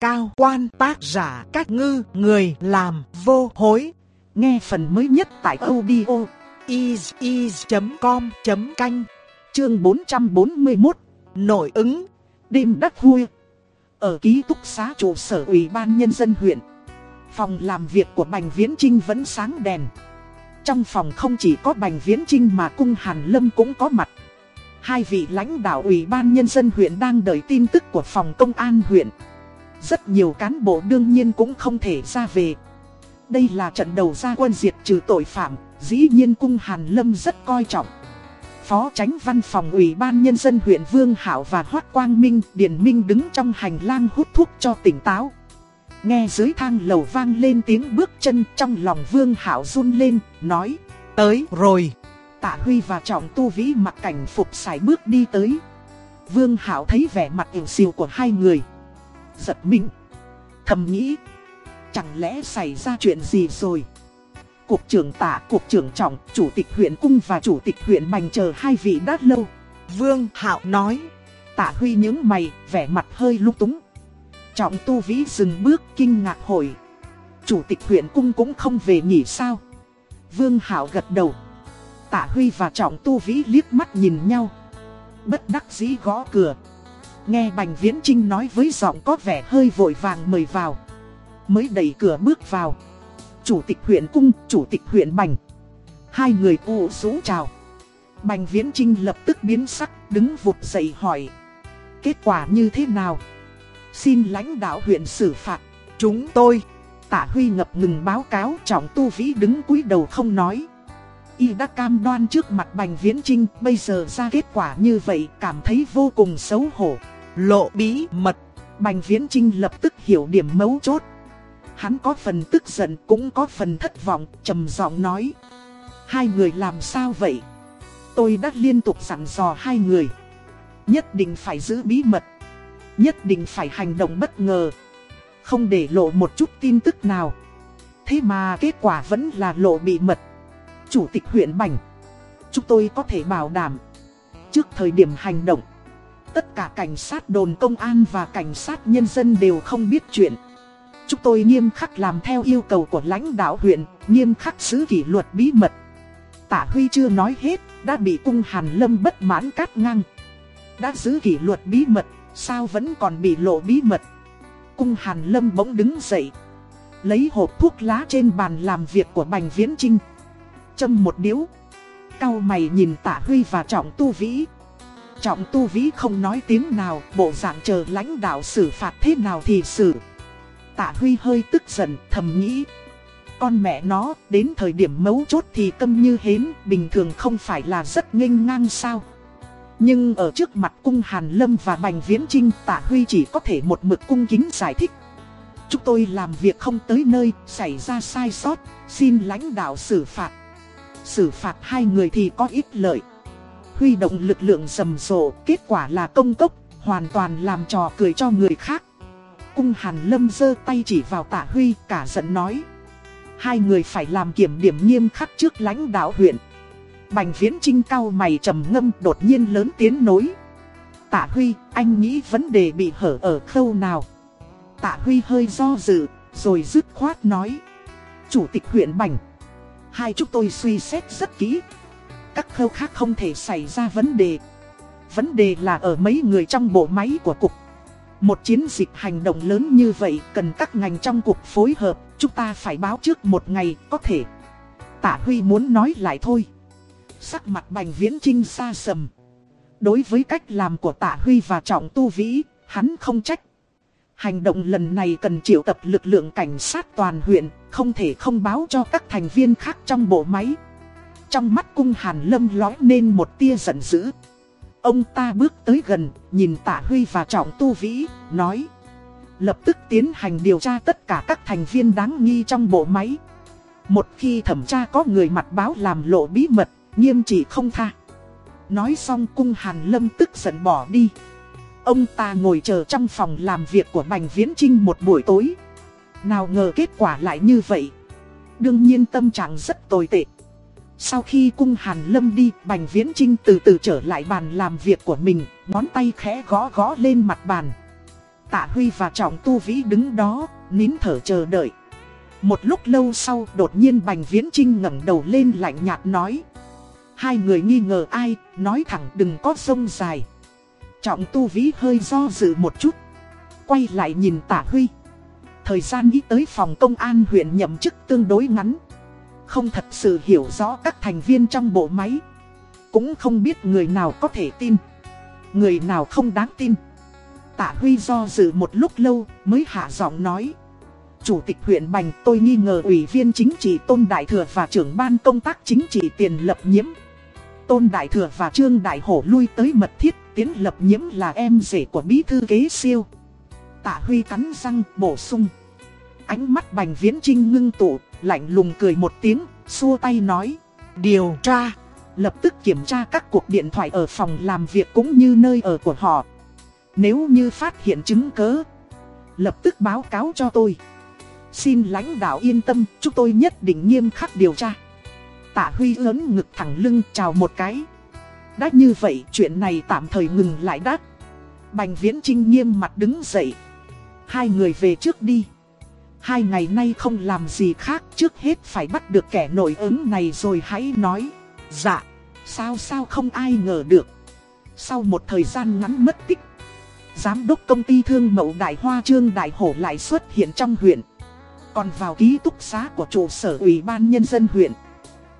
cao quan tác giả các ngư người làm vô hối. Nghe phần mới nhất tại audio is.com.canh chương 441 Nội ứng, Đêm đất vui Ở ký túc xá trụ sở ủy ban nhân dân huyện, Phòng làm việc của Bành Viễn Trinh vẫn sáng đèn. Trong phòng không chỉ có Bành Viễn Trinh mà cung Hàn Lâm cũng có mặt. Hai vị lãnh đạo ủy ban nhân dân huyện đang đợi tin tức của phòng công an huyện. Rất nhiều cán bộ đương nhiên cũng không thể ra về. Đây là trận đầu ra quân diệt trừ tội phạm Dĩ nhiên cung Hàn Lâm rất coi trọng. Phó tránh văn phòng ủy ban nhân dân huyện Vương Hảo và Hoác Quang Minh Điền Minh đứng trong hành lang hút thuốc cho tỉnh táo. Nghe dưới thang lầu vang lên tiếng bước chân trong lòng Vương Hảo run lên, nói Tới rồi. Tạ Huy và Trọng Tu Vĩ mặc cảnh phục sải bước đi tới. Vương Hảo thấy vẻ mặt ỉu xìu của hai người Giật mình. Thầm nghĩ Chẳng lẽ xảy ra chuyện gì rồi? Cục trưởng Tạ, Cục trưởng Trọng, Chủ tịch huyện Cung và Chủ tịch huyện Bành chờ hai vị đã lâu. Vương Hảo nói. Tạ Huy những mày, vẻ mặt hơi lúc túng. Trọng Tu Vĩ dừng bước kinh ngạc hỏi. Chủ tịch huyện Cung cũng không về nghỉ sao? Vương Hảo gật đầu. Tạ Huy và Trọng Tu Vĩ liếc mắt nhìn nhau. Bất đắc dĩ gõ cửa Nghe Bành Viễn Trinh nói với giọng có vẻ hơi vội vàng mời vào. Mới đẩy cửa bước vào. Chủ tịch huyện Cung, Chủ tịch huyện Bành. Hai người u rũ chào. Bành Viễn Trinh lập tức biến sắc đứng vụt dậy hỏi. Kết quả như thế nào? Xin lãnh đạo huyện xử phạt. Chúng tôi Tạ Huy ngập ngừng báo cáo Trọng Tu Vĩ đứng cúi đầu không nói. Y đã cam đoan trước mặt Bành Viễn Trinh, bây giờ ra kết quả như vậy cảm thấy vô cùng xấu hổ. Lộ bí mật, Bành Viễn Trinh lập tức hiểu điểm mấu chốt. Hắn có phần tức giận cũng có phần thất vọng, trầm giọng nói. Hai người làm sao vậy? Tôi đã liên tục dặn dò hai người. Nhất định phải giữ bí mật. Nhất định phải hành động bất ngờ. Không để lộ một chút tin tức nào. Thế mà kết quả vẫn là lộ bị mật. Chủ tịch huyện Bành Chúng tôi có thể bảo đảm Trước thời điểm hành động Tất cả cảnh sát đồn công an và cảnh sát nhân dân đều không biết chuyện. Chúng tôi nghiêm khắc làm theo yêu cầu của lãnh đạo huyện, Nghiêm khắc giữ kỷ luật bí mật. Tả Huy chưa nói hết, Đã bị cung Hàn Lâm bất mãn cắt ngang. Đã giữ kỷ luật bí mật, Sao vẫn còn bị lộ bí mật? Cung Hàn Lâm bỗng đứng dậy. Lấy hộp thuốc lá trên bàn làm việc của Bành Viễn Trinh châm một điếu. Cao mày nhìn tạ Huy và Trọng Tu Vĩ. Trọng Tu Vĩ không nói tiếng nào, bộ dạng chờ lãnh đạo xử phạt thế nào thì xử. Tạ Huy hơi tức giận, thầm nghĩ. Con mẹ nó, đến thời điểm mấu chốt thì câm như hến, bình thường không phải là rất nghênh ngang sao. Nhưng ở trước mặt cung Hàn Lâm và Bành Viễn Trinh, Tạ Huy chỉ có thể một mực cung kính giải thích. Chúng tôi làm việc không tới nơi, xảy ra sai sót, xin lãnh đạo xử phạt xử phạt hai người thì có ít lợi. Huy động lực lượng rầm rộ, kết quả là công cốc, hoàn toàn làm trò cười cho người khác. Cung Hàn Lâm giơ tay chỉ vào tạ Huy, cả giận nói. Hai người phải làm kiểm điểm nghiêm khắc trước lãnh đạo huyện. Bành viễn trinh cao mày trầm ngâm đột nhiên lớn tiếng nối. Tạ Huy, anh nghĩ vấn đề bị hở ở khâu nào? Tạ Huy hơi do dự, rồi dứt khoát nói. Chủ tịch huyện Bành. Hai chúng tôi suy xét rất kỹ. Các khâu khác không thể xảy ra vấn đề. Vấn đề là ở mấy người trong bộ máy của cục. Một chiến dịch hành động lớn như vậy cần các ngành trong cục phối hợp, chúng ta phải báo trước một ngày, có thể. Tạ Huy muốn nói lại thôi. Sắc mặt bành viễn trinh xa sầm. Đối với cách làm của Tạ Huy và Trọng Tu Vĩ, hắn không trách. Hành động lần này cần triệu tập lực lượng cảnh sát toàn huyện, không thể không báo cho các thành viên khác trong bộ máy. Trong mắt cung Hàn Lâm lói nên một tia giận dữ. Ông ta bước tới gần, nhìn Tạ Huy và Trọng Tu Vĩ, nói. Lập tức tiến hành điều tra tất cả các thành viên đáng nghi trong bộ máy. Một khi thẩm tra có người mặt báo làm lộ bí mật, nghiêm trị không tha. Nói xong cung Hàn Lâm tức giận bỏ đi. Ông ta ngồi chờ trong phòng làm việc của Bành Viễn Trinh một buổi tối. Nào ngờ kết quả lại như vậy. Đương nhiên tâm trạng rất tồi tệ. Sau khi cung Hàn Lâm đi, Bành Viễn Trinh từ từ trở lại bàn làm việc của mình, ngón tay khẽ gõ gõ lên mặt bàn. Tạ Huy và Trọng Tu Vĩ đứng đó, nín thở chờ đợi. Một lúc lâu sau, đột nhiên Bành Viễn Trinh ngẩng đầu lên lạnh nhạt nói. Hai người nghi ngờ ai, nói thẳng đừng có sông dài. Trọng Tu Vĩ hơi do dự một chút. Quay lại nhìn Tạ Huy. Thời gian nghĩ tới phòng công an huyện nhậm chức tương đối ngắn. Không thật sự hiểu rõ các thành viên trong bộ máy. Cũng không biết người nào có thể tin. Người nào không đáng tin. Tạ Huy do dự một lúc lâu mới hạ giọng nói. Chủ tịch huyện Bành tôi nghi ngờ ủy viên chính trị Tôn Đại Thừa và trưởng ban công tác chính trị tiền lập nhiễm. Tôn Đại Thừa và Trương Đại Hổ lui tới mật thiết tiến lập nhiễm là em rể của bí thư kế siêu. Tạ Huy cắn răng bổ sung. Ánh mắt Bành Viễn Trinh ngưng tụ, lạnh lùng cười một tiếng, xua tay nói. Điều tra. Lập tức kiểm tra các cuộc điện thoại ở phòng làm việc cũng như nơi ở của họ. Nếu như phát hiện chứng cớ, lập tức báo cáo cho tôi. Xin lãnh đạo yên tâm, chúng tôi nhất định nghiêm khắc điều tra. Tạ Huy lớn ngực thẳng lưng chào một cái. Đã như vậy chuyện này tạm thời ngừng lại đắt. Bành Viễn Trinh nghiêm mặt đứng dậy. Hai người về trước đi. Hai ngày nay không làm gì khác trước hết phải bắt được kẻ nổi ứng này rồi hãy nói. Dạ, sao sao không ai ngờ được. Sau một thời gian ngắn mất tích. Giám đốc công ty thương mậu Đại Hoa Trương Đại Hổ lại xuất hiện trong huyện. Còn vào ký túc xá của trụ sở ủy ban nhân dân huyện.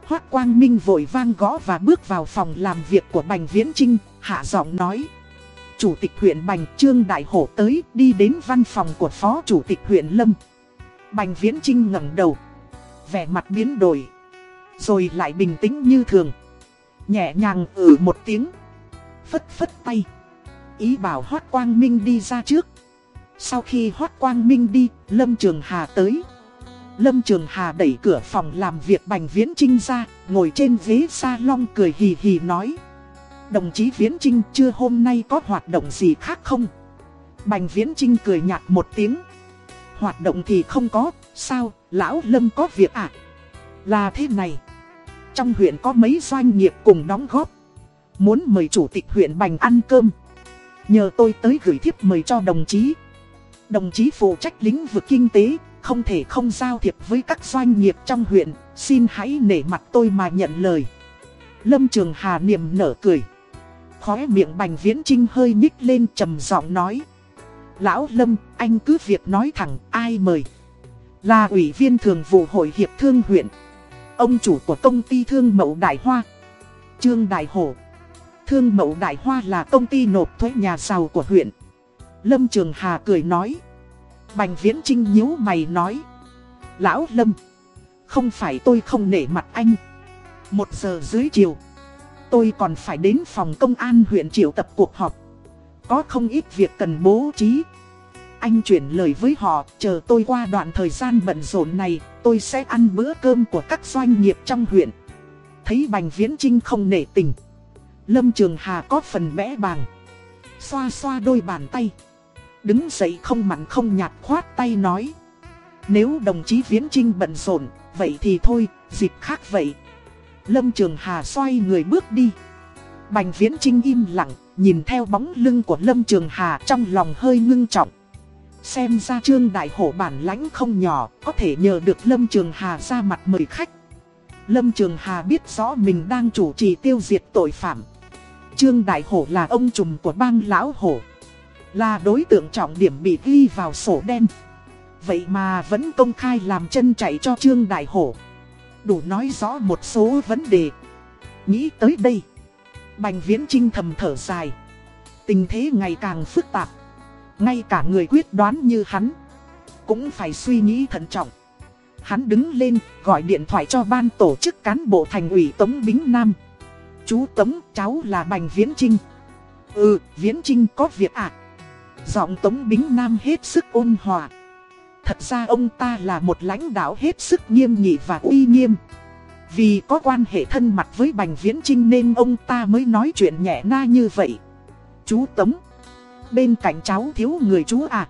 Hoác Quang Minh vội vang gõ và bước vào phòng làm việc của Bành Viễn Trinh, hạ giọng nói. Chủ tịch huyện Bành Trương Đại Hổ tới đi đến văn phòng của Phó Chủ tịch huyện Lâm. Bành Viễn Trinh ngẩng đầu, vẻ mặt biến đổi, rồi lại bình tĩnh như thường. Nhẹ nhàng ử một tiếng, phất phất tay, ý bảo Hoác Quang Minh đi ra trước. Sau khi Hoác Quang Minh đi, Lâm Trường Hà tới. Lâm Trường Hà đẩy cửa phòng làm việc Bành Viễn Trinh ra, ngồi trên ghế salon cười hì hì nói. Đồng chí Viễn Trinh chưa hôm nay có hoạt động gì khác không? Bành Viễn Trinh cười nhạt một tiếng. Hoạt động thì không có, sao, lão Lâm có việc à? Là thế này. Trong huyện có mấy doanh nghiệp cùng đóng góp. Muốn mời chủ tịch huyện Bành ăn cơm. Nhờ tôi tới gửi thiếp mời cho đồng chí. Đồng chí phụ trách lĩnh vực kinh tế, không thể không giao thiệp với các doanh nghiệp trong huyện, xin hãy nể mặt tôi mà nhận lời. Lâm Trường Hà niềm nở cười. Khóe miệng Bành Viễn Trinh hơi nhích lên trầm giọng nói. Lão Lâm, anh cứ việc nói thẳng, ai mời? Là ủy viên thường vụ hội hiệp thương huyện. Ông chủ của công ty thương mậu Đại Hoa. Trương Đại Hổ. Thương mậu Đại Hoa là công ty nộp thuế nhà giàu của huyện. Lâm Trường Hà cười nói. Bành Viễn Trinh nhíu mày nói. Lão Lâm. Không phải tôi không nể mặt anh. Một giờ dưới chiều. Tôi còn phải đến phòng công an huyện triệu tập cuộc họp. Có không ít việc cần bố trí. Anh chuyển lời với họ, chờ tôi qua đoạn thời gian bận rộn này, tôi sẽ ăn bữa cơm của các doanh nghiệp trong huyện. Thấy Bành Viễn Trinh không nể tình. Lâm Trường Hà có phần bẽ bàng. Xoa xoa đôi bàn tay. Đứng dậy không mặn không nhạt khoát tay nói. Nếu đồng chí Viễn Trinh bận rộn, vậy thì thôi, dịp khác vậy. Lâm Trường Hà xoay người bước đi. Bành Viễn Trinh im lặng, nhìn theo bóng lưng của Lâm Trường Hà trong lòng hơi ngưng trọng. Xem ra Trương Đại Hổ bản lãnh không nhỏ, có thể nhờ được Lâm Trường Hà ra mặt mời khách. Lâm Trường Hà biết rõ mình đang chủ trì tiêu diệt tội phạm. Trương Đại Hổ là ông trùm của bang Lão Hổ. Là đối tượng trọng điểm bị ghi vào sổ đen. Vậy mà vẫn công khai làm chân chạy cho Trương Đại Hổ. Đủ nói rõ một số vấn đề. Nghĩ tới đây. Bành Viễn Trinh thầm thở dài. Tình thế ngày càng phức tạp. Ngay cả người quyết đoán như hắn. Cũng phải suy nghĩ thận trọng. Hắn đứng lên gọi điện thoại cho ban tổ chức cán bộ thành ủy Tống Bính Nam. Chú Tống cháu là Bành Viễn Trinh. Ừ, Viễn Trinh có việc ạ. À? Giọng Tống Bính Nam hết sức ôn hòa. Thật ra ông ta là một lãnh đạo hết sức nghiêm nghị và uy nghiêm. Vì có quan hệ thân mặt với Bành Viễn Trinh nên ông ta mới nói chuyện nhẹ na như vậy. Chú Tống. Bên cạnh cháu thiếu người chú à.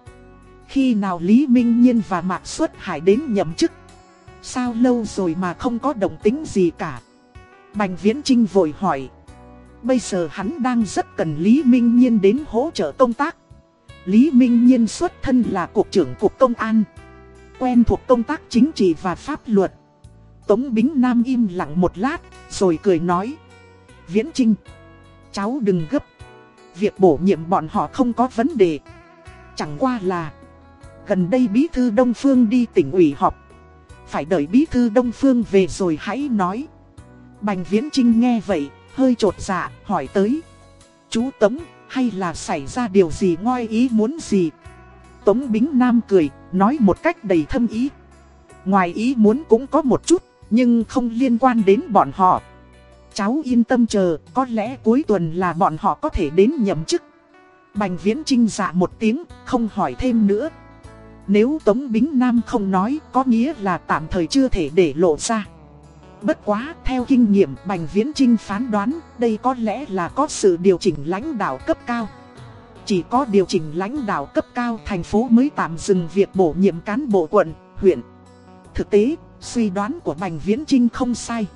Khi nào Lý Minh Nhiên và Mạc Xuất Hải đến nhậm chức. Sao lâu rồi mà không có động tính gì cả. Bành Viễn Trinh vội hỏi. Bây giờ hắn đang rất cần Lý Minh Nhiên đến hỗ trợ công tác. Lý Minh Nhiên xuất thân là Cục trưởng Cục Công an. Quen thuộc công tác chính trị và pháp luật. Tống Bính Nam im lặng một lát, rồi cười nói. Viễn Trinh, cháu đừng gấp. Việc bổ nhiệm bọn họ không có vấn đề. Chẳng qua là, gần đây Bí Thư Đông Phương đi tỉnh ủy họp. Phải đợi Bí Thư Đông Phương về rồi hãy nói. Bành Viễn Trinh nghe vậy, hơi trột dạ, hỏi tới. Chú Tống, hay là xảy ra điều gì ngoi ý muốn gì? Tống Bính Nam cười, nói một cách đầy thâm ý. Ngoài ý muốn cũng có một chút, nhưng không liên quan đến bọn họ. Cháu yên tâm chờ, có lẽ cuối tuần là bọn họ có thể đến nhậm chức. Bành Viễn Trinh dạ một tiếng, không hỏi thêm nữa. Nếu Tống Bính Nam không nói, có nghĩa là tạm thời chưa thể để lộ ra. Bất quá, theo kinh nghiệm Bành Viễn Trinh phán đoán, đây có lẽ là có sự điều chỉnh lãnh đạo cấp cao. Chỉ có điều chỉnh lãnh đạo cấp cao thành phố mới tạm dừng việc bổ nhiệm cán bộ quận, huyện. Thực tế, suy đoán của Bành Viễn Trinh không sai.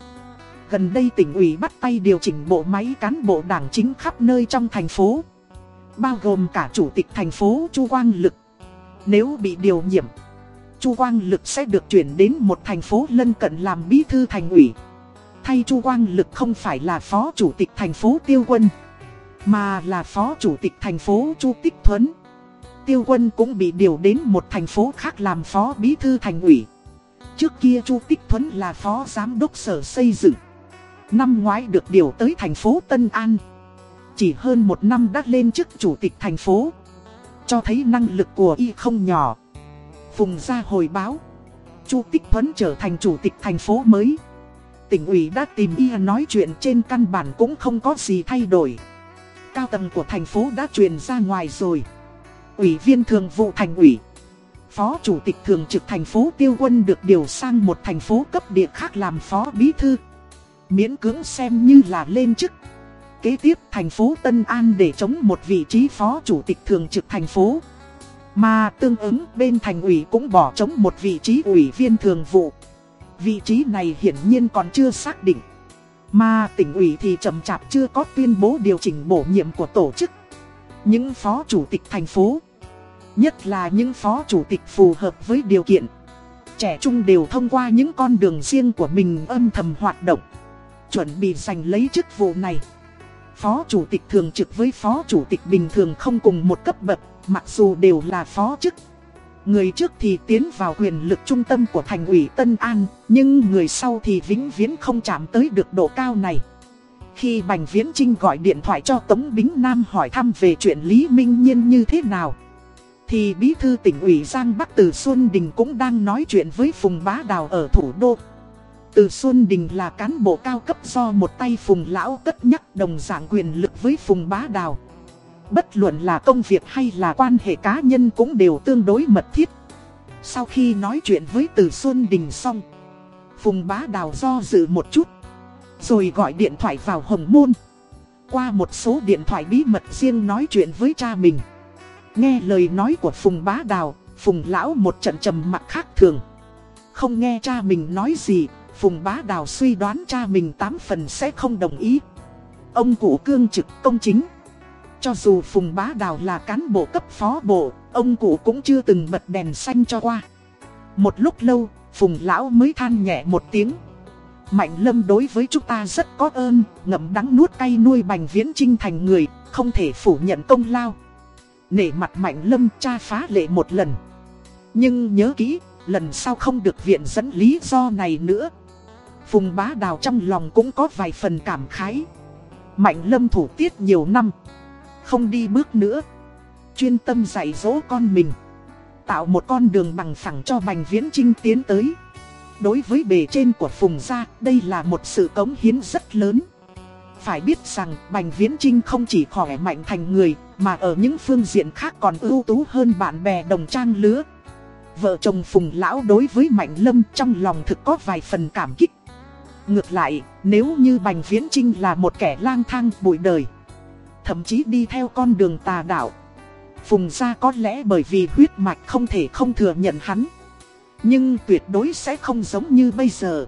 Gần đây tỉnh ủy bắt tay điều chỉnh bộ máy cán bộ đảng chính khắp nơi trong thành phố. Bao gồm cả chủ tịch thành phố Chu Quang Lực. Nếu bị điều nhiệm, Chu Quang Lực sẽ được chuyển đến một thành phố lân cận làm bí thư thành ủy. Thay Chu Quang Lực không phải là phó chủ tịch thành phố Tiêu Quân, mà là phó chủ tịch thành phố Chu Tích Thuấn. Tiêu Quân cũng bị điều đến một thành phố khác làm phó bí thư thành ủy. Trước kia Chu Tích Thuấn là phó giám đốc sở xây dựng. Năm ngoái được điều tới thành phố Tân An. Chỉ hơn một năm đã lên chức chủ tịch thành phố. Cho thấy năng lực của y không nhỏ. Phùng ra hồi báo. Chu Tích Thuấn trở thành chủ tịch thành phố mới. Tỉnh ủy đã tìm y nói chuyện trên căn bản cũng không có gì thay đổi. Cao tầng của thành phố đã truyền ra ngoài rồi. Ủy viên thường vụ thành ủy. Phó chủ tịch thường trực thành phố Tiêu Quân được điều sang một thành phố cấp địa khác làm phó bí thư. Miễn cưỡng xem như là lên chức. Kế tiếp thành phố Tân An để chống một vị trí phó chủ tịch thường trực thành phố. Mà tương ứng bên thành ủy cũng bỏ trống một vị trí ủy viên thường vụ. Vị trí này hiển nhiên còn chưa xác định. Mà tỉnh ủy thì chậm chạp chưa có tuyên bố điều chỉnh bổ nhiệm của tổ chức. Những phó chủ tịch thành phố, nhất là những phó chủ tịch phù hợp với điều kiện, trẻ trung đều thông qua những con đường riêng của mình âm thầm hoạt động, chuẩn bị giành lấy chức vụ này. Phó chủ tịch thường trực với phó chủ tịch bình thường không cùng một cấp bậc, mặc dù đều là phó chức. Người trước thì tiến vào quyền lực trung tâm của thành ủy Tân An, nhưng người sau thì vĩnh viễn không chạm tới được độ cao này. Khi Bành Viễn Trinh gọi điện thoại cho Tống Bính Nam hỏi thăm về chuyện Lý Minh Nhiên như thế nào, thì bí thư tỉnh ủy Giang Bắc Từ Xuân Đình cũng đang nói chuyện với Phùng Bá Đào ở thủ đô. Từ Xuân Đình là cán bộ cao cấp do một tay Phùng Lão cất nhắc đồng dạng quyền lực với Phùng Bá Đào. Bất luận là công việc hay là quan hệ cá nhân cũng đều tương đối mật thiết. Sau khi nói chuyện với Từ Xuân Đình xong, Phùng Bá Đào do dự một chút, rồi gọi điện thoại vào Hồng Môn. Qua một số điện thoại bí mật riêng nói chuyện với cha mình. Nghe lời nói của Phùng Bá Đào, Phùng Lão một trận trầm mặc khác thường. Không nghe cha mình nói gì, Phùng Bá Đào suy đoán cha mình tám phần sẽ không đồng ý. Ông cụ cương trực công chính. Cho dù Phùng Bá Đào là cán bộ cấp phó bộ, ông cụ cũng chưa từng bật đèn xanh cho qua. Một lúc lâu, Phùng Lão mới than nhẹ một tiếng. Mạnh Lâm đối với chúng ta rất có ơn, ngậm đắng nuốt cay nuôi Bành Viễn Trinh thành người, không thể phủ nhận công lao. Nể mặt Mạnh Lâm cha phá lệ một lần. Nhưng nhớ kỹ, lần sau không được viện dẫn lý do này nữa. Phùng Bá Đào trong lòng cũng có vài phần cảm khái. Mạnh Lâm thủ tiết nhiều năm không đi bước nữa. Chuyên tâm dạy dỗ con mình. Tạo một con đường bằng phẳng cho Bành Viễn Trinh tiến tới. Đối với bề trên của Phùng Gia, đây là một sự cống hiến rất lớn. Phải biết rằng Bành Viễn Trinh không chỉ khỏe mạnh thành người, mà ở những phương diện khác còn ưu tú hơn bạn bè đồng trang lứa. Vợ chồng Phùng Lão đối với Mạnh Lâm trong lòng thực có vài phần cảm kích. Ngược lại, nếu như Bành Viễn Trinh là một kẻ lang thang bụi đời thậm chí đi theo con đường tà đạo. Phùng gia có lẽ bởi vì huyết mạch không thể không thừa nhận hắn. Nhưng tuyệt đối sẽ không giống như bây giờ.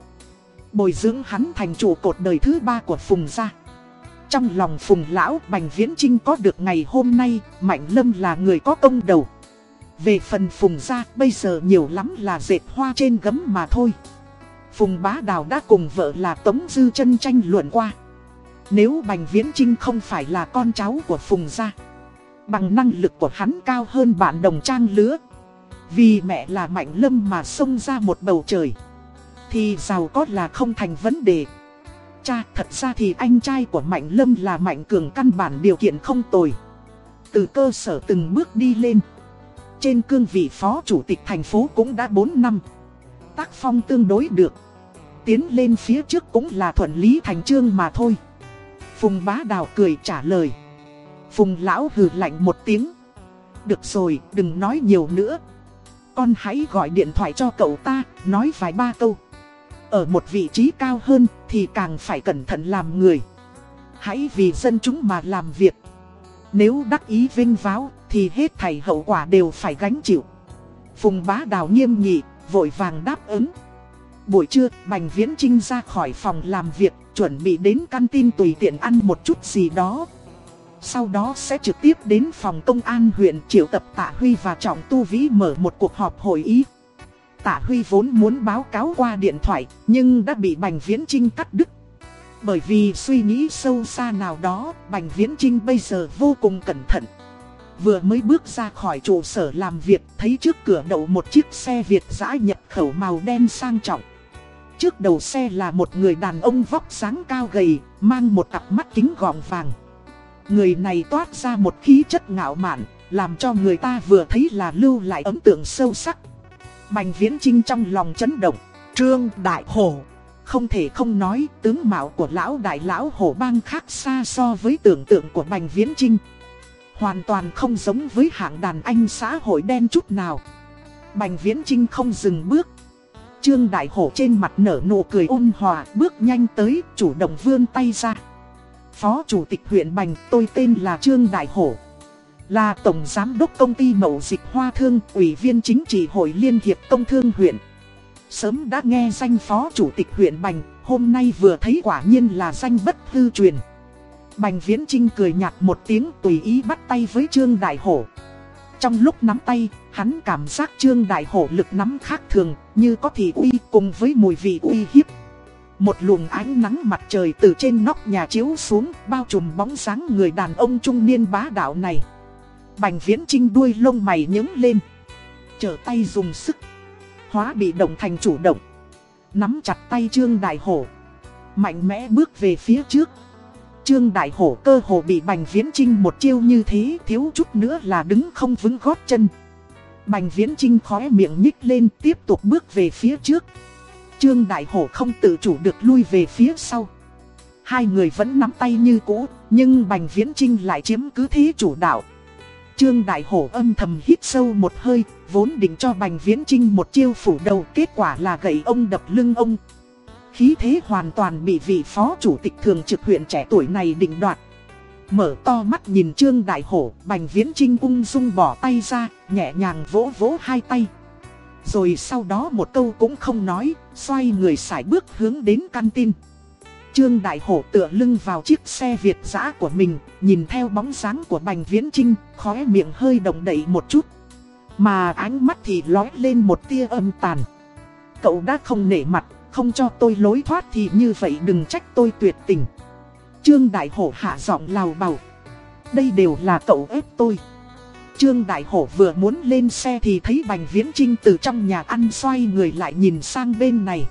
Bồi dưỡng hắn thành trụ cột đời thứ ba của Phùng gia. Trong lòng Phùng Lão Bành Viễn Trinh có được ngày hôm nay, Mạnh Lâm là người có công đầu. Về phần Phùng gia bây giờ nhiều lắm là dệt hoa trên gấm mà thôi. Phùng Bá Đào đã cùng vợ là Tống Dư chân tranh luận qua. Nếu Bành Viễn Trinh không phải là con cháu của Phùng gia, bằng năng lực của hắn cao hơn bạn đồng trang lứa. Vì mẹ là Mạnh Lâm mà xông ra một bầu trời, thì giàu có là không thành vấn đề. Cha, thật ra thì anh trai của Mạnh Lâm là Mạnh Cường căn bản điều kiện không tồi. Từ cơ sở từng bước đi lên. Trên cương vị phó chủ tịch thành phố cũng đã 4 năm. Tác phong tương đối được. Tiến lên phía trước cũng là thuận lý thành trương mà thôi. Phùng bá đào cười trả lời. Phùng lão hừ lạnh một tiếng. Được rồi, đừng nói nhiều nữa. Con hãy gọi điện thoại cho cậu ta, nói vài ba câu. Ở một vị trí cao hơn thì càng phải cẩn thận làm người. Hãy vì dân chúng mà làm việc. Nếu đắc ý vinh váo thì hết thảy hậu quả đều phải gánh chịu. Phùng bá đào nghiêm nghị, vội vàng đáp ứng. Buổi trưa, Bành Viễn Trinh ra khỏi phòng làm việc, chuẩn bị đến căn tin tùy tiện ăn một chút gì đó. Sau đó sẽ trực tiếp đến phòng công an huyện triệu tập Tạ Huy và Trọng Tu Vĩ mở một cuộc họp hội ý. Tạ Huy vốn muốn báo cáo qua điện thoại, nhưng đã bị Bành Viễn Trinh cắt đứt. Bởi vì suy nghĩ sâu xa nào đó, Bành Viễn Trinh bây giờ vô cùng cẩn thận. Vừa mới bước ra khỏi trụ sở làm việc, thấy trước cửa đậu một chiếc xe Việt giã nhập khẩu màu đen sang trọng. Trước đầu xe là một người đàn ông vóc sáng cao gầy, mang một cặp mắt kính gọng vàng. Người này toát ra một khí chất ngạo mạn, làm cho người ta vừa thấy là lưu lại ấn tượng sâu sắc. Bành Viễn Trinh trong lòng chấn động, Trương Đại Hổ. Không thể không nói, tướng mạo của lão đại lão hổ bang khác xa so với tưởng tượng của Bành Viễn Trinh. Hoàn toàn không giống với hạng đàn anh xã hội đen chút nào. Bành Viễn Trinh không dừng bước. Trương Đại Hổ trên mặt nở nụ cười ôn hòa, bước nhanh tới, chủ động vươn tay ra. Phó Chủ tịch huyện Bành, tôi tên là Trương Đại Hổ. Là Tổng Giám đốc Công ty Mậu Dịch Hoa Thương, Ủy viên Chính trị Hội Liên hiệp Công Thương huyện. Sớm đã nghe danh Phó Chủ tịch huyện Bành, hôm nay vừa thấy quả nhiên là danh bất hư truyền. Bành Viễn Trinh cười nhạt một tiếng tùy ý bắt tay với Trương Đại Hổ. Trong lúc nắm tay, hắn cảm giác Trương Đại Hổ lực nắm khác thường, như có thị uy cùng với mùi vị uy hiếp. Một luồng ánh nắng mặt trời từ trên nóc nhà chiếu xuống, bao trùm bóng sáng người đàn ông trung niên bá đạo này. Bành Viễn Trinh đuôi lông mày nhứng lên. Trở tay dùng sức. Hóa bị động thành chủ động. Nắm chặt tay Trương Đại Hổ. Mạnh mẽ bước về phía trước. Trương Đại Hổ cơ hồ bị Bành Viễn Trinh một chiêu như thế thiếu chút nữa là đứng không vững gót chân. Bành Viễn Trinh khóe miệng nhích lên tiếp tục bước về phía trước. Trương Đại Hổ không tự chủ được lui về phía sau. Hai người vẫn nắm tay như cũ, nhưng Bành Viễn Trinh lại chiếm cứ thế chủ đạo. Trương Đại Hổ âm thầm hít sâu một hơi, vốn định cho Bành Viễn Trinh một chiêu phủ đầu, kết quả là gậy ông đập lưng ông. Khí thế hoàn toàn bị vị phó chủ tịch thường trực huyện trẻ tuổi này định đoạt. Mở to mắt nhìn Trương Đại Hổ, Bành Viễn Trinh ung dung bỏ tay ra, nhẹ nhàng vỗ vỗ hai tay. Rồi sau đó một câu cũng không nói, xoay người xài bước hướng đến căn tin. Trương Đại Hổ tựa lưng vào chiếc xe Việt giã của mình, nhìn theo bóng dáng của Bành Viễn Trinh, khóe miệng hơi động đẩy một chút. Mà ánh mắt thì lói lên một tia âm tàn. Cậu đã không nể mặt, không cho tôi lối thoát thì như vậy đừng trách tôi tuyệt tình. Trương Đại Hổ hạ giọng lào bào. Đây đều là cậu ép tôi. Trương Đại Hổ vừa muốn lên xe thì thấy Bành Viễn Trinh từ trong nhà ăn xoay người lại nhìn sang bên này.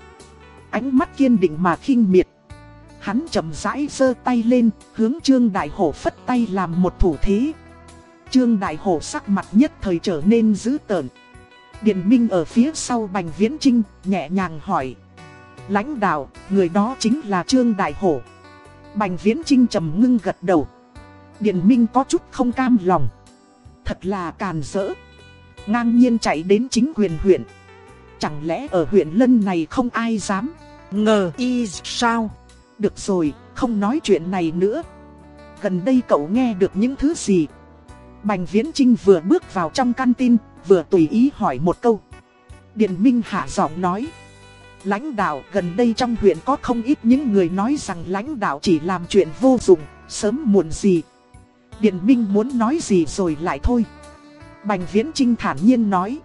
Ánh mắt kiên định mà khinh miệt. Hắn chậm rãi giơ tay lên, hướng Trương Đại Hổ phất tay làm một thủ thế. Trương Đại Hổ sắc mặt nhất thời trở nên dữ tợn. Điện Minh ở phía sau Bành Viễn Trinh, nhẹ nhàng hỏi. Lãnh đạo, người đó chính là Trương Đại Hổ. Bành Viễn Trinh trầm ngưng gật đầu. Điện Minh có chút không cam lòng. Thật là càn rỡ. Ngang nhiên chạy đến chính quyền huyện. Chẳng lẽ ở huyện Lân này không ai dám ngờ y sao? Được rồi, không nói chuyện này nữa. Gần đây cậu nghe được những thứ gì? Bành Viễn Trinh vừa bước vào trong căn tin, vừa tùy ý hỏi một câu. Điện Minh hạ giọng nói. Lãnh đạo gần đây trong huyện có không ít những người nói rằng lãnh đạo chỉ làm chuyện vô dụng, Sớm muộn gì Điện Minh muốn nói gì rồi lại thôi Bành Viễn Trinh thản nhiên nói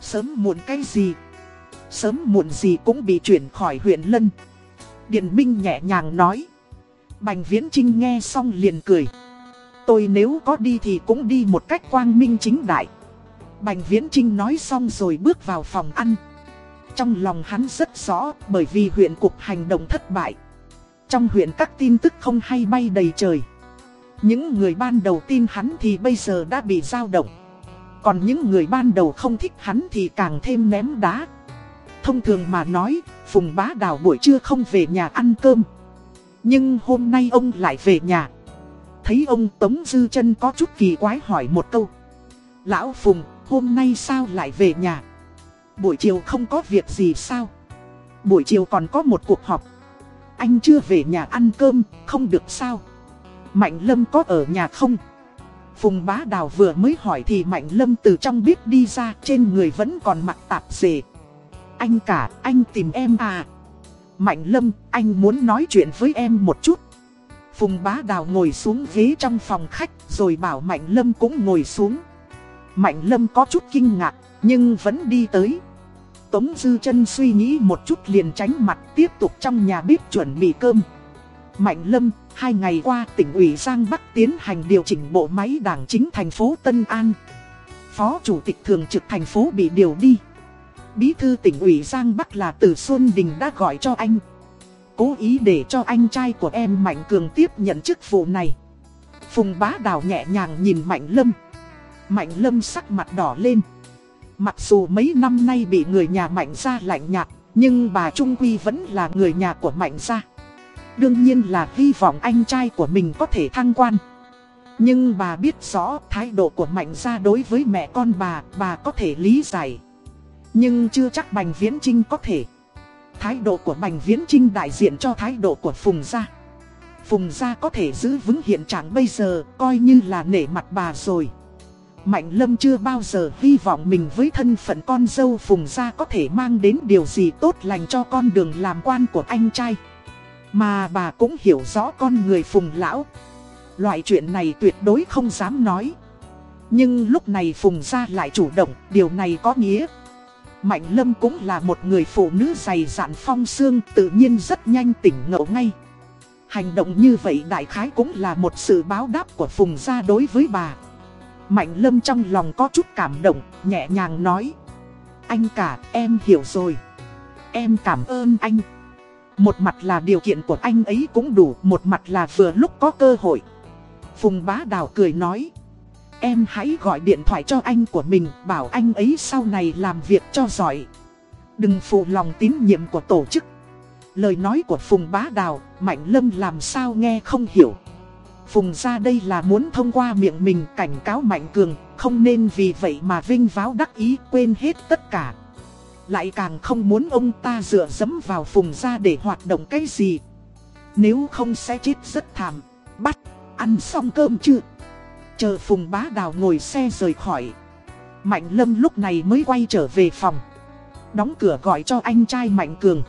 Sớm muộn cái gì Sớm muộn gì cũng bị chuyển khỏi huyện Lân Điền Minh nhẹ nhàng nói. Bành Viễn Trinh nghe xong liền cười. Tôi nếu có đi thì cũng đi một cách quang minh chính đại. Bành Viễn Trinh nói xong rồi bước vào phòng ăn. Trong lòng hắn rất rõ bởi vì huyện cục hành động thất bại. Trong huyện các tin tức không hay bay đầy trời. Những người ban đầu tin hắn thì bây giờ đã bị dao động. Còn những người ban đầu không thích hắn thì càng thêm ném đá. Thông thường mà nói, Phùng Bá Đào buổi trưa không về nhà ăn cơm Nhưng hôm nay ông lại về nhà Thấy ông Tống Dư chân có chút kỳ quái hỏi một câu Lão Phùng, hôm nay sao lại về nhà? Buổi chiều không có việc gì sao? Buổi chiều còn có một cuộc họp Anh chưa về nhà ăn cơm, không được sao? Mạnh Lâm có ở nhà không? Phùng Bá Đào vừa mới hỏi thì Mạnh Lâm từ trong bếp đi ra Trên người vẫn còn mặc tạp dề anh cả, anh tìm em à. Mạnh Lâm, anh muốn nói chuyện với em một chút. Phùng Bá Đào ngồi xuống ghế trong phòng khách Rồi bảo Mạnh Lâm cũng ngồi xuống. Mạnh Lâm có chút kinh ngạc Nhưng vẫn đi tới. Tống Dư chân suy nghĩ một chút liền tránh mặt Tiếp tục trong nhà bếp chuẩn bị cơm. Mạnh Lâm, hai ngày qua tỉnh ủy Giang Bắc tiến hành điều chỉnh bộ máy đảng chính thành phố Tân An. Phó Chủ tịch Thường trực thành phố bị điều đi. Bí thư tỉnh ủy Giang Bắc là Từ Xuân Đình đã gọi cho anh. Cố ý để cho anh trai của em Mạnh Cường tiếp nhận chức vụ này. Phùng bá đào nhẹ nhàng nhìn Mạnh Lâm. Mạnh Lâm sắc mặt đỏ lên. Mặc dù mấy năm nay bị người nhà Mạnh ra lạnh nhạt, nhưng bà Trung Quy vẫn là người nhà của Mạnh ra Đương nhiên là hy vọng anh trai của mình có thể thăng quan. Nhưng bà biết rõ thái độ của Mạnh ra đối với mẹ con bà, bà có thể lý giải. Nhưng chưa chắc Bành Viễn Trinh có thể. Thái độ của Bành Viễn Trinh đại diện cho thái độ của Phùng Gia. Phùng Gia có thể giữ vững hiện trạng bây giờ, coi như là nể mặt bà rồi. Mạnh Lâm chưa bao giờ hy vọng mình với thân phận con dâu Phùng Gia có thể mang đến điều gì tốt lành cho con đường làm quan của anh trai. Mà bà cũng hiểu rõ con người Phùng Lão. Loại chuyện này tuyệt đối không dám nói. Nhưng lúc này Phùng Gia lại chủ động, điều này có nghĩa Mạnh Lâm cũng là một người phụ nữ dày dạn phong xương tự nhiên rất nhanh tỉnh ngộ ngay. Hành động như vậy đại khái cũng là một sự báo đáp của Phùng Gia đối với bà. Mạnh Lâm trong lòng có chút cảm động, nhẹ nhàng nói. Anh cả, em hiểu rồi. Em cảm ơn anh. Một mặt là điều kiện của anh ấy cũng đủ, một mặt là vừa lúc có cơ hội. Phùng Bá Đào cười nói. Em hãy gọi điện thoại cho anh của mình bảo anh ấy sau này làm việc cho giỏi. Đừng phụ lòng tín nhiệm của tổ chức. Lời nói của Phùng Bá Đào, Mạnh Lâm làm sao nghe không hiểu. Phùng ra đây là muốn thông qua miệng mình cảnh cáo Mạnh Cường Không nên vì vậy mà vinh váo đắc ý quên hết tất cả. Lại càng không muốn ông ta dựa dẫm vào Phùng ra để hoạt động cái gì. Nếu không sẽ chết rất thảm. Bắt, ăn xong cơm chưa? Chờ Phùng Bá Đào ngồi xe rời khỏi. Mạnh Lâm lúc này mới quay trở về phòng. Đóng cửa gọi cho anh trai Mạnh Cường.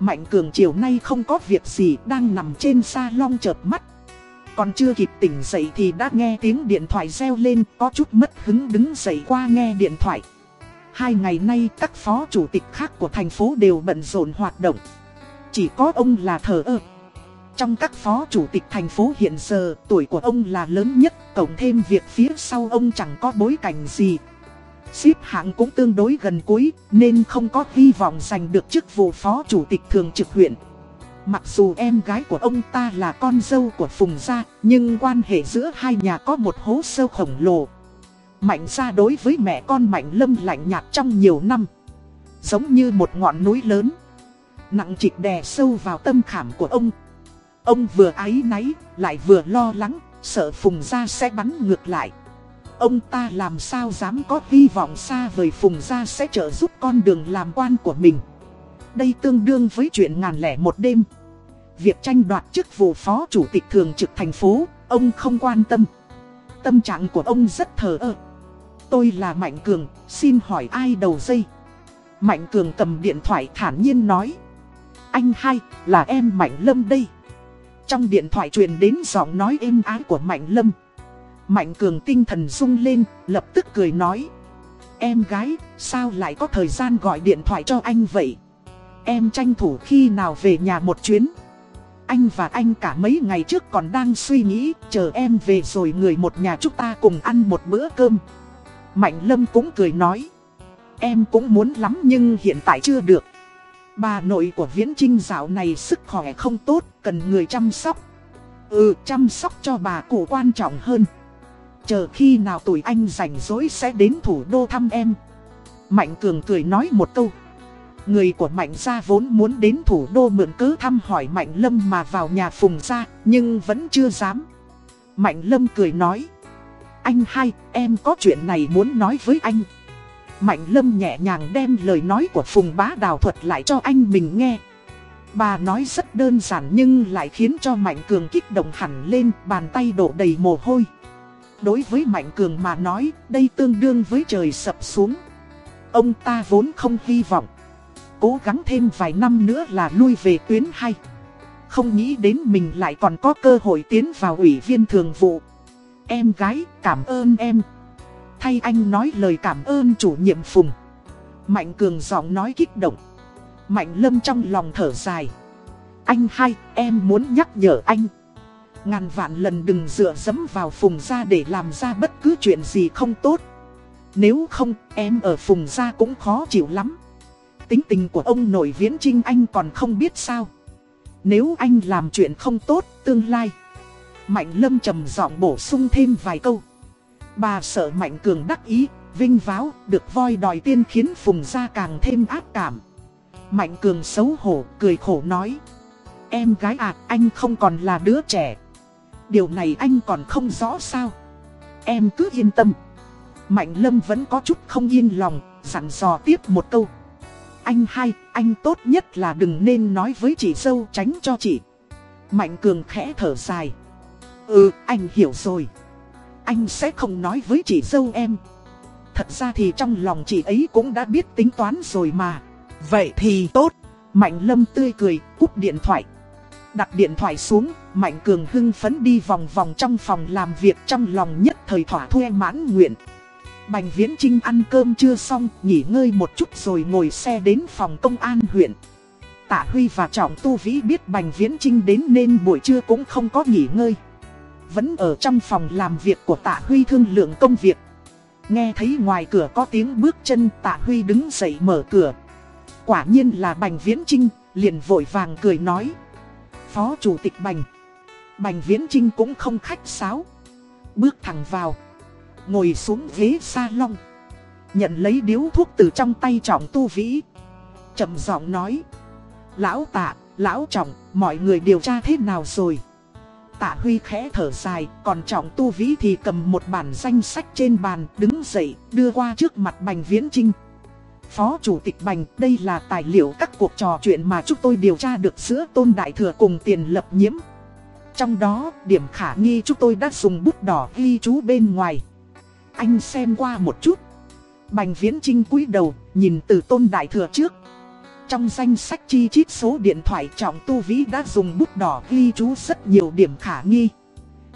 Mạnh Cường chiều nay không có việc gì, đang nằm trên salon chợp mắt. Còn chưa kịp tỉnh dậy thì đã nghe tiếng điện thoại reo lên, có chút mất hứng đứng dậy qua nghe điện thoại. Hai ngày nay, các phó chủ tịch khác của thành phố đều bận rộn hoạt động. Chỉ có ông là thờ ơ. Trong các phó chủ tịch thành phố hiện giờ, tuổi của ông là lớn nhất, cộng thêm việc phía sau ông chẳng có bối cảnh gì. Xếp hạng cũng tương đối gần cuối, nên không có hy vọng giành được chức vụ phó chủ tịch thường trực huyện. Mặc dù em gái của ông ta là con dâu của Phùng Gia, nhưng quan hệ giữa hai nhà có một hố sâu khổng lồ. Mạnh Gia đối với mẹ con Mạnh Lâm lạnh nhạt trong nhiều năm. Giống như một ngọn núi lớn. Nặng trịch đè sâu vào tâm khảm của ông. Ông vừa ái náy, lại vừa lo lắng, sợ Phùng Gia sẽ bắn ngược lại. Ông ta làm sao dám có hy vọng xa vời Phùng Gia sẽ trợ giúp con đường làm quan của mình. Đây tương đương với chuyện ngàn lẻ một đêm. Việc tranh đoạt chức vụ phó chủ tịch thường trực thành phố, ông không quan tâm. Tâm trạng của ông rất thờ ơ. Tôi là Mạnh Cường, xin hỏi ai đầu dây. Mạnh Cường cầm điện thoại thản nhiên nói. Anh hai, là em Mạnh Lâm đây. Trong điện thoại truyền đến giọng nói êm ái của Mạnh Lâm. Mạnh Cường tinh thần rung lên, lập tức cười nói. Em gái, sao lại có thời gian gọi điện thoại cho anh vậy? Em tranh thủ khi nào về nhà một chuyến? Anh và anh cả mấy ngày trước còn đang suy nghĩ Chờ em về rồi người một nhà chúng ta cùng ăn một bữa cơm. Mạnh Lâm cũng cười nói. Em cũng muốn lắm nhưng hiện tại chưa được. Bà nội của Viễn Trinh dạo này sức khỏe không tốt, cần người chăm sóc. Ừ, chăm sóc cho bà cụ quan trọng hơn. Chờ khi nào tuổi anh rảnh rỗi sẽ đến thủ đô thăm em. Mạnh Cường cười nói một câu. Người của Mạnh Gia vốn muốn đến thủ đô mượn cớ thăm hỏi Mạnh Lâm mà vào nhà Phùng Gia, nhưng vẫn chưa dám. Mạnh Lâm cười nói. Anh hai, em có chuyện này muốn nói với anh. Mạnh Lâm nhẹ nhàng đem lời nói của Phùng Bá Đào thuật lại cho anh mình nghe. Bà nói rất đơn giản nhưng lại khiến cho Mạnh Cường kích động hẳn lên, bàn tay đổ đầy mồ hôi. Đối với Mạnh Cường mà nói, đây tương đương với trời sập xuống. Ông ta vốn không hy vọng. Cố gắng thêm vài năm nữa là lui về tuyến hay. Không nghĩ đến mình lại còn có cơ hội tiến vào ủy viên thường vụ. Em gái, cảm ơn em thay anh nói lời cảm ơn chủ nhiệm Phùng. Mạnh Cường giọng nói kích động. Mạnh Lâm trong lòng thở dài. Anh hai, em muốn nhắc nhở anh. Ngàn vạn lần đừng dựa dẫm vào Phùng ra để làm ra bất cứ chuyện gì không tốt. Nếu không, em ở Phùng ra cũng khó chịu lắm. Tính tình của ông nội viễn trinh anh còn không biết sao. Nếu anh làm chuyện không tốt, tương lai. Mạnh Lâm trầm giọng bổ sung thêm vài câu. Bà sợ Mạnh Cường đắc ý, vinh váo, được voi đòi tiên khiến Phùng gia càng thêm ác cảm. Mạnh Cường xấu hổ, cười khổ nói. Em gái à, anh không còn là đứa trẻ. Điều này anh còn không rõ sao. Em cứ yên tâm. Mạnh Lâm vẫn có chút không yên lòng, dặn dò tiếp một câu. Anh hai, anh tốt nhất là đừng nên nói với chị dâu tránh cho chị. Mạnh Cường khẽ thở dài. Ừ, anh hiểu rồi anh sẽ không nói với chị dâu em. Thật ra thì trong lòng chị ấy cũng đã biết tính toán rồi mà. Vậy thì tốt. Mạnh lâm tươi cười, cúp điện thoại. Đặt điện thoại xuống, Mạnh Cường hưng phấn đi vòng vòng trong phòng làm việc trong lòng nhất thời thỏa thuê mãn nguyện. Bành Viễn Trinh ăn cơm chưa xong, nghỉ ngơi một chút rồi ngồi xe đến phòng công an huyện. Tạ Huy và Trọng Tu Vĩ biết Bành Viễn Trinh đến nên buổi trưa cũng không có nghỉ ngơi vẫn ở trong phòng làm việc của tạ Huy thương lượng công việc. Nghe thấy ngoài cửa có tiếng bước chân tạ Huy đứng dậy mở cửa. Quả nhiên là Bành Viễn Trinh, liền vội vàng cười nói. Phó Chủ tịch Bành. Bành Viễn Trinh cũng không khách sáo. Bước thẳng vào. Ngồi xuống ghế salon. Nhận lấy điếu thuốc từ trong tay trọng tu vĩ. trầm giọng nói. Lão tạ, lão trọng, mọi người điều tra thế nào rồi? Tạ Huy khẽ thở dài, còn trọng tu vĩ thì cầm một bản danh sách trên bàn, đứng dậy, đưa qua trước mặt Bành Viễn Trinh. Phó Chủ tịch Bành, đây là tài liệu các cuộc trò chuyện mà chúng tôi điều tra được giữa Tôn Đại Thừa cùng tiền lập nhiễm. Trong đó, điểm khả nghi chúng tôi đã dùng bút đỏ ghi chú bên ngoài. Anh xem qua một chút. Bành Viễn Trinh cúi đầu, nhìn từ Tôn Đại Thừa trước, trong danh sách chi chít số điện thoại trọng tu vĩ đã dùng bút đỏ ghi chú rất nhiều điểm khả nghi.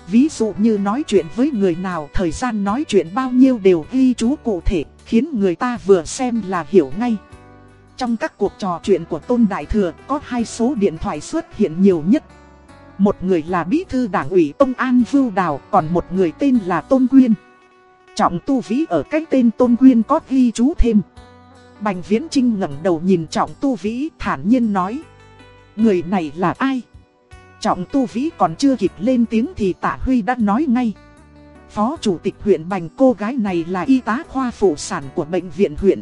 Ví dụ như nói chuyện với người nào, thời gian nói chuyện bao nhiêu đều ghi chú cụ thể, khiến người ta vừa xem là hiểu ngay. Trong các cuộc trò chuyện của Tôn Đại Thừa có hai số điện thoại xuất hiện nhiều nhất. Một người là bí thư đảng ủy Tông An Vưu Đào, còn một người tên là Tôn Quyên. Trọng tu vĩ ở cách tên Tôn Quyên có ghi chú thêm. Bành Viễn Trinh ngẩng đầu nhìn Trọng Tu Vĩ thản nhiên nói. Người này là ai? Trọng Tu Vĩ còn chưa kịp lên tiếng thì Tạ Huy đã nói ngay. Phó Chủ tịch huyện Bành cô gái này là y tá khoa phụ sản của bệnh viện huyện.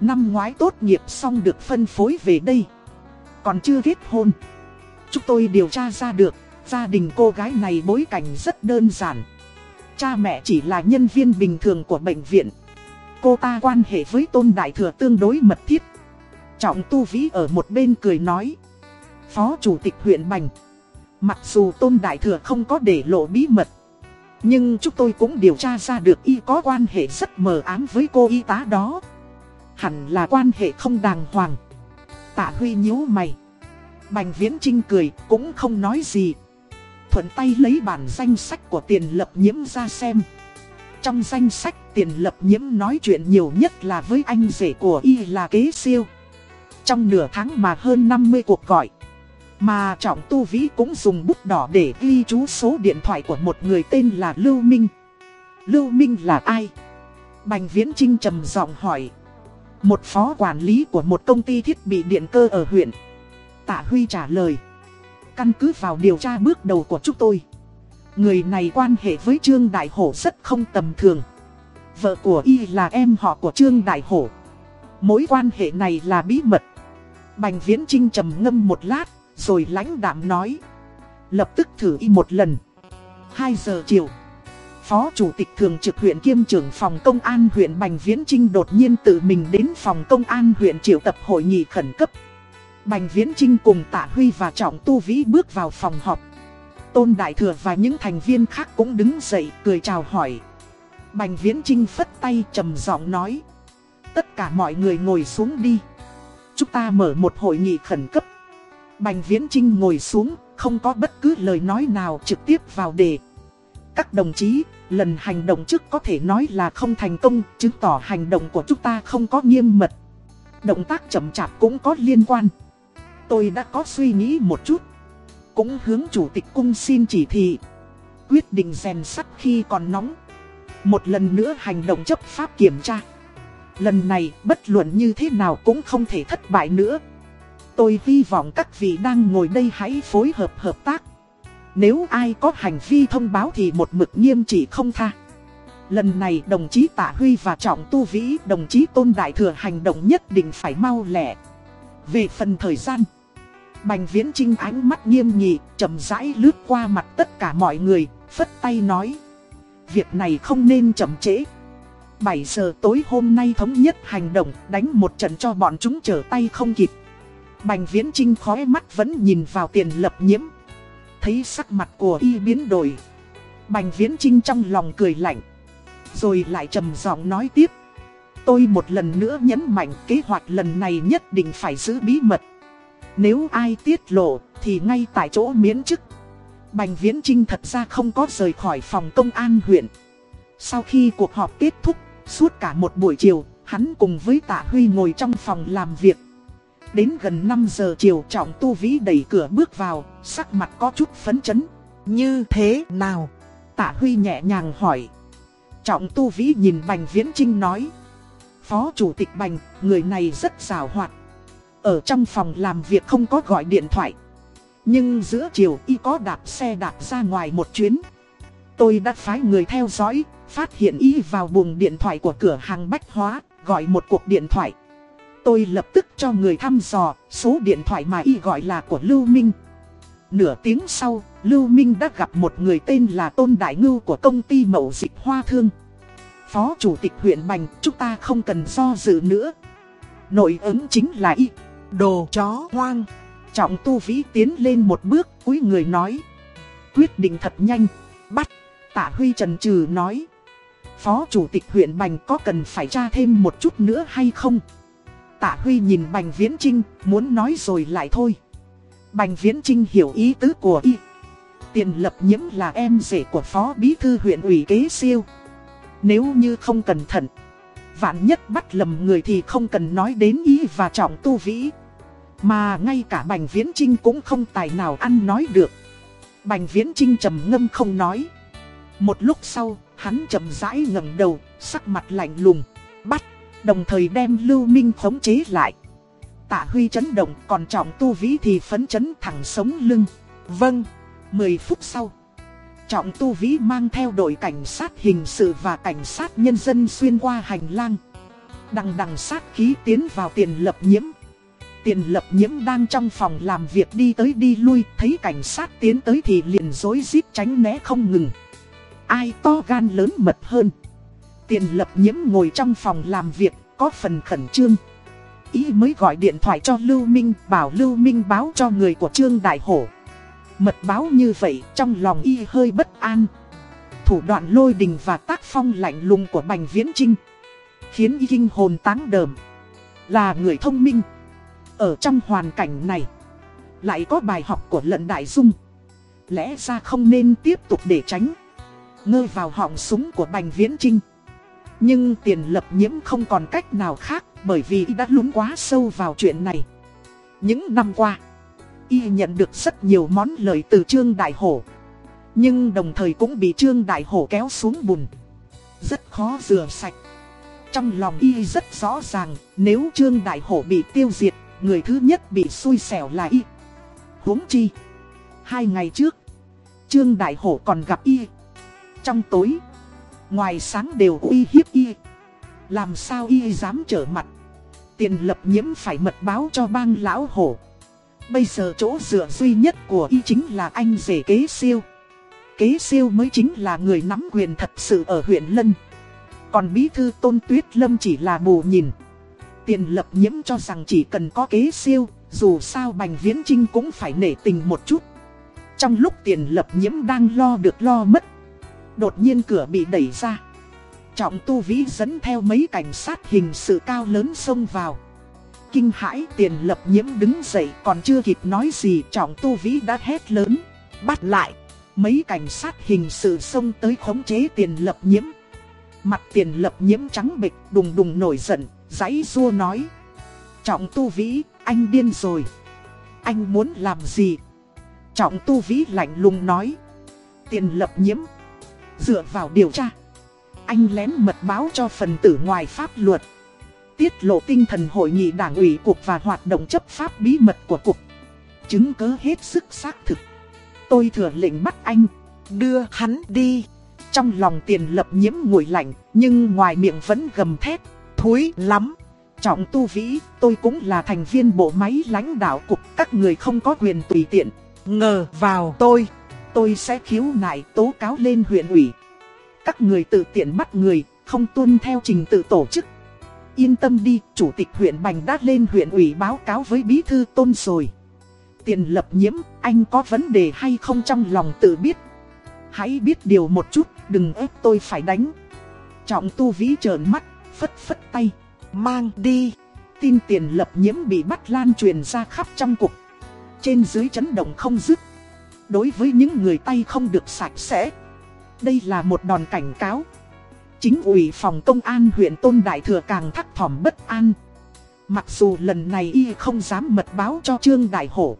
Năm ngoái tốt nghiệp xong được phân phối về đây. Còn chưa kết hôn. Chúng tôi điều tra ra được, gia đình cô gái này bối cảnh rất đơn giản. Cha mẹ chỉ là nhân viên bình thường của bệnh viện. Cô ta quan hệ với Tôn Đại Thừa tương đối mật thiết. Trọng Tu Vĩ ở một bên cười nói. Phó Chủ tịch huyện Bành. Mặc dù Tôn Đại Thừa không có để lộ bí mật. Nhưng chúng tôi cũng điều tra ra được y có quan hệ rất mờ ám với cô y tá đó. Hẳn là quan hệ không đàng hoàng. Tạ Huy nhíu mày. Bành Viễn Trinh cười, cũng không nói gì. thuận tay lấy bản danh sách của tiền lập nhiễm ra xem. Trong danh sách tiền lập nhiễm nói chuyện nhiều nhất là với anh rể của y là kế siêu. Trong nửa tháng mà hơn 50 cuộc gọi. Mà Trọng Tu Vĩ cũng dùng bút đỏ để ghi chú số điện thoại của một người tên là Lưu Minh. Lưu Minh là ai? Bành Viễn Trinh trầm giọng hỏi. Một phó quản lý của một công ty thiết bị điện cơ ở huyện. Tạ Huy trả lời. Căn cứ vào điều tra bước đầu của chúng tôi. Người này quan hệ với Trương Đại Hổ rất không tầm thường. Vợ của y là em họ của Trương Đại Hổ. Mối quan hệ này là bí mật. Bành Viễn Trinh trầm ngâm một lát, rồi lãnh đạm nói. Lập tức thử y một lần. 2 giờ chiều. Phó Chủ tịch Thường trực huyện kiêm trưởng phòng công an huyện Bành Viễn Trinh đột nhiên tự mình đến phòng công an huyện triệu tập hội nghị khẩn cấp. Bành Viễn Trinh cùng Tạ Huy và Trọng Tu Vĩ bước vào phòng họp. Tôn Đại Thừa và những thành viên khác cũng đứng dậy cười chào hỏi. Bành Viễn Trinh phất tay trầm giọng nói. Tất cả mọi người ngồi xuống đi. Chúng ta mở một hội nghị khẩn cấp. Bành Viễn Trinh ngồi xuống, không có bất cứ lời nói nào trực tiếp vào đề. Các đồng chí, lần hành động trước có thể nói là không thành công, chứng tỏ hành động của chúng ta không có nghiêm mật. Động tác chậm chạp cũng có liên quan. Tôi đã có suy nghĩ một chút. Cũng hướng chủ tịch cung xin chỉ thị. Quyết định rèn sắt khi còn nóng. Một lần nữa hành động chấp pháp kiểm tra. Lần này bất luận như thế nào cũng không thể thất bại nữa. Tôi hy vọng các vị đang ngồi đây hãy phối hợp hợp tác. Nếu ai có hành vi thông báo thì một mực nghiêm trị không tha. Lần này đồng chí Tạ Huy và Trọng Tu Vĩ, đồng chí Tôn Đại Thừa hành động nhất định phải mau lẹ. Về phần thời gian, Bành Viễn Trinh ánh mắt nghiêm nghị, chậm rãi lướt qua mặt tất cả mọi người, phất tay nói. Việc này không nên chậm trễ. 7 giờ tối hôm nay thống nhất hành động, đánh một trận cho bọn chúng trở tay không kịp. Bành Viễn Trinh khói mắt vẫn nhìn vào tiền lập nhiễm. Thấy sắc mặt của y biến đổi. Bành Viễn Trinh trong lòng cười lạnh. Rồi lại trầm giọng nói tiếp. Tôi một lần nữa nhấn mạnh kế hoạch lần này nhất định phải giữ bí mật. Nếu ai tiết lộ thì ngay tại chỗ miễn chức. Bành Viễn Trinh thật ra không có rời khỏi phòng công an huyện. Sau khi cuộc họp kết thúc, suốt cả một buổi chiều, hắn cùng với Tạ Huy ngồi trong phòng làm việc. Đến gần 5 giờ chiều trọng tu vĩ đẩy cửa bước vào, sắc mặt có chút phấn chấn. Như thế nào? Tạ Huy nhẹ nhàng hỏi. Trọng tu vĩ nhìn Bành Viễn Trinh nói. Phó Chủ tịch Bành, người này rất xảo hoạt. Ở trong phòng làm việc không có gọi điện thoại. Nhưng giữa chiều y có đạp xe đạp ra ngoài một chuyến. Tôi đã phái người theo dõi, phát hiện y vào buồng điện thoại của cửa hàng bách hóa, gọi một cuộc điện thoại. Tôi lập tức cho người thăm dò, số điện thoại mà y gọi là của Lưu Minh. Nửa tiếng sau, Lưu Minh đã gặp một người tên là Tôn Đại Ngưu của công ty mậu dịch Hoa Thương. Phó Chủ tịch huyện Bành, chúng ta không cần do dự nữa. Nội ứng chính là y, đồ chó hoang. Trọng Tu Vĩ tiến lên một bước, cúi người nói. Quyết định thật nhanh, bắt, tạ Huy Trần Trừ nói. Phó Chủ tịch huyện Bành có cần phải tra thêm một chút nữa hay không? Tạ Huy nhìn Bành Viễn Trinh, muốn nói rồi lại thôi. Bành Viễn Trinh hiểu ý tứ của y. Tiền lập nhiễm là em rể của Phó Bí Thư huyện ủy kế siêu. Nếu như không cẩn thận, vạn nhất bắt lầm người thì không cần nói đến ý và trọng tu vĩ. Mà ngay cả Bành Viễn Trinh cũng không tài nào ăn nói được. Bành Viễn Trinh trầm ngâm không nói. Một lúc sau, hắn chậm rãi ngẩng đầu, sắc mặt lạnh lùng, bắt. Đồng thời đem Lưu Minh khống chế lại Tạ Huy chấn động còn trọng tu vĩ thì phấn chấn thẳng sống lưng Vâng 10 phút sau Trọng tu vĩ mang theo đội cảnh sát hình sự và cảnh sát nhân dân xuyên qua hành lang Đằng đằng sát khí tiến vào tiền lập nhiễm Tiền lập nhiễm đang trong phòng làm việc đi tới đi lui Thấy cảnh sát tiến tới thì liền dối rít tránh né không ngừng Ai to gan lớn mật hơn Tiền lập nhiễm ngồi trong phòng làm việc, có phần khẩn trương. Ý mới gọi điện thoại cho Lưu Minh, bảo Lưu Minh báo cho người của Trương Đại Hổ. Mật báo như vậy, trong lòng y hơi bất an. Thủ đoạn lôi đình và tác phong lạnh lùng của Bành Viễn Trinh. Khiến y kinh hồn táng đờm. Là người thông minh. Ở trong hoàn cảnh này, lại có bài học của lận đại dung. Lẽ ra không nên tiếp tục để tránh Ngơ vào họng súng của Bành Viễn Trinh Nhưng tiền lập nhiễm không còn cách nào khác Bởi vì đã lún quá sâu vào chuyện này Những năm qua Y nhận được rất nhiều món lời từ Trương Đại Hổ. Nhưng đồng thời cũng bị Trương Đại Hổ kéo xuống bùn. Rất khó rửa sạch. Trong lòng Y rất rõ ràng, Nếu Trương Đại Hổ bị tiêu diệt, Người thứ nhất bị xui xẻo là Y. Huống chi, Hai ngày trước, Trương Đại Hổ còn gặp Y. Trong tối, Ngoài sáng đều uy hiếp Y. Làm sao Y dám trở mặt? Tiền lập nhiễm phải mật báo cho bang lão hổ. Bây giờ chỗ dựa duy nhất của y chính là anh rể kế siêu. Kế siêu mới chính là người nắm quyền thật sự ở huyện Lân. Còn bí thư tôn tuyết lâm chỉ là bù nhìn. Tiền lập nhiễm cho rằng chỉ cần có kế siêu, Dù sao bành viễn trinh cũng phải nể tình một chút. Trong lúc tiền lập nhiễm đang lo được lo mất, Đột nhiên cửa bị đẩy ra. Trọng tu vĩ dẫn theo mấy cảnh sát hình sự cao lớn xông vào. Kinh hãi tiền lập nhiễm đứng dậy còn chưa kịp nói gì trọng tu vĩ đã hét lớn. Bắt lại. Mấy cảnh sát hình sự xông tới khống chế tiền lập nhiễm. Mặt tiền lập nhiễm trắng bịch đùng đùng nổi giận, giấy rua nói. Trọng tu vĩ, anh điên rồi. Anh muốn làm gì? Trọng tu vĩ lạnh lùng nói. Tiền lập nhiễm. Dựa vào điều tra. Anh lén mật báo cho phần tử ngoài pháp luật tiết lộ tinh thần hội nghị đảng ủy cục và hoạt động chấp pháp bí mật của cục. Chứng cứ hết sức xác thực. Tôi thừa lệnh bắt anh, đưa hắn đi. Trong lòng tiền lập nhiễm ngồi lạnh, nhưng ngoài miệng vẫn gầm thét, thối lắm. Trọng tu vĩ, tôi cũng là thành viên bộ máy lãnh đạo cục, các người không có quyền tùy tiện. Ngờ vào tôi, tôi sẽ khiếu nại tố cáo lên huyện ủy. Các người tự tiện bắt người, không tuân theo trình tự tổ chức Yên tâm đi, chủ tịch huyện Bành đã lên huyện ủy báo cáo với bí thư tôn rồi. Tiền lập nhiễm, anh có vấn đề hay không trong lòng tự biết. Hãy biết điều một chút, đừng ép tôi phải đánh. Trọng tu vĩ trợn mắt, phất phất tay, mang đi. Tin tiền lập nhiễm bị bắt lan truyền ra khắp trong cục. Trên dưới chấn động không dứt. Đối với những người tay không được sạch sẽ, đây là một đòn cảnh cáo. Chính ủy phòng công an huyện Tôn Đại Thừa càng thắc thỏm bất an. Mặc dù lần này y không dám mật báo cho Trương Đại Hổ.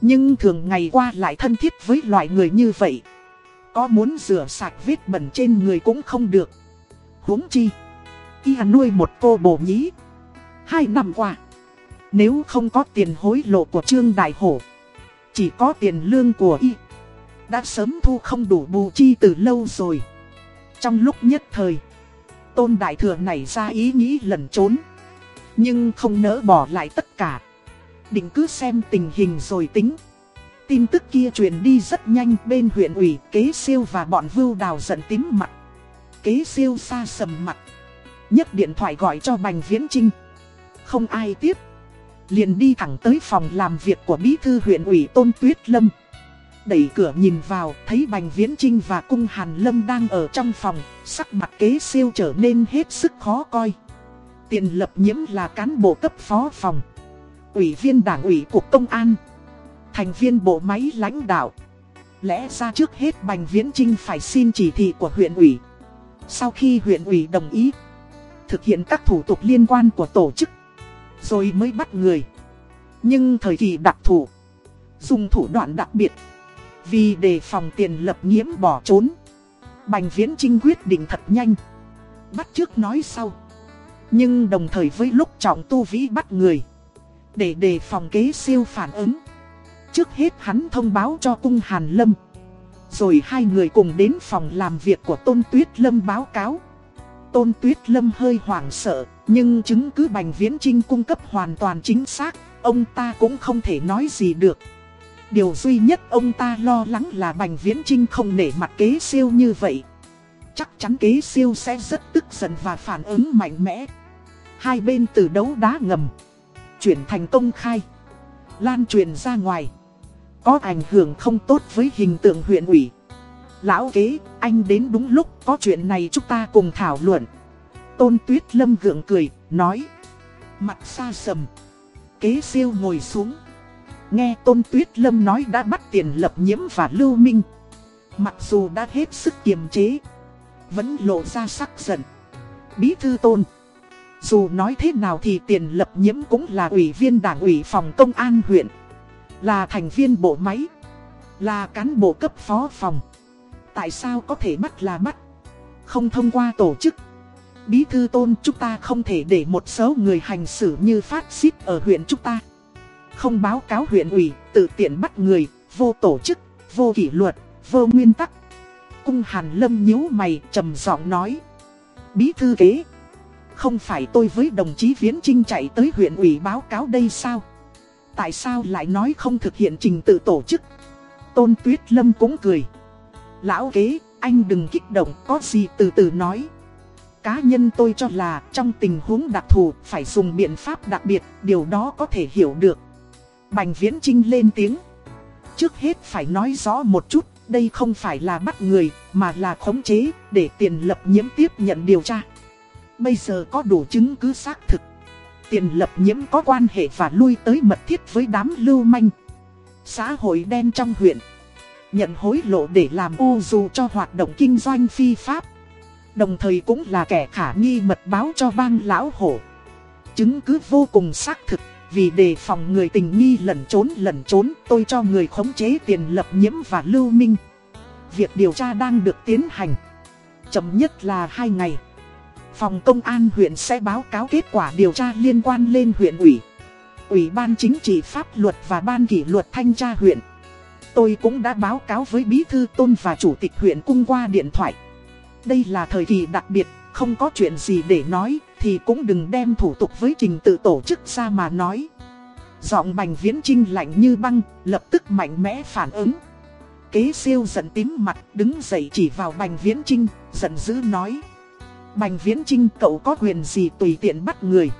Nhưng thường ngày qua lại thân thiết với loại người như vậy. Có muốn rửa sạch vết bẩn trên người cũng không được. huống chi. Y nuôi một cô bổ nhí. Hai năm qua. Nếu không có tiền hối lộ của Trương Đại Hổ. Chỉ có tiền lương của y. Đã sớm thu không đủ bù chi từ lâu rồi. Trong lúc nhất thời, Tôn Đại Thừa nảy ra ý nghĩ lẩn trốn. Nhưng không nỡ bỏ lại tất cả. Định cứ xem tình hình rồi tính. Tin tức kia truyền đi rất nhanh bên huyện ủy kế siêu và bọn vưu đào giận tím mặt. Kế siêu xa sầm mặt. nhấc điện thoại gọi cho Bành Viễn Trinh. Không ai tiếp. Liền đi thẳng tới phòng làm việc của bí thư huyện ủy Tôn Tuyết Lâm. Đẩy cửa nhìn vào, thấy Bành Viễn Trinh và Cung Hàn Lâm đang ở trong phòng, sắc mặt kế siêu trở nên hết sức khó coi. Tiền lập nhiễm là cán bộ cấp phó phòng, ủy viên đảng ủy cục công an, thành viên bộ máy lãnh đạo. Lẽ ra trước hết Bành Viễn Trinh phải xin chỉ thị của huyện ủy. Sau khi huyện ủy đồng ý, thực hiện các thủ tục liên quan của tổ chức, rồi mới bắt người. Nhưng thời kỳ đặc thủ, dùng thủ đoạn đặc biệt. Vì đề phòng tiền lập nhiễm bỏ trốn. Bành Viễn Trinh quyết định thật nhanh. Bắt trước nói sau. Nhưng đồng thời với lúc trọng tu vĩ bắt người. Để đề phòng kế siêu phản ứng. Trước hết hắn thông báo cho cung Hàn Lâm. Rồi hai người cùng đến phòng làm việc của Tôn Tuyết Lâm báo cáo. Tôn Tuyết Lâm hơi hoảng sợ, Nhưng chứng cứ Bành Viễn Trinh cung cấp hoàn toàn chính xác. Ông ta cũng không thể nói gì được. Điều duy nhất ông ta lo lắng là Bành Viễn Trinh không nể mặt kế siêu như vậy. Chắc chắn kế siêu sẽ rất tức giận và phản ứng mạnh mẽ. Hai bên từ đấu đá ngầm. Chuyển thành công khai. Lan truyền ra ngoài. Có ảnh hưởng không tốt với hình tượng huyện ủy. Lão kế, anh đến đúng lúc có chuyện này chúng ta cùng thảo luận. Tôn Tuyết Lâm gượng cười, nói. Mặt xa sầm. Kế siêu ngồi xuống Nghe Tôn Tuyết Lâm nói đã bắt tiền lập nhiễm và lưu minh. Mặc dù đã hết sức kiềm chế, Vẫn lộ ra sắc giận. Bí thư Tôn, Dù nói thế nào thì tiền lập nhiễm cũng là ủy viên đảng ủy phòng công an huyện, Là thành viên bộ máy, Là cán bộ cấp phó phòng. Tại sao có thể bắt là bắt Không thông qua tổ chức. Bí thư tôn, chúng ta không thể để một số người hành xử như phát xít ở huyện chúng ta. Không báo cáo huyện ủy, tự tiện bắt người, vô tổ chức, vô kỷ luật, vô nguyên tắc. Cung Hàn Lâm nhíu mày trầm giọng nói Bí thư kế Không phải tôi với đồng chí Viễn Trinh chạy tới huyện ủy báo cáo đây sao? Tại sao lại nói không thực hiện trình tự tổ chức? Tôn Tuyết Lâm cũng cười Lão kế, anh đừng kích động, có gì từ từ nói. Cá nhân tôi cho là trong tình huống đặc thù phải dùng biện pháp đặc biệt, điều đó có thể hiểu được. Bành Viễn Trinh lên tiếng. Trước hết phải nói rõ một chút, đây không phải là bắt người, mà là khống chế, để tiền lập nhiễm tiếp nhận điều tra. Bây giờ có đủ chứng cứ xác thực. Tiền lập nhiễm có quan hệ và lui tới mật thiết với đám lưu manh. Xã hội đen trong huyện. Nhận hối lộ để làm ô dù cho hoạt động kinh doanh phi pháp. Đồng thời cũng là kẻ khả nghi mật báo cho bang lão hổ Chứng cứ vô cùng xác thực vì đề phòng người tình nghi lẩn trốn lẩn trốn Tôi cho người khống chế tiền lập nhiễm và lưu minh. Việc điều tra đang được tiến hành. Chậm nhất là 2 ngày. Phòng công an huyện sẽ báo cáo kết quả điều tra liên quan lên huyện ủy Ủy ban chính trị pháp luật và ban kỷ luật thanh tra huyện. Tôi cũng đã báo cáo với bí thư tôn và chủ tịch huyện cung qua điện thoại. Đây là thời kỳ đặc biệt, không có chuyện gì để nói, thì cũng đừng đem thủ tục với trình tự tổ chức ra mà nói. Giọng bành viễn trinh lạnh như băng, lập tức mạnh mẽ phản ứng. Kế siêu giận tím mặt, đứng dậy chỉ vào bành viễn trinh, giận dữ nói. Bành viễn trinh cậu có quyền gì tùy tiện bắt người.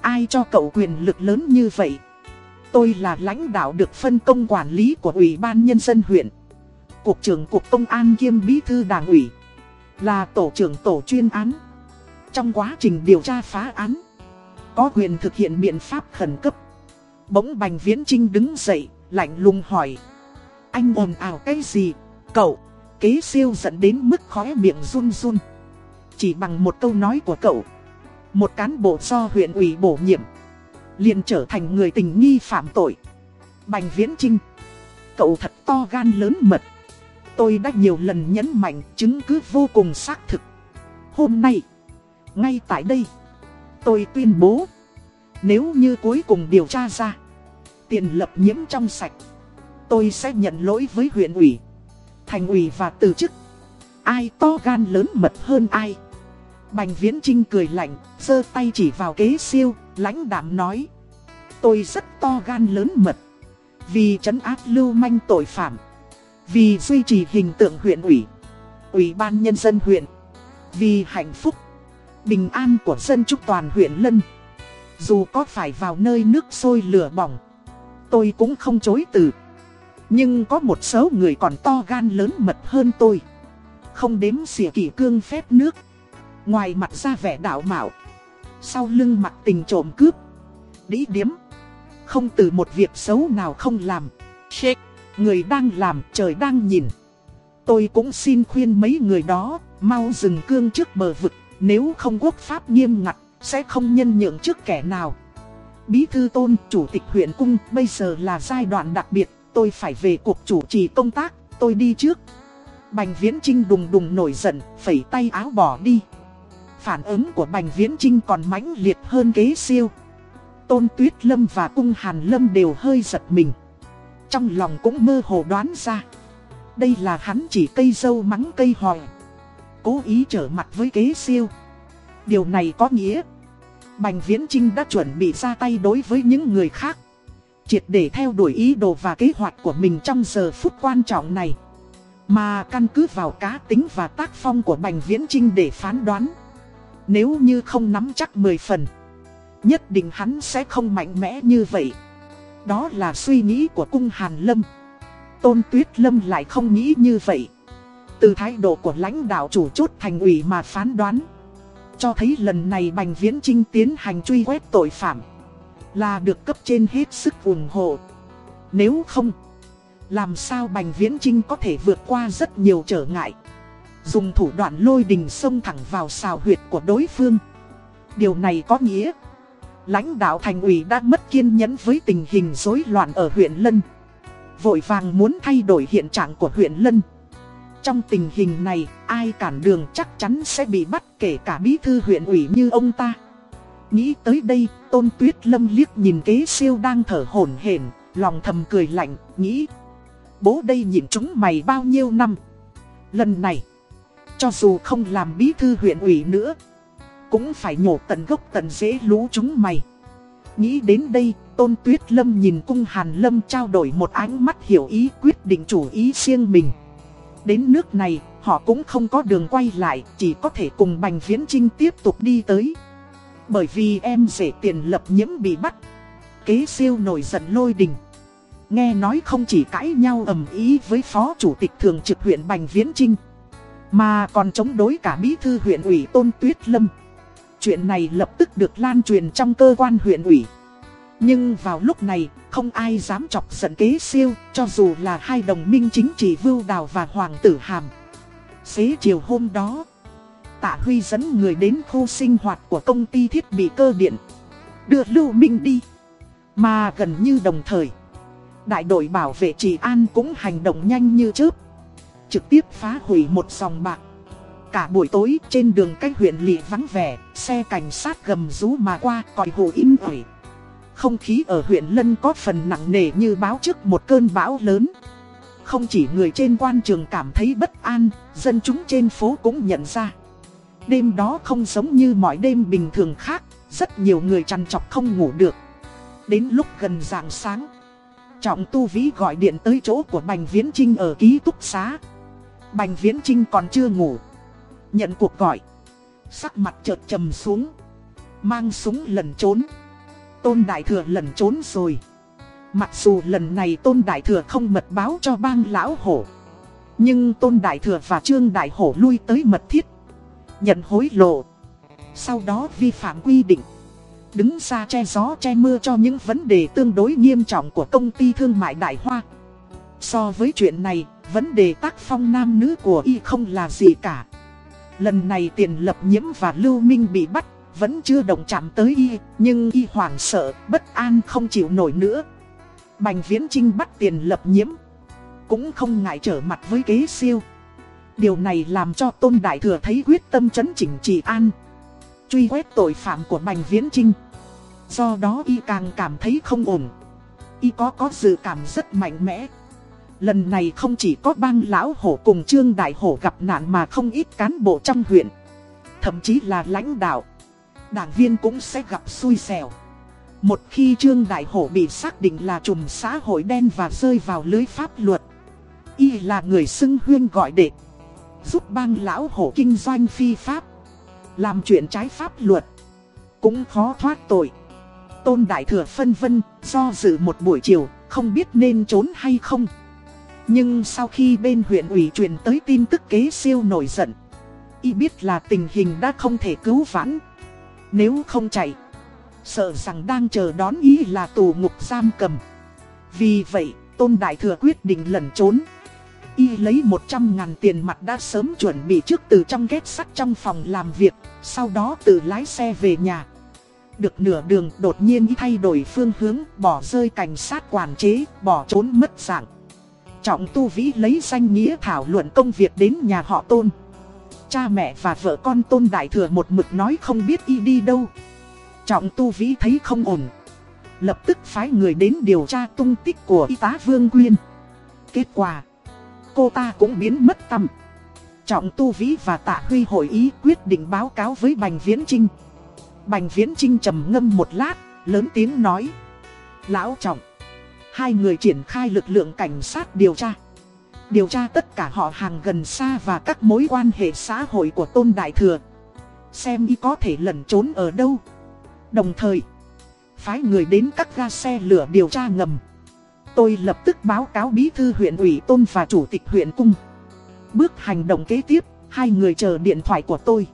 Ai cho cậu quyền lực lớn như vậy? Tôi là lãnh đạo được phân công quản lý của Ủy ban Nhân dân huyện. Cục trưởng Cục Công an kiêm bí thư đảng ủy. Là tổ trưởng tổ chuyên án trong quá trình điều tra phá án Có quyền thực hiện biện pháp khẩn cấp. Bỗng Bành Viễn Trinh đứng dậy Lạnh lùng hỏi Anh ồn ào cái gì? Cậu Kế siêu dẫn đến mức khóe miệng run run. Chỉ bằng một câu nói của cậu Một cán bộ do huyện ủy bổ nhiệm liền trở thành người tình nghi phạm tội. Bành Viễn Trinh Cậu thật to gan lớn mật. Tôi đã nhiều lần nhấn mạnh chứng cứ vô cùng xác thực. Hôm nay, ngay tại đây, tôi tuyên bố, nếu như cuối cùng điều tra ra, tiền lập nhiễm trong sạch, tôi sẽ nhận lỗi với huyện ủy, thành ủy và từ chức. Ai to gan lớn mật hơn ai? Bành Viễn Trinh cười lạnh, giơ tay chỉ vào kế siêu, lãnh đạm nói. Tôi rất to gan lớn mật, vì trấn áp lưu manh tội phạm. Vì duy trì hình tượng huyện ủy, ủy ban nhân dân huyện, vì hạnh phúc, bình an của dân trúc toàn huyện Lân. Dù có phải vào nơi nước sôi lửa bỏng, tôi cũng không chối từ. Nhưng có một số người còn to gan lớn mật hơn tôi. Không đếm xỉa kỷ cương phép nước. Ngoài mặt ra vẻ đạo mạo. Sau lưng mặt tình trộm cướp. Đĩ điếm. Không từ một việc xấu nào không làm. Shake. Người đang làm trời đang nhìn Tôi cũng xin khuyên mấy người đó Mau dừng cương trước bờ vực nếu không quốc pháp nghiêm ngặt, Sẽ không nhân nhượng trước kẻ nào. Bí thư tôn, chủ tịch huyện cung, Bây giờ là giai đoạn đặc biệt, Tôi phải về cuộc chủ trì công tác, Tôi đi trước. Bành Viễn Trinh đùng đùng nổi giận, Phẩy tay áo bỏ đi. Phản ứng của Bành Viễn Trinh còn mãnh liệt hơn kế siêu. Tôn Tuyết Lâm và Cung Hàn Lâm đều hơi giật mình. Trong lòng cũng mơ hồ đoán ra. Đây là hắn chỉ cây dâu mắng cây hòi. Cố ý trở mặt với kế siêu Điều này có nghĩa, Bành Viễn Trinh đã chuẩn bị ra tay đối với những người khác Triệt để theo đuổi ý đồ và kế hoạch của mình trong giờ phút quan trọng này Mà căn cứ vào cá tính và tác phong của Bành Viễn Trinh để phán đoán, Nếu như không nắm chắc 10 phần, Nhất định hắn sẽ không mạnh mẽ như vậy đó là suy nghĩ của cung Hàn Lâm. Tôn Tuyết Lâm lại không nghĩ như vậy. Từ thái độ của lãnh đạo chủ chốt thành ủy mà phán đoán. Cho thấy lần này Bành Viễn Trinh tiến hành truy quét tội phạm. Là được cấp trên hết sức ủng hộ. Nếu không, làm sao Bành Viễn Trinh có thể vượt qua rất nhiều trở ngại. Dùng thủ đoạn lôi đình xông thẳng vào xào huyệt của đối phương. Điều này có nghĩa, lãnh đạo thành ủy đã mất kiên nhẫn với tình hình rối loạn ở huyện Lân. Vội vàng muốn thay đổi hiện trạng của huyện Lân. Trong tình hình này, ai cản đường chắc chắn sẽ bị bắt kể cả bí thư huyện ủy như ông ta. Nghĩ tới đây, Tôn Tuyết Lâm liếc nhìn kế siêu đang thở hổn hển, lòng thầm cười lạnh, nghĩ. Bố đây nhìn chúng mày bao nhiêu năm. Lần này, cho dù không làm bí thư huyện ủy nữa, cũng phải nhổ tận gốc tận rễ lũ chúng mày. Nghĩ đến đây, Tôn Tuyết Lâm nhìn cung Hàn Lâm trao đổi một ánh mắt hiểu ý quyết định chủ ý riêng mình. Đến nước này, họ cũng không có đường quay lại, chỉ có thể cùng Bành Viễn Trinh tiếp tục đi tới. Bởi vì em rể tiền lập nhiễm bị bắt. Kế siêu nổi giận lôi đình. Nghe nói không chỉ cãi nhau ầm ý với phó chủ tịch thường trực huyện Bành Viễn Trinh. Mà còn chống đối cả bí thư huyện ủy Tôn Tuyết Lâm. Chuyện này lập tức được lan truyền trong cơ quan huyện ủy. Nhưng vào lúc này, không ai dám chọc giận kế siêu, cho dù là hai đồng minh chính trị Vưu Đào và Hoàng Tử Hàm. Xế chiều hôm đó, Tạ Huy dẫn người đến khu sinh hoạt của công ty thiết bị cơ điện. Đưa Lưu Minh đi. Mà gần như đồng thời, đại đội bảo vệ trị an cũng hành động nhanh như chớp. Trực tiếp phá hủy một dòng bạc. Cả buổi tối trên đường cách huyện lị vắng vẻ, xe cảnh sát gầm rú mà qua còi hồ im ủi. Không khí ở huyện Lân có phần nặng nề như báo trước một cơn bão lớn. Không chỉ người trên quan trường cảm thấy bất an, dân chúng trên phố cũng nhận ra. Đêm đó không giống như mọi đêm bình thường khác, rất nhiều người chăn chọc không ngủ được. Đến lúc gần rạng sáng, Trọng Tu Vĩ gọi điện tới chỗ của Bành Viễn Trinh ở ký túc xá. Bành Viễn Trinh còn chưa ngủ. Nhận cuộc gọi. Sắc mặt chợt trầm xuống. Mang súng lần trốn. Tôn Đại Thừa lần trốn rồi. Mặc dù lần này Tôn Đại Thừa không mật báo cho bang lão hổ. Nhưng Tôn Đại Thừa và Trương Đại Hổ lui tới mật thiết. Nhận hối lộ. Sau đó vi phạm quy định. Đứng ra che gió che mưa cho những vấn đề tương đối nghiêm trọng của công ty thương mại Đại Hoa. So với chuyện này, vấn đề tác phong nam nữ của y không là gì cả. Lần này tiền lập nhiễm và lưu minh bị bắt vẫn chưa động chạm tới y, nhưng y hoảng sợ, bất an không chịu nổi nữa. Bành Viễn Trinh bắt tiền lập nhiễm, cũng không ngại trở mặt với kế siêu. Điều này làm cho Tôn Đại Thừa thấy quyết tâm chấn chỉnh trị an, truy quét tội phạm của Bành Viễn Trinh. Do đó y càng cảm thấy không ổn. Y có có dự cảm rất mạnh mẽ. Lần này không chỉ có bang lão hổ cùng trương đại hổ gặp nạn mà không ít cán bộ trong huyện. Thậm chí là lãnh đạo đảng viên cũng sẽ gặp xui xẻo. Một khi Trương Đại Hổ bị xác định là trùm xã hội đen và rơi vào lưới pháp luật, y là người xưng huyên gọi đệ, giúp bang lão hổ kinh doanh phi pháp, làm chuyện trái pháp luật, cũng khó thoát tội. Tôn Đại Thừa phân vân, do dự một buổi chiều, không biết nên trốn hay không. Nhưng sau khi bên huyện ủy truyền tới tin tức kế siêu nổi giận, y biết là tình hình đã không thể cứu vãn. Nếu không chạy, sợ rằng đang chờ đón ý là tù ngục giam cầm. Vì vậy, Tôn Đại Thừa quyết định lẩn trốn. Y lấy 100 ngàn tiền mặt đã sớm chuẩn bị trước từ trong ghét sắt trong phòng làm việc, sau đó tự lái xe về nhà. Được nửa đường đột nhiên y thay đổi phương hướng, bỏ rơi cảnh sát quản chế, bỏ trốn mất dạng. Trọng Tu Vĩ lấy danh nghĩa thảo luận công việc đến nhà họ Tôn. Cha mẹ và vợ con tôn đại thừa một mực nói không biết y đi đâu. Trọng tu vĩ thấy không ổn. Lập tức phái người đến điều tra tung tích của y tá Vương Quyên. Kết quả, Cô ta cũng biến mất tâm Trọng tu vĩ và tạ huy hội ý quyết định báo cáo với Bành Viễn Trinh Bành Viễn Trinh trầm ngâm một lát, Lớn tiếng nói. Lão Trọng, Hai người triển khai lực lượng cảnh sát điều tra. Điều tra tất cả họ hàng gần xa và các mối quan hệ xã hội của Tôn Đại Thừa. Xem y có thể lẩn trốn ở đâu. Đồng thời Phái người đến các ga xe lửa điều tra ngầm. Tôi lập tức báo cáo bí thư huyện ủy Tôn và chủ tịch huyện Cung. Bước hành động kế tiếp Hai người chờ điện thoại của tôi.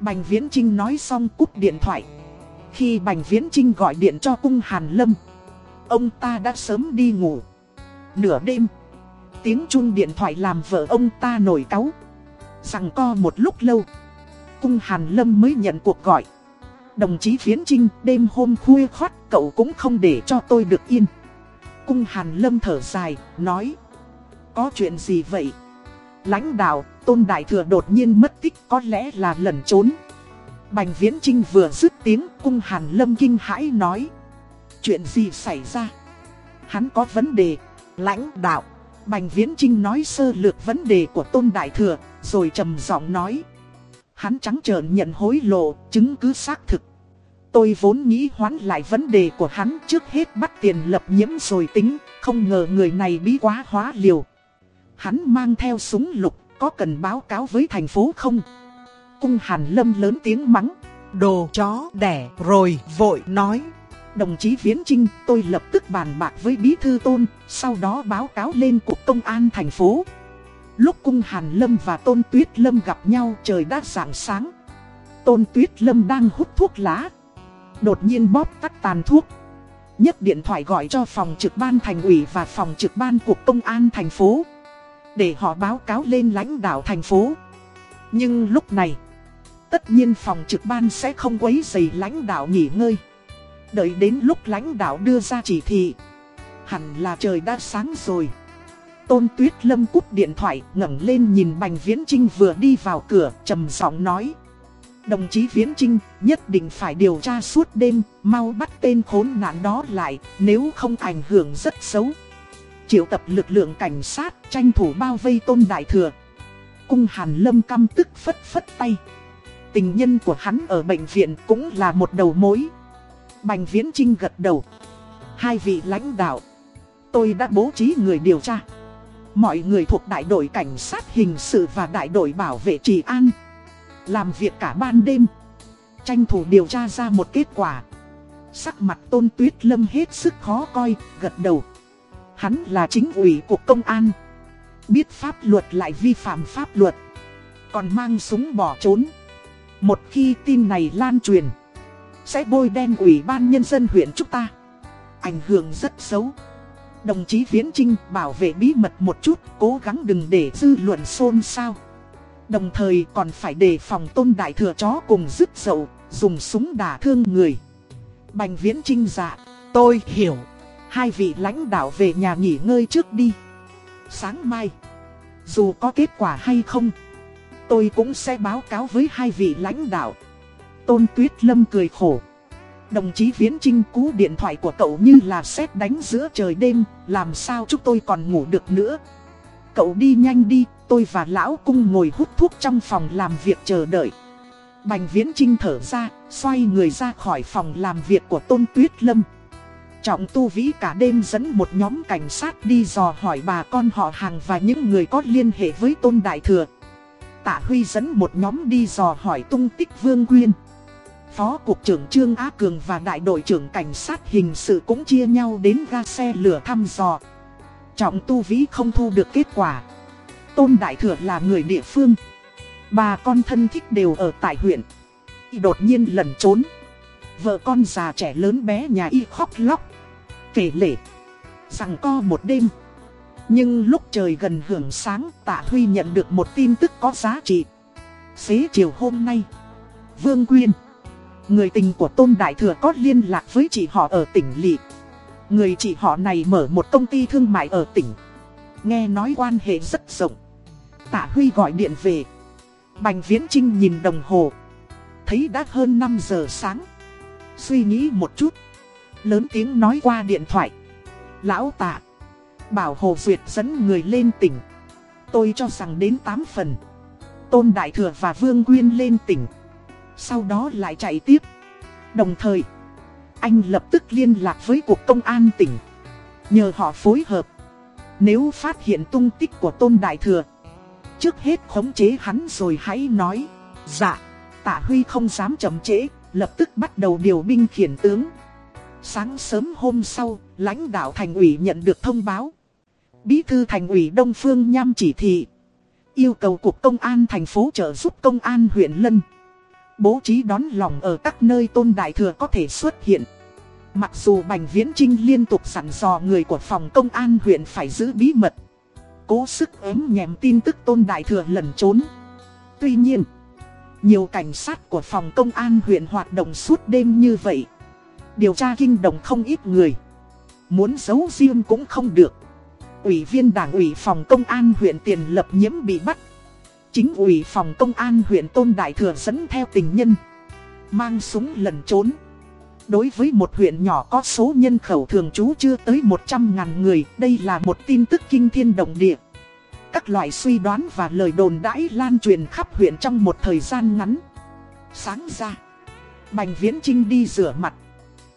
Bành Viễn Trinh nói xong cúp điện thoại. Khi Bành Viễn Trinh gọi điện cho Cung Hàn Lâm ông ta đã sớm đi ngủ. Nửa đêm, tiếng chuông điện thoại làm vợ ông ta nổi cáu. Rằng co một lúc lâu, cung Hàn Lâm mới nhận cuộc gọi. Đồng chí Phiến Trinh, đêm hôm khuya khoát, cậu cũng không để cho tôi được yên. Cung Hàn Lâm thở dài, nói. Có chuyện gì vậy? Lãnh đạo, Tôn Đại Thừa đột nhiên mất tích có lẽ là lẩn trốn. Bành Viễn Trinh vừa dứt tiếng, cung Hàn Lâm kinh hãi nói. Chuyện gì xảy ra? Hắn có vấn đề, lãnh đạo. Bành Viễn Trinh nói sơ lược vấn đề của Tôn Đại Thừa, rồi trầm giọng nói. Hắn trắng trợn nhận hối lộ, chứng cứ xác thực. Tôi vốn nghĩ hoán lại vấn đề của hắn trước hết bắt tiền lập nhiễm rồi tính, không ngờ người này bí quá hóa liều. Hắn mang theo súng lục, có cần báo cáo với thành phố không? Cung Hàn Lâm lớn tiếng mắng, đồ chó đẻ rồi vội nói. Đồng chí Viễn Trinh, tôi lập tức bàn bạc với Bí Thư Tôn, sau đó báo cáo lên Cục Công an thành phố. Lúc Cung Hàn Lâm và Tôn Tuyết Lâm gặp nhau trời đã rạng sáng. Tôn Tuyết Lâm đang hút thuốc lá. Đột nhiên bóp tắt tàn thuốc. nhất điện thoại gọi cho phòng trực ban thành ủy và phòng trực ban Cục Công an thành phố. Để họ báo cáo lên lãnh đạo thành phố. Nhưng lúc này, tất nhiên phòng trực ban sẽ không quấy dày lãnh đạo nghỉ ngơi. Đợi đến lúc lãnh đạo đưa ra chỉ thị. Hẳn là trời đã sáng rồi. Tôn Tuyết Lâm cúp điện thoại, ngẩng lên nhìn Bành Viễn Trinh vừa đi vào cửa, trầm giọng nói. Đồng chí Viễn Trinh nhất định phải điều tra suốt đêm, Mau bắt tên khốn nạn đó lại, Nếu không ảnh hưởng rất xấu. Triệu tập lực lượng cảnh sát, tranh thủ bao vây Tôn Đại Thừa. Cung Hàn Lâm căm tức phất phất tay. Tình nhân của hắn ở bệnh viện cũng là một đầu mối. Bành Viễn Trinh gật đầu. Hai vị lãnh đạo. Tôi đã bố trí người điều tra. Mọi người thuộc đại đội cảnh sát hình sự và đại đội bảo vệ trị an. Làm việc cả ban đêm. Tranh thủ điều tra ra một kết quả. Sắc mặt tôn tuyết lâm hết sức khó coi, gật đầu. Hắn là chính ủy của công an. Biết pháp luật lại vi phạm pháp luật. Còn mang súng bỏ trốn. Một khi tin này lan truyền sẽ bôi đen ủy ban nhân dân huyện chúng ta. Ảnh hưởng rất xấu. Đồng chí Viễn Trinh bảo vệ bí mật một chút, Cố gắng đừng để dư luận xôn xao. Đồng thời còn phải đề phòng tôn đại thừa chó cùng dứt dậu, Dùng súng đả thương người. Bành Viễn Trinh dạ Tôi hiểu. Hai vị lãnh đạo về nhà nghỉ ngơi trước đi. Sáng mai, Dù có kết quả hay không, Tôi cũng sẽ báo cáo với hai vị lãnh đạo. Tôn Tuyết Lâm cười khổ. Đồng chí Viễn Trinh cú điện thoại của cậu như là sét đánh giữa trời đêm, làm sao chúng tôi còn ngủ được nữa. Cậu đi nhanh đi, tôi và Lão Cung ngồi hút thuốc trong phòng làm việc chờ đợi. Bành Viễn Trinh thở ra, xoay người ra khỏi phòng làm việc của Tôn Tuyết Lâm. Trọng tu vĩ cả đêm dẫn một nhóm cảnh sát đi dò hỏi bà con họ hàng và những người có liên hệ với Tôn Đại Thừa. Tạ Huy dẫn một nhóm đi dò hỏi tung tích Vương Quyên. Phó Cục trưởng Trương Á Cường và Đại đội trưởng Cảnh sát hình sự cũng chia nhau đến ga xe lửa thăm dò. Trọng Tu Vĩ không thu được kết quả. Tôn Đại Thừa là người địa phương. Bà con thân thích đều ở tại huyện. Y đột nhiên lẩn trốn. Vợ con già trẻ lớn bé nhà y khóc lóc. Kể lể. Rằng co một đêm. Nhưng lúc trời gần hưởng sáng, Tạ Huy nhận được một tin tức có giá trị. Xế chiều hôm nay. Vương Quyên. Người tình của Tôn Đại Thừa có liên lạc với chị họ ở tỉnh Lị. Người chị họ này mở một công ty thương mại ở tỉnh. Nghe nói quan hệ rất rộng. Tạ Huy gọi điện về. Bành Viễn Trinh nhìn đồng hồ. Thấy đã hơn 5 giờ sáng. Suy nghĩ một chút. Lớn tiếng nói qua điện thoại. Lão tạ. Bảo Hồ Duyệt dẫn người lên tỉnh. Tôi cho rằng đến 8 phần. Tôn Đại Thừa và Vương Quyên lên tỉnh. Sau đó lại chạy tiếp. Đồng thời, Anh lập tức liên lạc với Cục Công an tỉnh, Nhờ họ phối hợp. Nếu phát hiện tung tích của Tôn Đại Thừa, Trước hết khống chế hắn rồi hãy nói Dạ Tạ Huy không dám chậm trễ, Lập tức bắt đầu điều binh khiển tướng. Sáng sớm hôm sau, Lãnh đạo thành ủy nhận được thông báo. Bí thư thành ủy Đông Phương Nham chỉ thị, Yêu cầu Cục Công an thành phố trợ giúp Công an huyện Lân. Bố trí đón lòng ở các nơi tôn đại thừa có thể xuất hiện. Mặc dù Bành Viễn Trinh liên tục sẵn dò người của phòng công an huyện phải giữ bí mật, Cố sức ếm nhèm tin tức tôn đại thừa lẩn trốn. Tuy nhiên, Nhiều cảnh sát của phòng công an huyện hoạt động suốt đêm như vậy. Điều tra kinh động không ít người. Muốn giấu riêng cũng không được. Ủy viên đảng ủy phòng công an huyện Tiền Lập Nhiễm bị bắt. Chính ủy phòng công an huyện Tôn Đại Thừa dẫn theo tình nhân, Mang súng lần trốn. Đối với một huyện nhỏ có số nhân khẩu thường trú chưa tới 100.000 người, Đây là một tin tức kinh thiên động địa. Các loại suy đoán và lời đồn đãi lan truyền khắp huyện trong một thời gian ngắn. Sáng ra, Bành Viễn Trinh đi rửa mặt,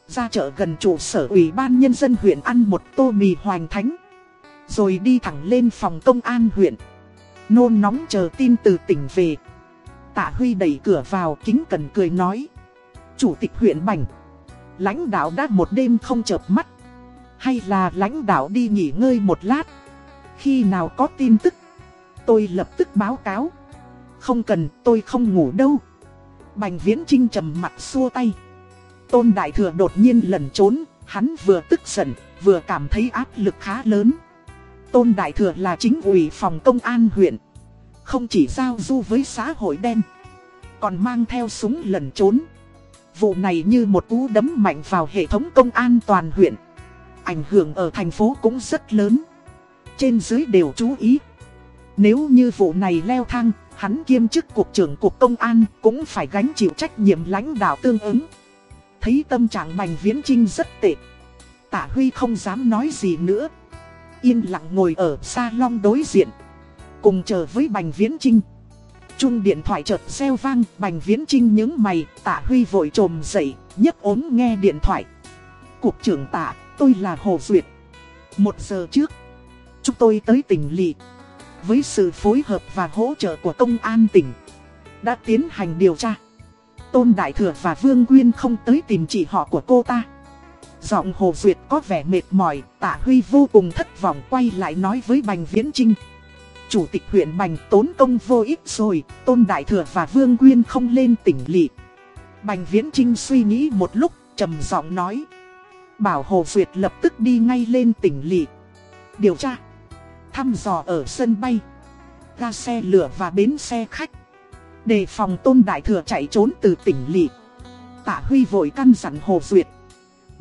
Ra chợ gần trụ sở ủy ban nhân dân huyện ăn một tô mì hoành thánh, Rồi đi thẳng lên phòng công an huyện. Nôn nóng chờ tin từ tỉnh về. Tạ Huy đẩy cửa vào, kính cần cười nói. Chủ tịch huyện Bành Lãnh đạo đã một đêm không chợp mắt. Hay là lãnh đạo đi nghỉ ngơi một lát. Khi nào có tin tức, Tôi lập tức báo cáo. Không cần, tôi không ngủ đâu. Bành viễn trinh trầm mặt xua tay. Tôn Đại Thừa đột nhiên lẩn trốn, Hắn vừa tức giận, vừa cảm thấy áp lực khá lớn. Tôn Đại Thừa là chính ủy phòng công an huyện. Không chỉ giao du với xã hội đen, Còn mang theo súng lẩn trốn. Vụ này như một cú đấm mạnh vào hệ thống công an toàn huyện. Ảnh hưởng ở thành phố cũng rất lớn. Trên dưới đều chú ý. Nếu như vụ này leo thang, Hắn kiêm chức cục trưởng cục công an Cũng phải gánh chịu trách nhiệm lãnh đạo tương ứng. Thấy tâm trạng Bành Viễn Trinh rất tệ. Tả Huy không dám nói gì nữa. Yên lặng ngồi ở salon đối diện, Cùng chờ với Bành Viễn Trinh Chung điện thoại chợt reo vang, Bành Viễn Trinh những mày, Tạ Huy vội trồm dậy, nhấc ốm nghe điện thoại. Cục trưởng tạ, tôi là Hồ Duyệt. Một giờ trước, Chúng tôi tới tỉnh Lị Với sự phối hợp và hỗ trợ của công an tỉnh, Đã tiến hành điều tra. Tôn Đại Thừa và Vương Quyên không tới tìm chị họ của cô ta. Giọng Hồ Duyệt có vẻ mệt mỏi, Tạ Huy vô cùng thất vọng quay lại nói với Bành Viễn Trinh. Chủ tịch huyện Bành tốn công vô ích rồi, Tôn Đại Thừa và Vương Quyên không lên tỉnh lỵ. Bành Viễn Trinh suy nghĩ một lúc, trầm giọng nói. Bảo Hồ Duyệt lập tức đi ngay lên tỉnh lỵ. Điều tra, thăm dò ở sân bay, ga xe lửa và bến xe khách. Đề phòng Tôn Đại Thừa chạy trốn từ tỉnh lỵ. Tạ Huy vội căn dặn Hồ Duyệt.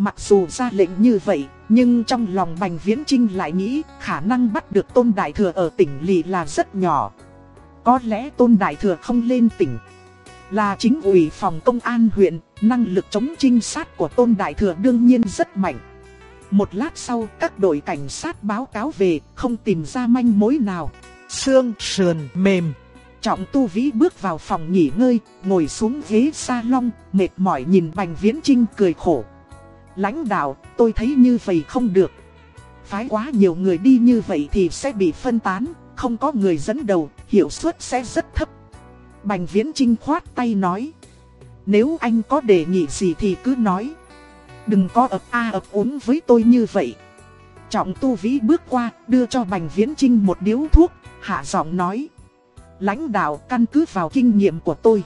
Mặc dù ra lệnh như vậy, nhưng trong lòng Bành Viễn Trinh lại nghĩ khả năng bắt được Tôn Đại Thừa ở tỉnh Lì là rất nhỏ. Có lẽ Tôn Đại Thừa không lên tỉnh. Là chính ủy phòng công an huyện, năng lực chống trinh sát của Tôn Đại Thừa đương nhiên rất mạnh. Một lát sau, các đội cảnh sát báo cáo về, không tìm ra manh mối nào. Xương, sườn, mềm. Trọng Tu Vĩ bước vào phòng nghỉ ngơi, ngồi xuống ghế salon, mệt mỏi nhìn Bành Viễn Trinh cười khổ. Lãnh đạo, tôi thấy như vậy không được. Phái quá nhiều người đi như vậy thì sẽ bị phân tán, không có người dẫn đầu, hiệu suất sẽ rất thấp. Bành Viễn Trinh khoát tay nói. Nếu anh có đề nghị gì thì cứ nói. Đừng có ập a ập uống với tôi như vậy. Trọng Tu Vĩ bước qua, đưa cho Bành Viễn Trinh một điếu thuốc, hạ giọng nói. Lãnh đạo căn cứ vào kinh nghiệm của tôi.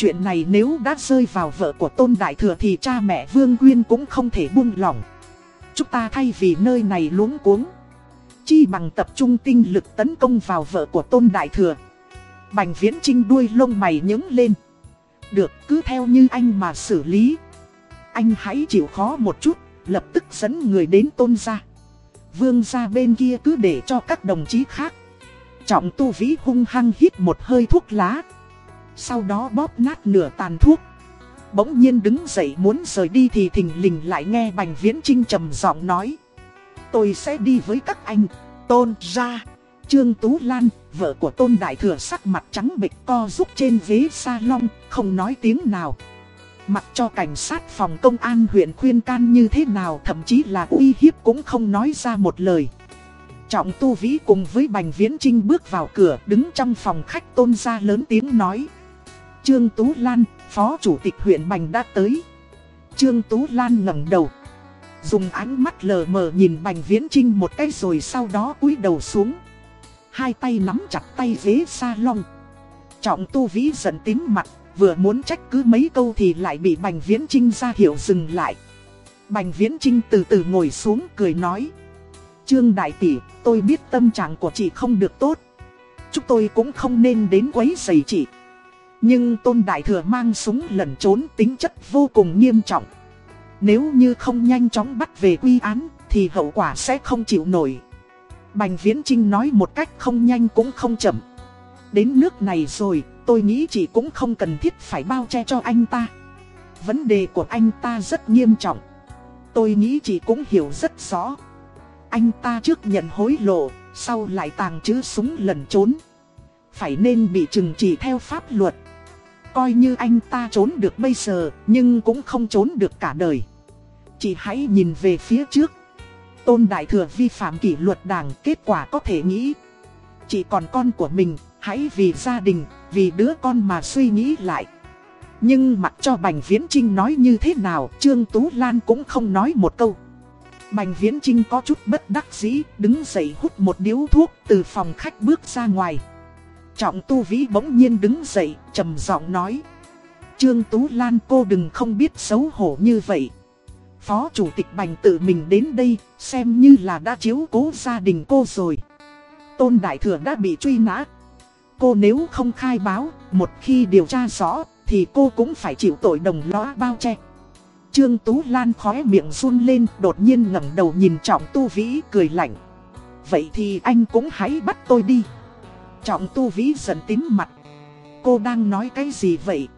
Chuyện này nếu đã rơi vào vợ của Tôn Đại Thừa thì cha mẹ Vương Quyên cũng không thể buông lỏng. Chúng ta thay vì nơi này luống cuống. Chi bằng tập trung tinh lực tấn công vào vợ của Tôn Đại Thừa. Bành viễn trinh đuôi lông mày nhứng lên. Được cứ theo như anh mà xử lý. Anh hãy chịu khó một chút, lập tức dẫn người đến Tôn gia. Vương gia bên kia cứ để cho các đồng chí khác. Trọng tu vĩ hung hăng hít một hơi thuốc lá. Sau đó bóp nát nửa tàn thuốc Bỗng nhiên đứng dậy muốn rời đi thì thình lình lại nghe Bành Viễn Trinh trầm giọng nói Tôi sẽ đi với các anh Tôn ra Trương Tú Lan, vợ của Tôn Đại Thừa sắc mặt trắng bệch co rúc trên ghế salon, không nói tiếng nào. Mặc cho cảnh sát phòng công an huyện khuyên can như thế nào thậm chí là uy hiếp cũng không nói ra một lời. Trọng Tu Vĩ cùng với Bành Viễn Trinh bước vào cửa đứng trong phòng khách tôn ra lớn tiếng nói. Trương Tú Lan, Phó Chủ tịch huyện Bành đã tới. Trương Tú Lan ngẩng đầu. Dùng ánh mắt lờ mờ nhìn Bành Viễn Trinh một cái rồi sau đó cúi đầu xuống. Hai tay nắm chặt tay ghế salon. Trọng Tu Vĩ giận tím mặt, vừa muốn trách cứ mấy câu thì lại bị Bành Viễn Trinh ra hiệu dừng lại. Bành Viễn Trinh từ từ ngồi xuống cười nói. Trương Đại Tỷ, tôi biết tâm trạng của chị không được tốt. Chúng tôi cũng không nên đến quấy rầy chị. Nhưng Tôn Đại Thừa mang súng lẩn trốn tính chất vô cùng nghiêm trọng. Nếu như không nhanh chóng bắt về quy án, thì hậu quả sẽ không chịu nổi. Bành Viễn Trinh nói một cách không nhanh cũng không chậm. Đến nước này rồi, tôi nghĩ chị cũng không cần thiết phải bao che cho anh ta. Vấn đề của anh ta rất nghiêm trọng. Tôi nghĩ chị cũng hiểu rất rõ. Anh ta trước nhận hối lộ, sau lại tàng trữ súng lẩn trốn. Phải nên bị trừng trị theo pháp luật. Coi như anh ta trốn được bây giờ, nhưng cũng không trốn được cả đời. chỉ hãy nhìn về phía trước. Tôn Đại Thừa vi phạm kỷ luật đảng, kết quả có thể nghĩ. chỉ còn con của mình, hãy vì gia đình, vì đứa con mà suy nghĩ lại. Nhưng mặc cho Bành Viễn Trinh nói như thế nào, Trương Tú Lan cũng không nói một câu. Bành Viễn Trinh có chút bất đắc dĩ, đứng dậy hút một điếu thuốc từ phòng khách bước ra ngoài. Trọng Tu Vĩ bỗng nhiên đứng dậy, trầm giọng nói. Trương Tú Lan cô đừng không biết xấu hổ như vậy. Phó Chủ tịch Bành tự mình đến đây, xem như là đã chiếu cố gia đình cô rồi. Tôn Đại Thừa đã bị truy nã. Cô nếu không khai báo, một khi điều tra rõ, thì cô cũng phải chịu tội đồng lõa bao che. Trương Tú Lan khóe miệng run lên, đột nhiên ngẩng đầu nhìn Trọng Tu Vĩ cười lạnh. Vậy thì anh cũng hãy bắt tôi đi. Trọng Tu Vĩ giận tím mặt. Cô đang nói cái gì vậy?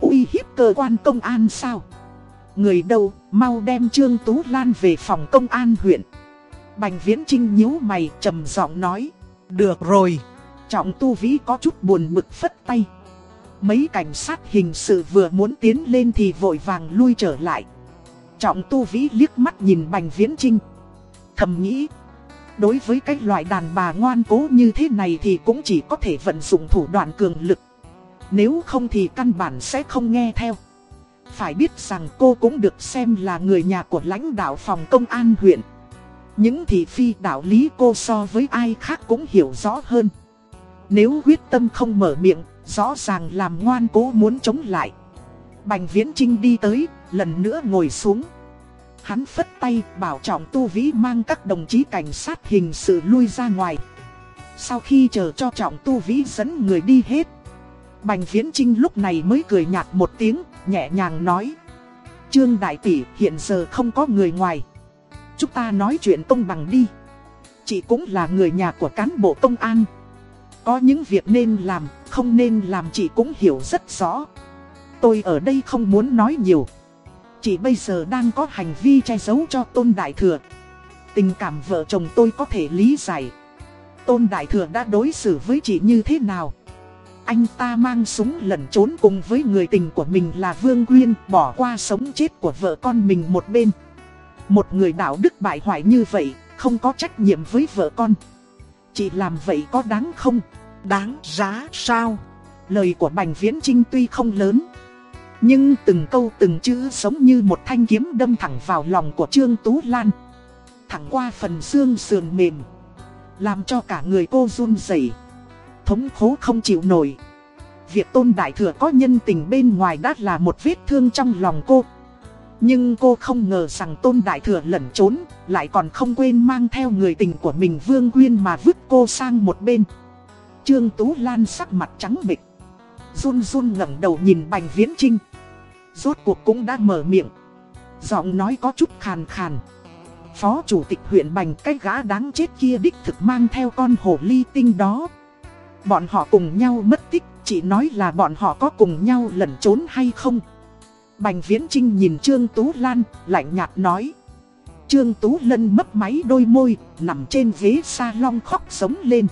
uy hiếp cơ quan công an sao? Người đâu, mau đem Trương Tú Lan về phòng công an huyện. Bành Viễn Trinh nhíu mày trầm giọng nói. Được rồi. Trọng Tu Vĩ có chút buồn bực phất tay. Mấy cảnh sát hình sự vừa muốn tiến lên thì vội vàng lui trở lại. Trọng Tu Vĩ liếc mắt nhìn Bành Viễn Trinh. Thầm nghĩ. Đối với cái loại đàn bà ngoan cố như thế này thì cũng chỉ có thể vận dụng thủ đoạn cường lực. Nếu không thì căn bản sẽ không nghe theo. Phải biết rằng cô cũng được xem là người nhà của lãnh đạo phòng công an huyện. Những thị phi đạo lý cô so với ai khác cũng hiểu rõ hơn. Nếu quyết tâm không mở miệng, rõ ràng làm ngoan cố muốn chống lại. Bành Viễn Trinh đi tới, lần nữa ngồi xuống. Hắn phất tay bảo trọng tu vĩ mang các đồng chí cảnh sát hình sự lui ra ngoài. Sau khi chờ cho trọng tu vĩ dẫn người đi hết. Bành Viễn Trinh lúc này mới cười nhạt một tiếng, nhẹ nhàng nói. Trương Đại Tỷ hiện giờ không có người ngoài. Chúng ta nói chuyện công bằng đi. Chị cũng là người nhà của cán bộ công an. Có những việc nên làm, không nên làm chị cũng hiểu rất rõ. Tôi ở đây không muốn nói nhiều. Chị bây giờ đang có hành vi che giấu cho Tôn Đại Thừa. Tình cảm vợ chồng tôi có thể lý giải. Tôn Đại Thừa đã đối xử với chị như thế nào? Anh ta mang súng lẩn trốn cùng với người tình của mình là Vương Quyên bỏ qua sống chết của vợ con mình một bên. Một người đạo đức bại hoại như vậy, không có trách nhiệm với vợ con. Chị làm vậy có đáng không? Đáng giá sao? Lời của Bành Viễn Trinh tuy không lớn. Nhưng từng câu từng chữ giống như một thanh kiếm đâm thẳng vào lòng của Trương Tú Lan. Thẳng qua phần xương sườn mềm. Làm cho cả người cô run rẩy thống khổ không chịu nổi. Việc tôn đại thừa có nhân tình bên ngoài đã là một vết thương trong lòng cô. Nhưng cô không ngờ rằng tôn đại thừa lẩn trốn, lại còn không quên mang theo người tình của mình Vương Quyên mà vứt cô sang một bên. Trương Tú Lan sắc mặt trắng bịch. Run run ngẩng đầu nhìn Bành Viễn Trinh. Rốt cuộc cũng đã mở miệng. Giọng nói có chút khàn khàn. Phó chủ tịch huyện Bành cái gã đáng chết kia đích thực mang theo con hồ ly tinh đó. Bọn họ cùng nhau mất tích, chỉ nói là bọn họ có cùng nhau lẩn trốn hay không. Bành Viễn Trinh nhìn Trương Tú Lan, lạnh nhạt nói. Trương Tú Lân mấp máy đôi môi, nằm trên ghế salon khóc sống lên.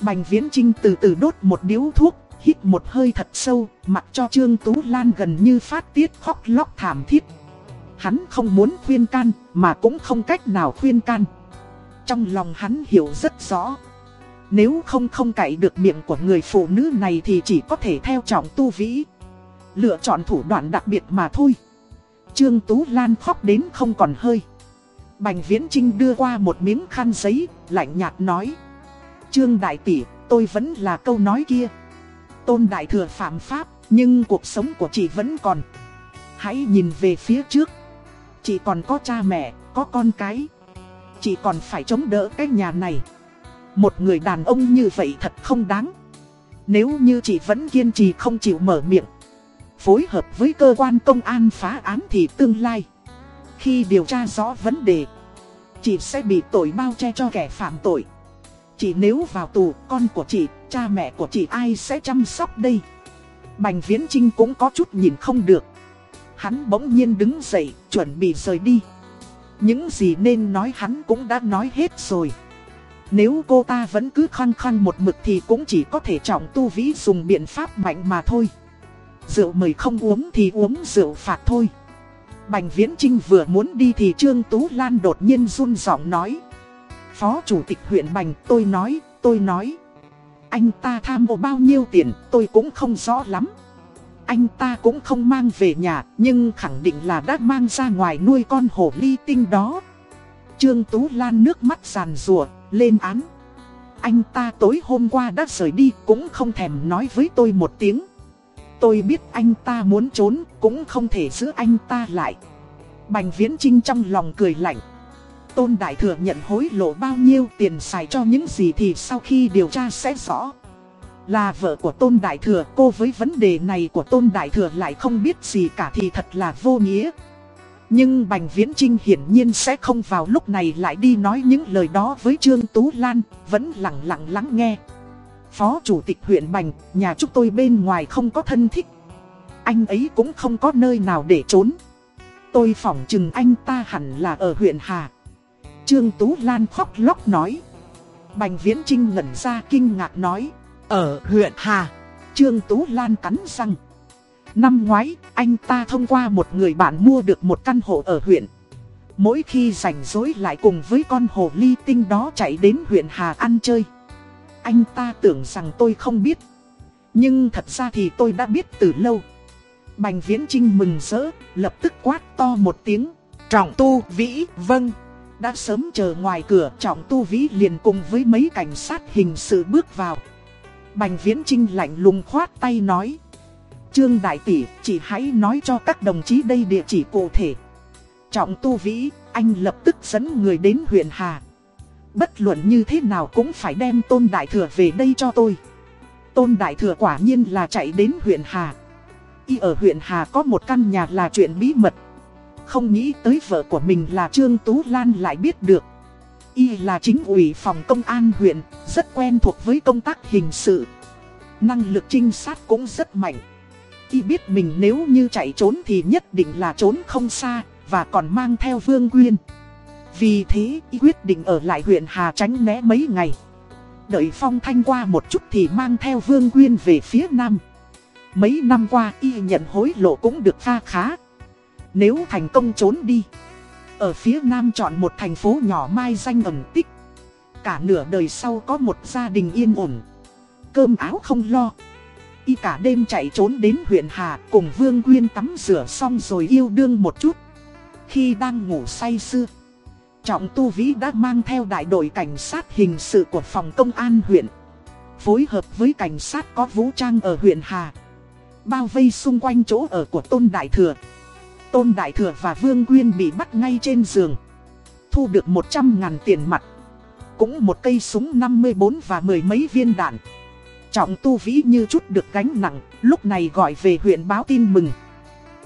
Bành Viễn Trinh từ từ đốt một điếu thuốc, hít một hơi thật sâu, mặc cho Trương Tú Lan gần như phát tiết khóc lóc thảm thiết. Hắn không muốn khuyên can, mà cũng không cách nào khuyên can. Trong lòng hắn hiểu rất rõ. Nếu không không cậy được miệng của người phụ nữ này thì chỉ có thể theo trọng tu vĩ. Lựa chọn thủ đoạn đặc biệt mà thôi. Trương Tú Lan khóc đến không còn hơi. Bành Viễn Trinh đưa qua một miếng khăn giấy, lạnh nhạt nói. Trương Đại Tỷ, tôi vẫn là câu nói kia. Tôn Đại Thừa phạm pháp, nhưng cuộc sống của chị vẫn còn. Hãy nhìn về phía trước. Chị còn có cha mẹ, có con cái. Chị còn phải chống đỡ cái nhà này. Một người đàn ông như vậy thật không đáng. Nếu như chị vẫn kiên trì không chịu mở miệng Phối hợp với cơ quan công an phá án thì tương lai Khi điều tra rõ vấn đề Chị sẽ bị tội bao che cho kẻ phạm tội Chị nếu vào tù con của chị, cha mẹ của chị ai sẽ chăm sóc đây Bành Viễn Trinh cũng có chút nhìn không được Hắn bỗng nhiên đứng dậy, chuẩn bị rời đi Những gì nên nói hắn cũng đã nói hết rồi nếu cô ta vẫn cứ khăng khăng một mực thì cũng chỉ có thể trọng tu vĩ dùng biện pháp mạnh mà thôi. Rượu mời không uống thì uống rượu phạt thôi. Bành Viễn Trinh vừa muốn đi thì Trương Tú Lan đột nhiên run giọng nói. Phó Chủ tịch huyện Bành tôi nói, tôi nói. Anh ta tham ô bao nhiêu tiền, tôi cũng không rõ lắm. Anh ta cũng không mang về nhà, nhưng khẳng định là đã mang ra ngoài nuôi con hổ ly tinh đó. Trương Tú Lan nước mắt giàn rùa, lên án. Anh ta tối hôm qua đã rời đi, cũng không thèm nói với tôi một tiếng. Tôi biết anh ta muốn trốn, cũng không thể giữ anh ta lại. Bành Viễn Trinh trong lòng cười lạnh. Tôn Đại Thừa nhận hối lộ bao nhiêu tiền xài cho những gì thì sau khi điều tra sẽ rõ. Là vợ của Tôn Đại Thừa cô với vấn đề này của Tôn Đại Thừa lại không biết gì cả thì thật là vô nghĩa. Nhưng Bành Viễn Trinh hiển nhiên sẽ không vào lúc này lại đi nói những lời đó với Trương Tú Lan, vẫn lặng lặng lắng nghe. Phó Chủ tịch huyện Bành, nhà chúng tôi bên ngoài không có thân thích. Anh ấy cũng không có nơi nào để trốn. Tôi phỏng chừng anh ta hẳn là ở huyện Hà. Trương Tú Lan khóc lóc nói. Bành Viễn Trinh ngẩn ra kinh ngạc nói. Ở huyện Hà. Trương Tú Lan cắn răng. Năm ngoái, anh ta thông qua một người bạn mua được một căn hộ ở huyện. Mỗi khi rảnh rỗi lại cùng với con hồ ly tinh đó chạy đến huyện Hà ăn chơi. Anh ta tưởng rằng tôi không biết. Nhưng thật ra thì tôi đã biết từ lâu. Bành Viễn Trinh mừng rỡ, lập tức quát to một tiếng. Trọng tu vĩ, vâng. Đã sớm chờ ngoài cửa trọng tu vĩ liền cùng với mấy cảnh sát hình sự bước vào. Bành Viễn Trinh lạnh lùng khoát tay nói. Trương Đại Tỷ, chỉ hãy nói cho các đồng chí đây địa chỉ cụ thể. Trọng Tu Vĩ, anh lập tức dẫn người đến huyện Hà. Bất luận như thế nào cũng phải đem Tôn Đại Thừa về đây cho tôi. Tôn Đại Thừa quả nhiên là chạy đến huyện Hà. Y ở huyện Hà có một căn nhà là chuyện bí mật. Không nghĩ tới vợ của mình là Trương Tú Lan lại biết được. Y là chính ủy phòng công an huyện, rất quen thuộc với công tác hình sự. Năng lực trinh sát cũng rất mạnh. Y biết mình nếu như chạy trốn thì nhất định là trốn không xa, và còn mang theo Vương Quyên. Vì thế, Y quyết định ở lại huyện Hà tránh né mấy ngày. Đợi Phong Thanh qua một chút thì mang theo Vương Quyên về phía Nam. Mấy năm qua Y nhận hối lộ cũng được pha khá. Nếu thành công trốn đi, ở phía Nam chọn một thành phố nhỏ mai danh ẩn tích. Cả nửa đời sau có một gia đình yên ổn. Cơm áo không lo y cả đêm chạy trốn đến huyện Hà cùng Vương Quyên tắm rửa xong rồi yêu đương một chút. Khi đang ngủ say sưa, Trọng Tu Vĩ đã mang theo đại đội cảnh sát hình sự của phòng công an huyện. Phối hợp với cảnh sát có vũ trang ở huyện Hà. Bao vây xung quanh chỗ ở của Tôn Đại Thừa. Tôn Đại Thừa và Vương Quyên bị bắt ngay trên giường. Thu được 100 ngàn tiền mặt. Cũng một cây súng 54 và mười mấy viên đạn. Trọng tu vĩ như chút được gánh nặng, lúc này gọi về huyện báo tin mừng.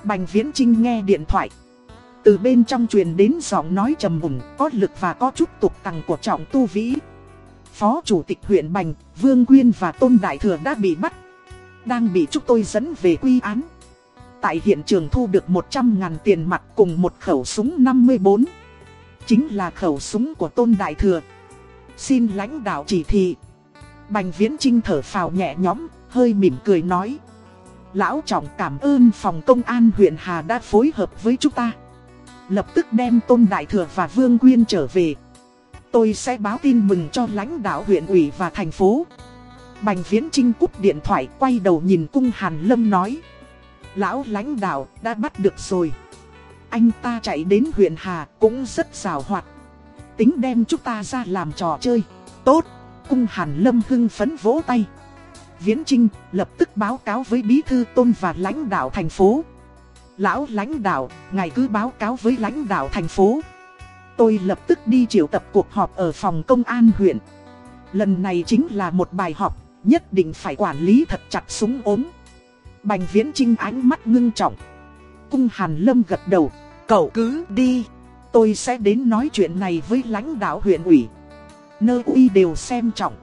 Bành Viễn Trinh nghe điện thoại. Từ bên trong truyền đến giọng nói trầm mùng, có lực và có chút tục tằng của trọng tu vĩ. Phó Chủ tịch huyện Bành, Vương Quyên và Tôn Đại Thừa đã bị bắt. Đang bị chúng tôi dẫn về quy án. Tại hiện trường thu được 100 ngàn tiền mặt cùng một khẩu súng 54. Chính là khẩu súng của Tôn Đại Thừa. Xin lãnh đạo chỉ thị. Bành Viễn Trinh thở phào nhẹ nhõm, hơi mỉm cười nói. Lão trọng cảm ơn phòng công an huyện Hà đã phối hợp với chúng ta. Lập tức đem Tôn Đại Thừa và Vương Quyên trở về. Tôi sẽ báo tin mừng cho lãnh đạo huyện ủy và thành phố. Bành Viễn Trinh cúp điện thoại quay đầu nhìn cung Hàn Lâm nói. Lão lãnh đạo đã bắt được rồi. Anh ta chạy đến huyện Hà cũng rất xào hoạt. Tính đem chúng ta ra làm trò chơi. Tốt cung Hàn Lâm hưng phấn vỗ tay. Viễn Trinh lập tức báo cáo với bí thư tôn và lãnh đạo thành phố. Lão lãnh đạo, ngài cứ báo cáo với lãnh đạo thành phố. Tôi lập tức đi triệu tập cuộc họp ở phòng công an huyện. Lần này chính là một bài họp, nhất định phải quản lý thật chặt súng ốm. Bành viễn trinh ánh mắt ngưng trọng. Cung Hàn Lâm gật đầu, cậu cứ đi. Tôi sẽ đến nói chuyện này với lãnh đạo huyện ủy. Nơ uy đều xem trọng.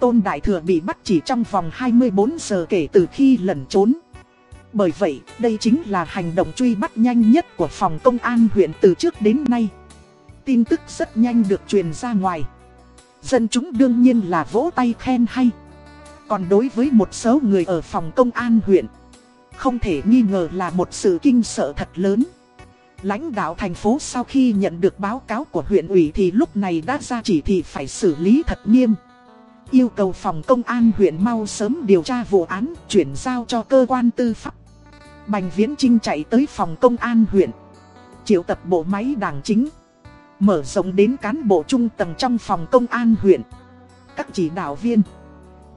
Tôn Đại Thừa bị bắt chỉ trong vòng 24 giờ kể từ khi lẩn trốn. Bởi vậy, đây chính là hành động truy bắt nhanh nhất của phòng công an huyện từ trước đến nay. Tin tức rất nhanh được truyền ra ngoài. Dân chúng đương nhiên là vỗ tay khen hay. Còn đối với một số người ở phòng công an huyện, không thể nghi ngờ là một sự kinh sợ thật lớn. Lãnh đạo thành phố sau khi nhận được báo cáo của huyện ủy thì lúc này đã ra chỉ thị phải xử lý thật nghiêm. Yêu cầu phòng công an huyện mau sớm điều tra vụ án, chuyển giao cho cơ quan tư pháp. Bành Viễn Trinh chạy tới phòng công an huyện. Triệu tập bộ máy đảng chính. Mở rộng đến cán bộ trung tầng trong phòng công an huyện. Các chỉ đạo viên.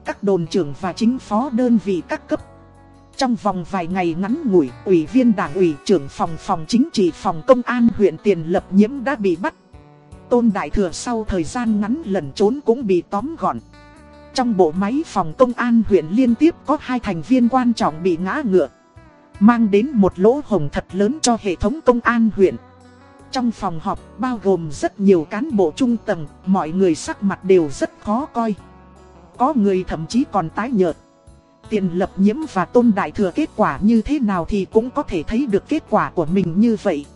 Các đồn trưởng và chính phó đơn vị các cấp. Trong vòng vài ngày ngắn ngủi, ủy viên đảng ủy trưởng phòng phòng chính trị phòng công an huyện Tiền Lập Nhiễm đã bị bắt. Tôn Đại Thừa sau thời gian ngắn lẩn trốn cũng bị tóm gọn. Trong bộ máy phòng công an huyện liên tiếp có hai thành viên quan trọng bị ngã ngựa. Mang đến một lỗ hồng thật lớn cho hệ thống công an huyện. Trong phòng họp bao gồm rất nhiều cán bộ trung tầng, mọi người sắc mặt đều rất khó coi. Có người thậm chí còn tái nhợt. Tiền lập nhiễm và tôn đại thừa kết quả như thế nào thì cũng có thể thấy được kết quả của mình như vậy.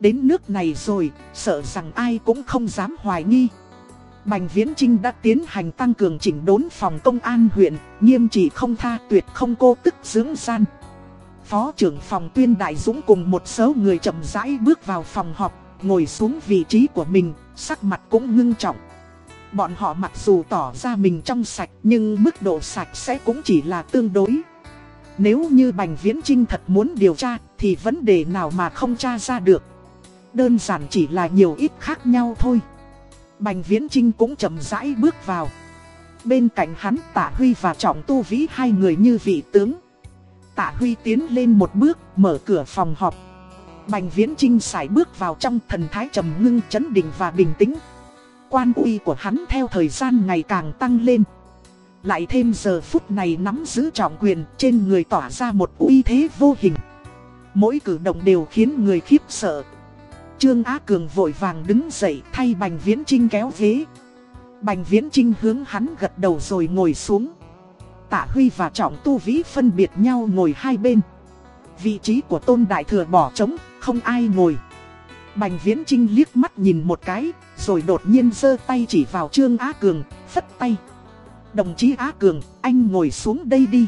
Đến nước này rồi, sợ rằng ai cũng không dám hoài nghi. Bành Viễn Trinh đã tiến hành tăng cường chỉnh đốn phòng công an huyện, nghiêm trị không tha tuyệt không cô tức dưỡng gian. Phó trưởng phòng tuyên đại dũng cùng một số người chậm rãi bước vào phòng họp, ngồi xuống vị trí của mình, sắc mặt cũng ngưng trọng. Bọn họ mặc dù tỏ ra mình trong sạch nhưng mức độ sạch sẽ cũng chỉ là tương đối. Nếu như Bành Viễn Trinh thật muốn điều tra thì vấn đề nào mà không tra ra được. Đơn giản chỉ là nhiều ít khác nhau thôi. Bành Viễn Trinh cũng chậm rãi bước vào. Bên cạnh hắn Tạ Huy và Trọng Tu Vĩ hai người như vị tướng. Tạ Huy tiến lên một bước, mở cửa phòng họp. Bành Viễn Trinh sải bước vào trong thần thái trầm ngưng chấn định và bình tĩnh. Quan uy của hắn theo thời gian ngày càng tăng lên. Lại thêm giờ phút này nắm giữ trọng quyền trên người tỏa ra một uy thế vô hình. Mỗi cử động đều khiến người khiếp sợ. Trương Á Cường vội vàng đứng dậy thay Bành Viễn Trinh kéo ghế. Bành Viễn Trinh hướng hắn gật đầu rồi ngồi xuống. Tạ Huy và Trọng Tu Vĩ phân biệt nhau ngồi hai bên. Vị trí của Tôn Đại Thừa bỏ trống, không ai ngồi. Bành Viễn Trinh liếc mắt nhìn một cái, rồi đột nhiên giơ tay chỉ vào Trương Á Cường, phất tay. Đồng chí Á Cường, anh ngồi xuống đây đi.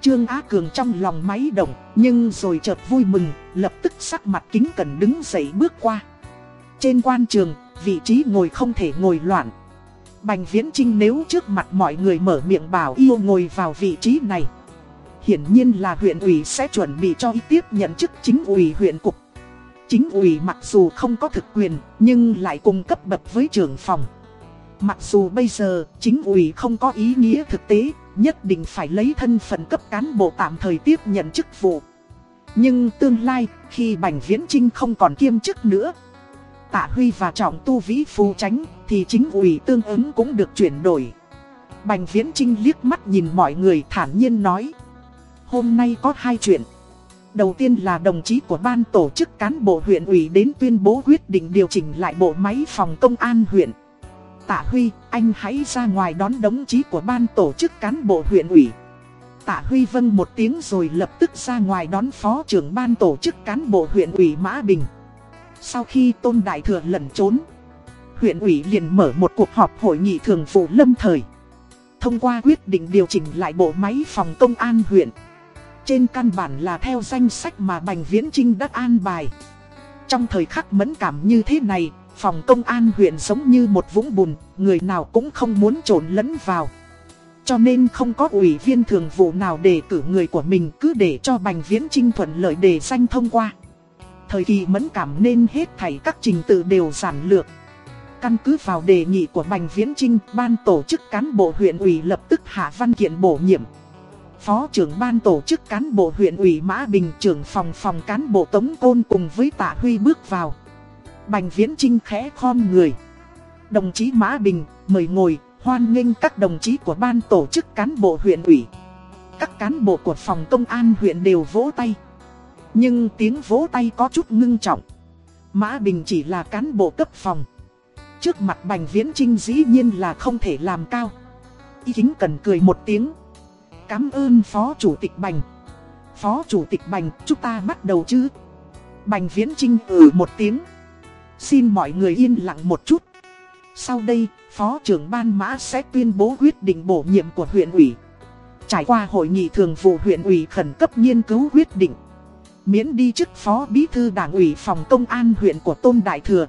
Trương Á Cường trong lòng máy động, nhưng rồi chợt vui mừng, lập tức sắc mặt kính cẩn đứng dậy bước qua. Trên quan trường, vị trí ngồi không thể ngồi loạn. Bành Viễn Trinh nếu trước mặt mọi người mở miệng bảo yêu ngồi vào vị trí này. Hiển nhiên là huyện ủy sẽ chuẩn bị cho ý tiếp nhận chức chính ủy huyện cục. Chính ủy mặc dù không có thực quyền, nhưng lại cùng cấp bậc với trưởng phòng. Mặc dù bây giờ, chính ủy không có ý nghĩa thực tế, nhất định phải lấy thân phận cấp cán bộ tạm thời tiếp nhận chức vụ. Nhưng tương lai, khi Bành Viễn Trinh không còn kiêm chức nữa, Tạ Huy và Trọng Tu Vĩ phù tránh, thì chính ủy tương ứng cũng được chuyển đổi. Bành Viễn Trinh liếc mắt nhìn mọi người thản nhiên nói. Hôm nay có hai chuyện. Đầu tiên là đồng chí của ban tổ chức cán bộ huyện ủy đến tuyên bố quyết định điều chỉnh lại bộ máy phòng công an huyện. Tạ Huy, anh hãy ra ngoài đón đồng chí của ban tổ chức cán bộ huyện ủy. Tạ Huy vâng một tiếng rồi lập tức ra ngoài đón phó trưởng ban tổ chức cán bộ huyện ủy Mã Bình. Sau khi Tôn Đại Thừa lẩn trốn, huyện ủy liền mở một cuộc họp hội nghị thường vụ lâm thời. Thông qua quyết định điều chỉnh lại bộ máy phòng công an huyện. Trên căn bản là theo danh sách mà Bành Viễn Trinh đã an bài. Trong thời khắc mẫn cảm như thế này, phòng công an huyện giống như một vũng bùn, người nào cũng không muốn trộn lẫn vào. Cho nên không có ủy viên thường vụ nào đề cử người của mình cứ để cho Bành Viễn Trinh thuận lợi đề danh thông qua. Thời kỳ mẫn cảm nên hết thảy các trình tự đều giản lược. Căn cứ vào đề nghị của Bành Viễn Trinh, ban tổ chức cán bộ huyện ủy lập tức hạ văn kiện bổ nhiệm. Phó trưởng ban tổ chức cán bộ huyện ủy Mã Bình trưởng phòng phòng cán bộ Tống Côn cùng với Tạ Huy bước vào. Bành Viễn Trinh khẽ khom người. Đồng chí Mã Bình mời ngồi, hoan nghênh các đồng chí của ban tổ chức cán bộ huyện ủy. Các cán bộ của phòng công an huyện đều vỗ tay. Nhưng tiếng vỗ tay có chút ngưng trọng. Mã Bình chỉ là cán bộ cấp phòng. Trước mặt Bành Viễn Trinh dĩ nhiên là không thể làm cao. Ý kính cần cười một tiếng. Cảm ơn Phó Chủ tịch Bành. Phó Chủ tịch Bành, chúng ta bắt đầu chứ. Bành Viễn Trinh ừ một tiếng. Xin mọi người yên lặng một chút. Sau đây, Phó trưởng Ban Mã sẽ tuyên bố quyết định bổ nhiệm của huyện ủy. Trải qua hội nghị thường vụ huyện ủy khẩn cấp nghiên cứu quyết định. Miễn đi chức Phó Bí thư Đảng ủy phòng công an huyện của Tôn Đại Thừa.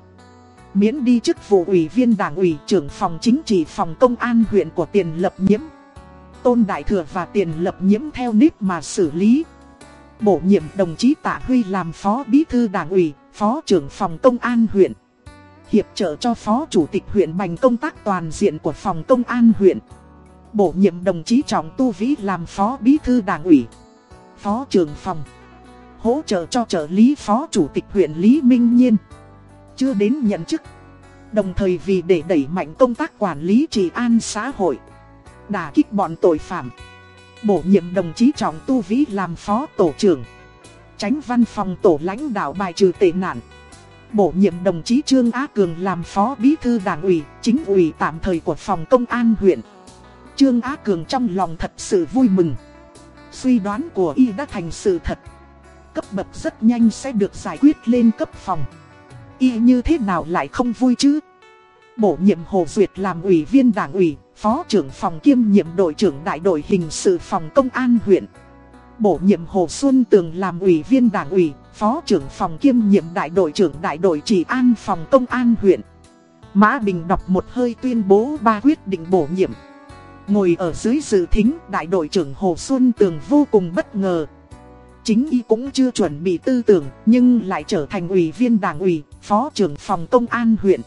Miễn đi chức vụ ủy viên Đảng ủy trưởng phòng chính trị phòng công an huyện của Tiền Lập Nhiễm. Tôn Đại Thừa và Tiền Lập Nhiễm theo nếp mà xử lý. Bổ nhiệm đồng chí Tạ Huy làm Phó Bí thư Đảng ủy, Phó trưởng phòng công an huyện. Hiệp trợ cho Phó Chủ tịch huyện Bành công tác toàn diện của phòng công an huyện. Bổ nhiệm đồng chí Trọng Tu Vĩ làm Phó Bí thư Đảng ủy, Phó trưởng phòng. Hỗ trợ cho trợ lý Phó Chủ tịch huyện Lý Minh Nhiên. Chưa đến nhận chức. Đồng thời vì để đẩy mạnh công tác quản lý trị an xã hội. Đả kích bọn tội phạm. Bổ nhiệm đồng chí Trọng Tu Vĩ làm Phó Tổ trưởng. Tránh văn phòng tổ lãnh đạo bài trừ tệ nạn bổ nhiệm đồng chí Trương Á Cường làm phó bí thư đảng ủy, chính ủy tạm thời của phòng công an huyện. Trương Á Cường trong lòng thật sự vui mừng. Suy đoán của y đã thành sự thật. Cấp bậc rất nhanh sẽ được giải quyết lên cấp phòng. Y như thế nào lại không vui chứ? Bổ nhiệm Hồ Duyệt làm ủy viên đảng ủy, phó trưởng phòng kiêm nhiệm đội trưởng đại đội hình sự phòng công an huyện. Bổ nhiệm Hồ Xuân Tường làm ủy viên đảng ủy, phó trưởng phòng kiêm nhiệm đại đội trưởng đại đội chỉ an phòng công an huyện. Mã Bình đọc một hơi tuyên bố ba quyết định bổ nhiệm. Ngồi ở dưới dự thính, đại đội trưởng Hồ Xuân Tường vô cùng bất ngờ. Chính y cũng chưa chuẩn bị tư tưởng, nhưng lại trở thành ủy viên đảng ủy, phó trưởng phòng công an huyện.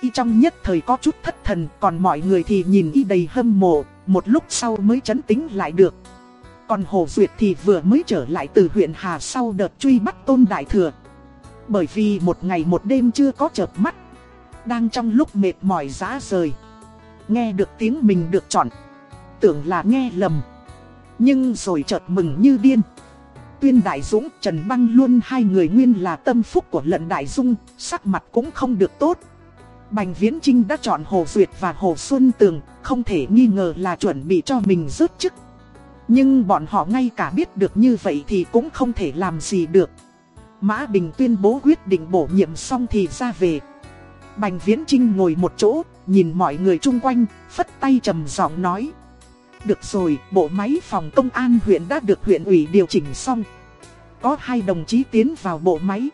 Y trong nhất thời có chút thất thần, còn mọi người thì nhìn y đầy hâm mộ, một lúc sau mới chấn tính lại được. Còn Hồ Duyệt thì vừa mới trở lại từ huyện Hà sau đợt truy bắt Tôn Đại Thừa. Bởi vì một ngày một đêm chưa có chợp mắt. Đang trong lúc mệt mỏi giá rời. Nghe được tiếng mình được chọn. Tưởng là nghe lầm. Nhưng rồi chợt mừng như điên. Tuyên Đại Dũng, Trần Băng luôn hai người nguyên là tâm phúc của lận Đại Dung, sắc mặt cũng không được tốt. Bành Viễn Trinh đã chọn Hồ Duyệt và Hồ Xuân Tường, không thể nghi ngờ là chuẩn bị cho mình rớt chức. Nhưng bọn họ ngay cả biết được như vậy thì cũng không thể làm gì được. Mã Bình tuyên bố quyết định bổ nhiệm xong thì ra về. Bành Viễn Trinh ngồi một chỗ, nhìn mọi người chung quanh, phất tay trầm giọng nói. Được rồi, bộ máy phòng công an huyện đã được huyện ủy điều chỉnh xong. Có hai đồng chí tiến vào bộ máy.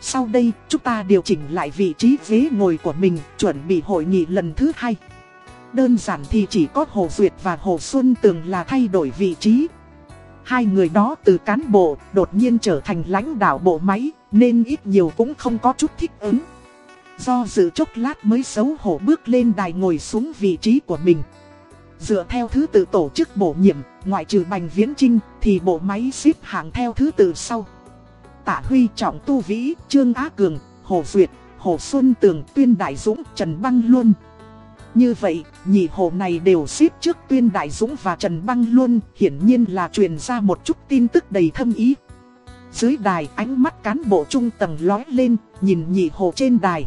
Sau đây, chúng ta điều chỉnh lại vị trí ghế ngồi của mình, chuẩn bị hội nghị lần thứ hai. Đơn giản thì chỉ có Hồ Duyệt và Hồ Xuân Tường là thay đổi vị trí. Hai người đó từ cán bộ đột nhiên trở thành lãnh đạo bộ máy nên ít nhiều cũng không có chút thích ứng. Do dự chốc lát mới xấu hổ bước lên đài ngồi xuống vị trí của mình. Dựa theo thứ tự tổ chức bổ nhiệm, ngoại trừ Bành Viễn Trinh thì bộ máy xếp hạng theo thứ tự sau. Tạ Huy Trọng Tu Vĩ, Trương Á Cường, Hồ Duyệt, Hồ Xuân Tường, Tuyên Đại Dũng, Trần Băng Luân. Như vậy, nhị hồ này đều xếp trước Tuyên Đại Dũng và Trần Băng Luân, hiển nhiên là truyền ra một chút tin tức đầy thâm ý. Dưới đài ánh mắt cán bộ trung tầng lói lên, nhìn nhị hồ trên đài.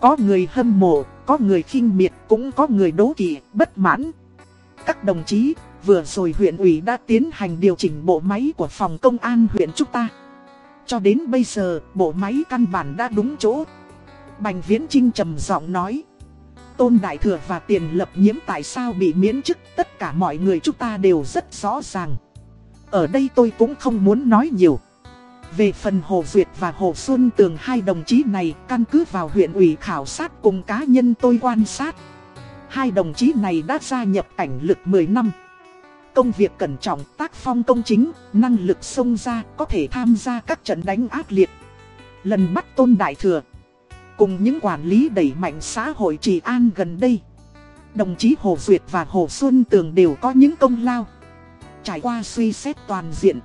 Có người hâm mộ, có người khinh miệt, cũng có người đố kỵ, bất mãn. Các đồng chí, vừa rồi huyện ủy đã tiến hành điều chỉnh bộ máy của phòng công an huyện chúng ta. Cho đến bây giờ, bộ máy căn bản đã đúng chỗ. Bành Viễn Trinh trầm giọng nói. Tôn Đại Thừa và Tiền Lập Nhiễm tại sao bị miễn chức tất cả mọi người chúng ta đều rất rõ ràng. Ở đây tôi cũng không muốn nói nhiều. Về phần Hồ Duyệt và Hồ Xuân Tường hai đồng chí này căn cứ vào huyện ủy khảo sát cùng cá nhân tôi quan sát. Hai đồng chí này đã gia nhập cảnh lực 10 năm. Công việc cẩn trọng, tác phong công chính, năng lực xông ra, có thể tham gia các trận đánh ác liệt. Lần bắt Tôn Đại Thừa Cùng những quản lý đẩy mạnh xã hội trị an gần đây. Đồng chí Hồ Duyệt và Hồ Xuân Tường đều có những công lao. Trải qua suy xét toàn diện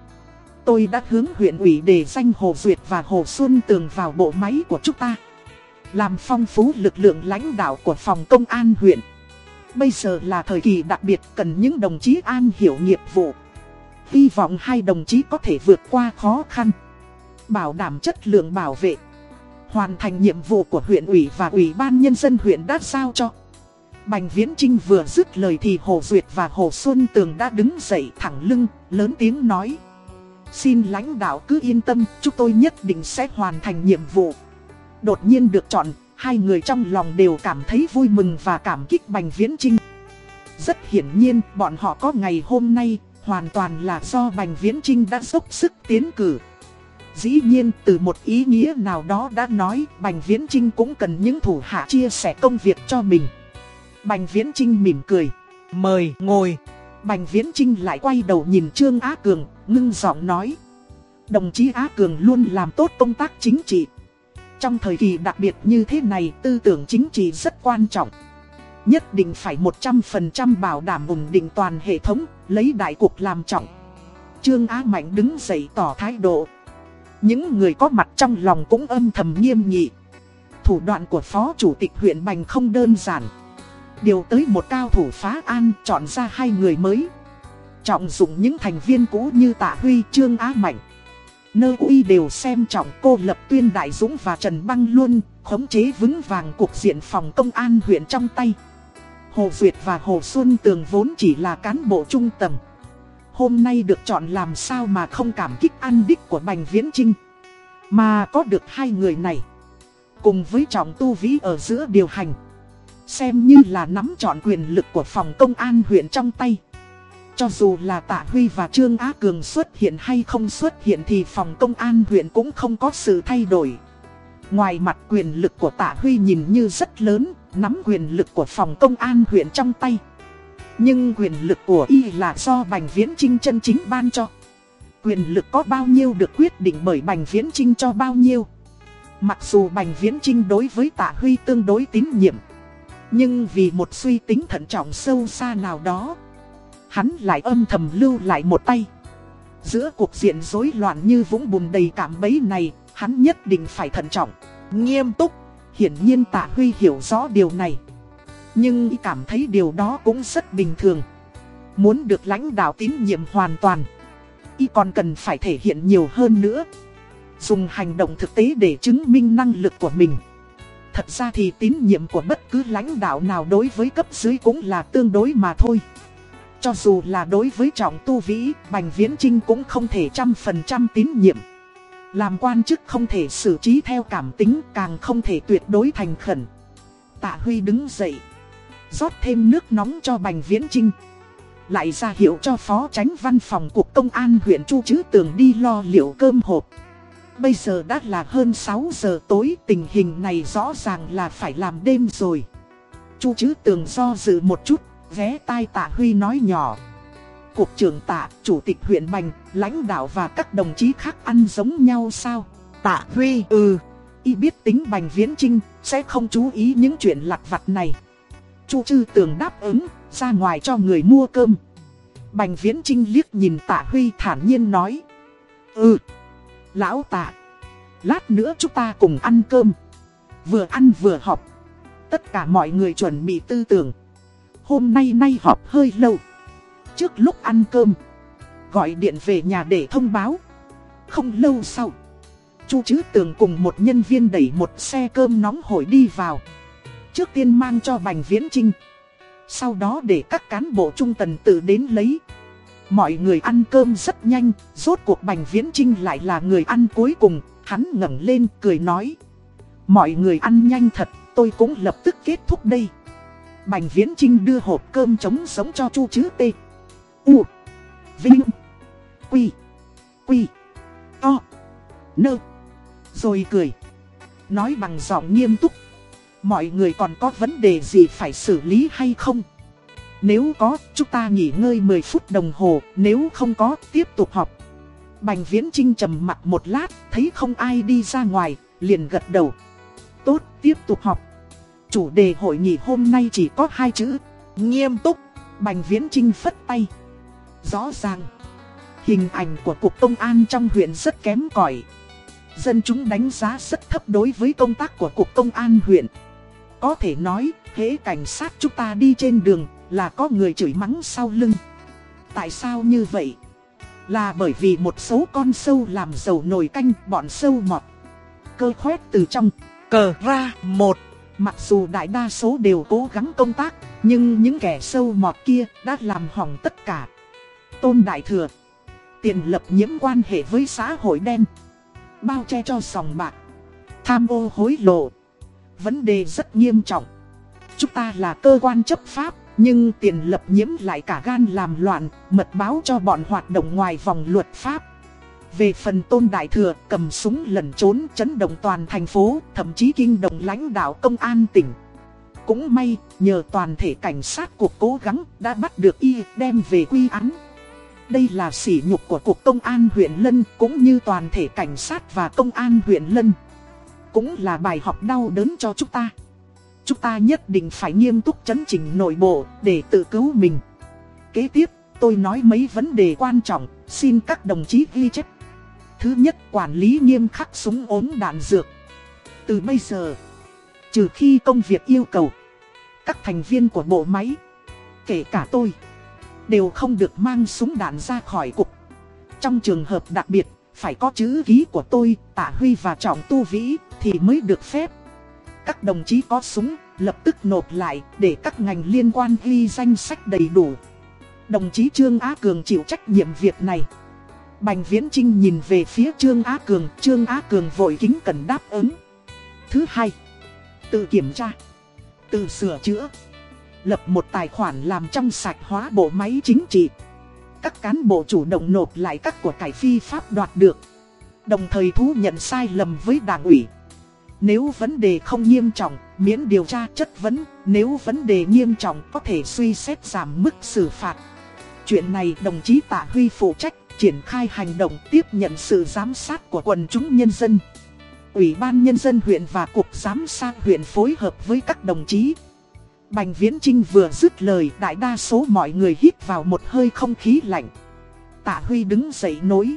Tôi đã hướng huyện ủy đề danh Hồ Duyệt và Hồ Xuân Tường vào bộ máy của chúng ta. Làm phong phú lực lượng lãnh đạo của phòng công an huyện. Bây giờ là thời kỳ đặc biệt cần những đồng chí an hiểu nghiệp vụ. Hy vọng hai đồng chí có thể vượt qua khó khăn. Bảo đảm chất lượng bảo vệ. Hoàn thành nhiệm vụ của huyện ủy và ủy ban nhân dân huyện đã giao cho. Bành Viễn Trinh vừa dứt lời thì Hồ Duyệt và Hồ Xuân Tường đã đứng dậy thẳng lưng, lớn tiếng nói. Xin lãnh đạo cứ yên tâm, chúng tôi nhất định sẽ hoàn thành nhiệm vụ. Đột nhiên được chọn, hai người trong lòng đều cảm thấy vui mừng và cảm kích Bành Viễn Trinh Rất hiển nhiên, bọn họ có ngày hôm nay, hoàn toàn là do Bành Viễn Trinh đã dốc sức tiến cử. Dĩ nhiên từ một ý nghĩa nào đó đã nói Bành Viễn Trinh cũng cần những thủ hạ chia sẻ công việc cho mình. Bành Viễn Trinh mỉm cười. Mời ngồi. Bành Viễn Trinh lại quay đầu nhìn Trương Á Cường Ngưng giọng nói. Đồng chí Á Cường luôn làm tốt công tác chính trị trong thời kỳ đặc biệt như thế này tư tưởng chính trị rất quan trọng Nhất định phải 100% bảo đảm ổn định toàn hệ thống Lấy đại cuộc làm trọng Trương Á Mạnh đứng dậy tỏ thái độ những người có mặt trong lòng cũng âm thầm nghiêm nghị. Thủ đoạn của Phó Chủ tịch huyện Bành không đơn giản. Điều tới một cao thủ phá an chọn ra hai người mới. Trọng dụng những thành viên cũ như Tạ Huy, Trương Á Mạnh. Nơ uy đều xem trọng cô Lập Tuyên Đại Dũng và Trần Băng Luân, khống chế vững vàng cuộc diện phòng công an huyện trong tay. Hồ Duyệt và Hồ Xuân Tường vốn chỉ là cán bộ trung tầm. Hôm nay được chọn làm sao mà không cảm kích an đích của Bành Viễn Trinh Mà có được hai người này. Cùng với trọng tu vĩ ở giữa điều hành. Xem như là nắm chọn quyền lực của phòng công an huyện trong tay. Cho dù là Tạ Huy và Trương Á Cường xuất hiện hay không xuất hiện thì phòng công an huyện cũng không có sự thay đổi Ngoài mặt quyền lực của Tạ Huy nhìn như rất lớn, Nắm quyền lực của phòng công an huyện trong tay nhưng quyền lực của y là do Bành Viễn Trinh chân chính ban cho. Quyền lực có bao nhiêu được quyết định bởi Bành Viễn Trinh cho bao nhiêu. Mặc dù Bành Viễn Trinh đối với Tạ Huy tương đối tín nhiệm. Nhưng vì một suy tính thận trọng sâu xa nào đó. Hắn lại âm thầm lưu lại một tay. Giữa cuộc diện rối loạn như vũng bùn đầy cảm bấy này, hắn nhất định phải thận trọng, nghiêm túc. Hiển nhiên Tạ Huy hiểu rõ điều này. Nhưng y cảm thấy điều đó cũng rất bình thường. Muốn được lãnh đạo tín nhiệm hoàn toàn, y còn cần phải thể hiện nhiều hơn nữa. Dùng hành động thực tế để chứng minh năng lực của mình. Thật ra thì tín nhiệm của bất cứ lãnh đạo nào đối với cấp dưới cũng là tương đối mà thôi. Cho dù là đối với trọng tu vĩ, Bành Viễn Trinh cũng không thể trăm phần trăm tín nhiệm. Làm quan chức không thể xử trí theo cảm tính, càng không thể tuyệt đối thành khẩn. Tạ Huy đứng dậy rót thêm nước nóng cho Bành Viễn Trinh. Lại ra hiệu cho phó tránh văn phòng cục công an huyện Chu Chứ Tường đi lo liệu cơm hộp. Bây giờ đã là hơn 6 giờ tối, tình hình này rõ ràng là phải làm đêm rồi. Chu Chứ Tường do dự một chút, ghé tai tạ Huy nói nhỏ. Cục trưởng tạ, chủ tịch huyện Bành, lãnh đạo và các đồng chí khác ăn giống nhau sao? Tạ Huy, ừ, y biết tính Bành Viễn Trinh, sẽ không chú ý những chuyện lặt vặt này. Chu Trư Tường đáp ứng, ra ngoài cho người mua cơm. Bành Viễn Trinh liếc nhìn Tạ Huy thản nhiên nói. Ừ, lão Tạ, lát nữa chúng ta cùng ăn cơm. Vừa ăn vừa họp. Tất cả mọi người chuẩn bị tư tưởng. Hôm nay nay họp hơi lâu. Trước lúc ăn cơm, gọi điện về nhà để thông báo. Không lâu sau, Chu Chứ Tường cùng một nhân viên đẩy một xe cơm nóng hổi đi vào trước tiên mang cho Bành Viễn Trinh. Sau đó để các cán bộ trung tần tự đến lấy. Mọi người ăn cơm rất nhanh, rốt cuộc Bành Viễn Trinh lại là người ăn cuối cùng, hắn ngẩng lên cười nói. Mọi người ăn nhanh thật, tôi cũng lập tức kết thúc đây. Bành Viễn Trinh đưa hộp cơm trống sống cho Chu Chứ Tê. U. Vinh. Quy. Quy. To. Nơ. Rồi cười. Nói bằng giọng nghiêm túc mọi người còn có vấn đề gì phải xử lý hay không? Nếu có, chúng ta nghỉ ngơi 10 phút đồng hồ, nếu không có, tiếp tục họp. Bành Viễn Trinh trầm mặt một lát, thấy không ai đi ra ngoài, liền gật đầu. Tốt, tiếp tục họp. Chủ đề hội nghị hôm nay chỉ có hai chữ, nghiêm túc. Bành Viễn Trinh phất tay. Rõ ràng, hình ảnh của Cục Công an trong huyện rất kém cỏi Dân chúng đánh giá rất thấp đối với công tác của Cục Công an huyện. Có thể nói, hễ cảnh sát chúng ta đi trên đường là có người chửi mắng sau lưng. Tại sao như vậy? Là bởi vì một số con sâu làm dầu nồi canh bọn sâu mọt. Cơ khoét từ trong, cờ ra một. Mặc dù đại đa số đều cố gắng công tác, nhưng những kẻ sâu mọt kia đã làm hỏng tất cả. Tôn Đại Thừa Tiền lập nhiễm quan hệ với xã hội đen. Bao che cho sòng bạc. Tham ô hối lộ. Vấn đề rất nghiêm trọng. Chúng ta là cơ quan chấp pháp Nhưng tiền lập nhiễm lại cả gan làm loạn Mật báo cho bọn hoạt động ngoài vòng luật pháp. Về phần tôn đại thừa cầm súng lẩn trốn chấn động toàn thành phố Thậm chí kinh động lãnh đạo công an tỉnh Cũng may nhờ toàn thể cảnh sát cuộc cố gắng đã bắt được y đem về quy án đây là sỉ nhục của cuộc Công an huyện Lân cũng như toàn thể cảnh sát và công an huyện Lân. Cũng là bài học đau đớn cho chúng ta. Chúng ta nhất định phải nghiêm túc chấn chỉnh nội bộ để tự cứu mình. Kế tiếp, tôi nói mấy vấn đề quan trọng, xin các đồng chí ghi chép. Thứ nhất, quản lý nghiêm khắc súng ốm đạn dược. Từ bây giờ, trừ khi công việc yêu cầu, các thành viên của bộ máy, kể cả tôi, đều không được mang súng đạn ra khỏi cục. Trong trường hợp đặc biệt, phải có chữ ký của tôi, Tạ Huy và Trọng Tu Vĩ thì mới được phép. Các đồng chí có súng, lập tức nộp lại để các ngành liên quan ghi danh sách đầy đủ. Đồng chí Trương Á Cường chịu trách nhiệm việc này. Bành Viễn Trinh nhìn về phía Trương Á Cường, Trương Á Cường vội kính cần đáp ứng. Thứ hai, tự kiểm tra, tự sửa chữa lập một tài khoản làm trong sạch hóa bộ máy chính trị. Các cán bộ chủ động nộp lại các của cải phi pháp đoạt được. Đồng thời thú nhận sai lầm với đảng ủy. Nếu vấn đề không nghiêm trọng, miễn điều tra chất vấn, nếu vấn đề nghiêm trọng có thể suy xét giảm mức xử phạt. Chuyện này đồng chí Tạ Huy phụ trách triển khai hành động tiếp nhận sự giám sát của quần chúng nhân dân. Ủy ban Nhân dân huyện và Cục Giám sát huyện phối hợp với các đồng chí Bành Viễn Trinh vừa dứt lời đại đa số mọi người hít vào một hơi không khí lạnh. Tạ Huy đứng dậy nối.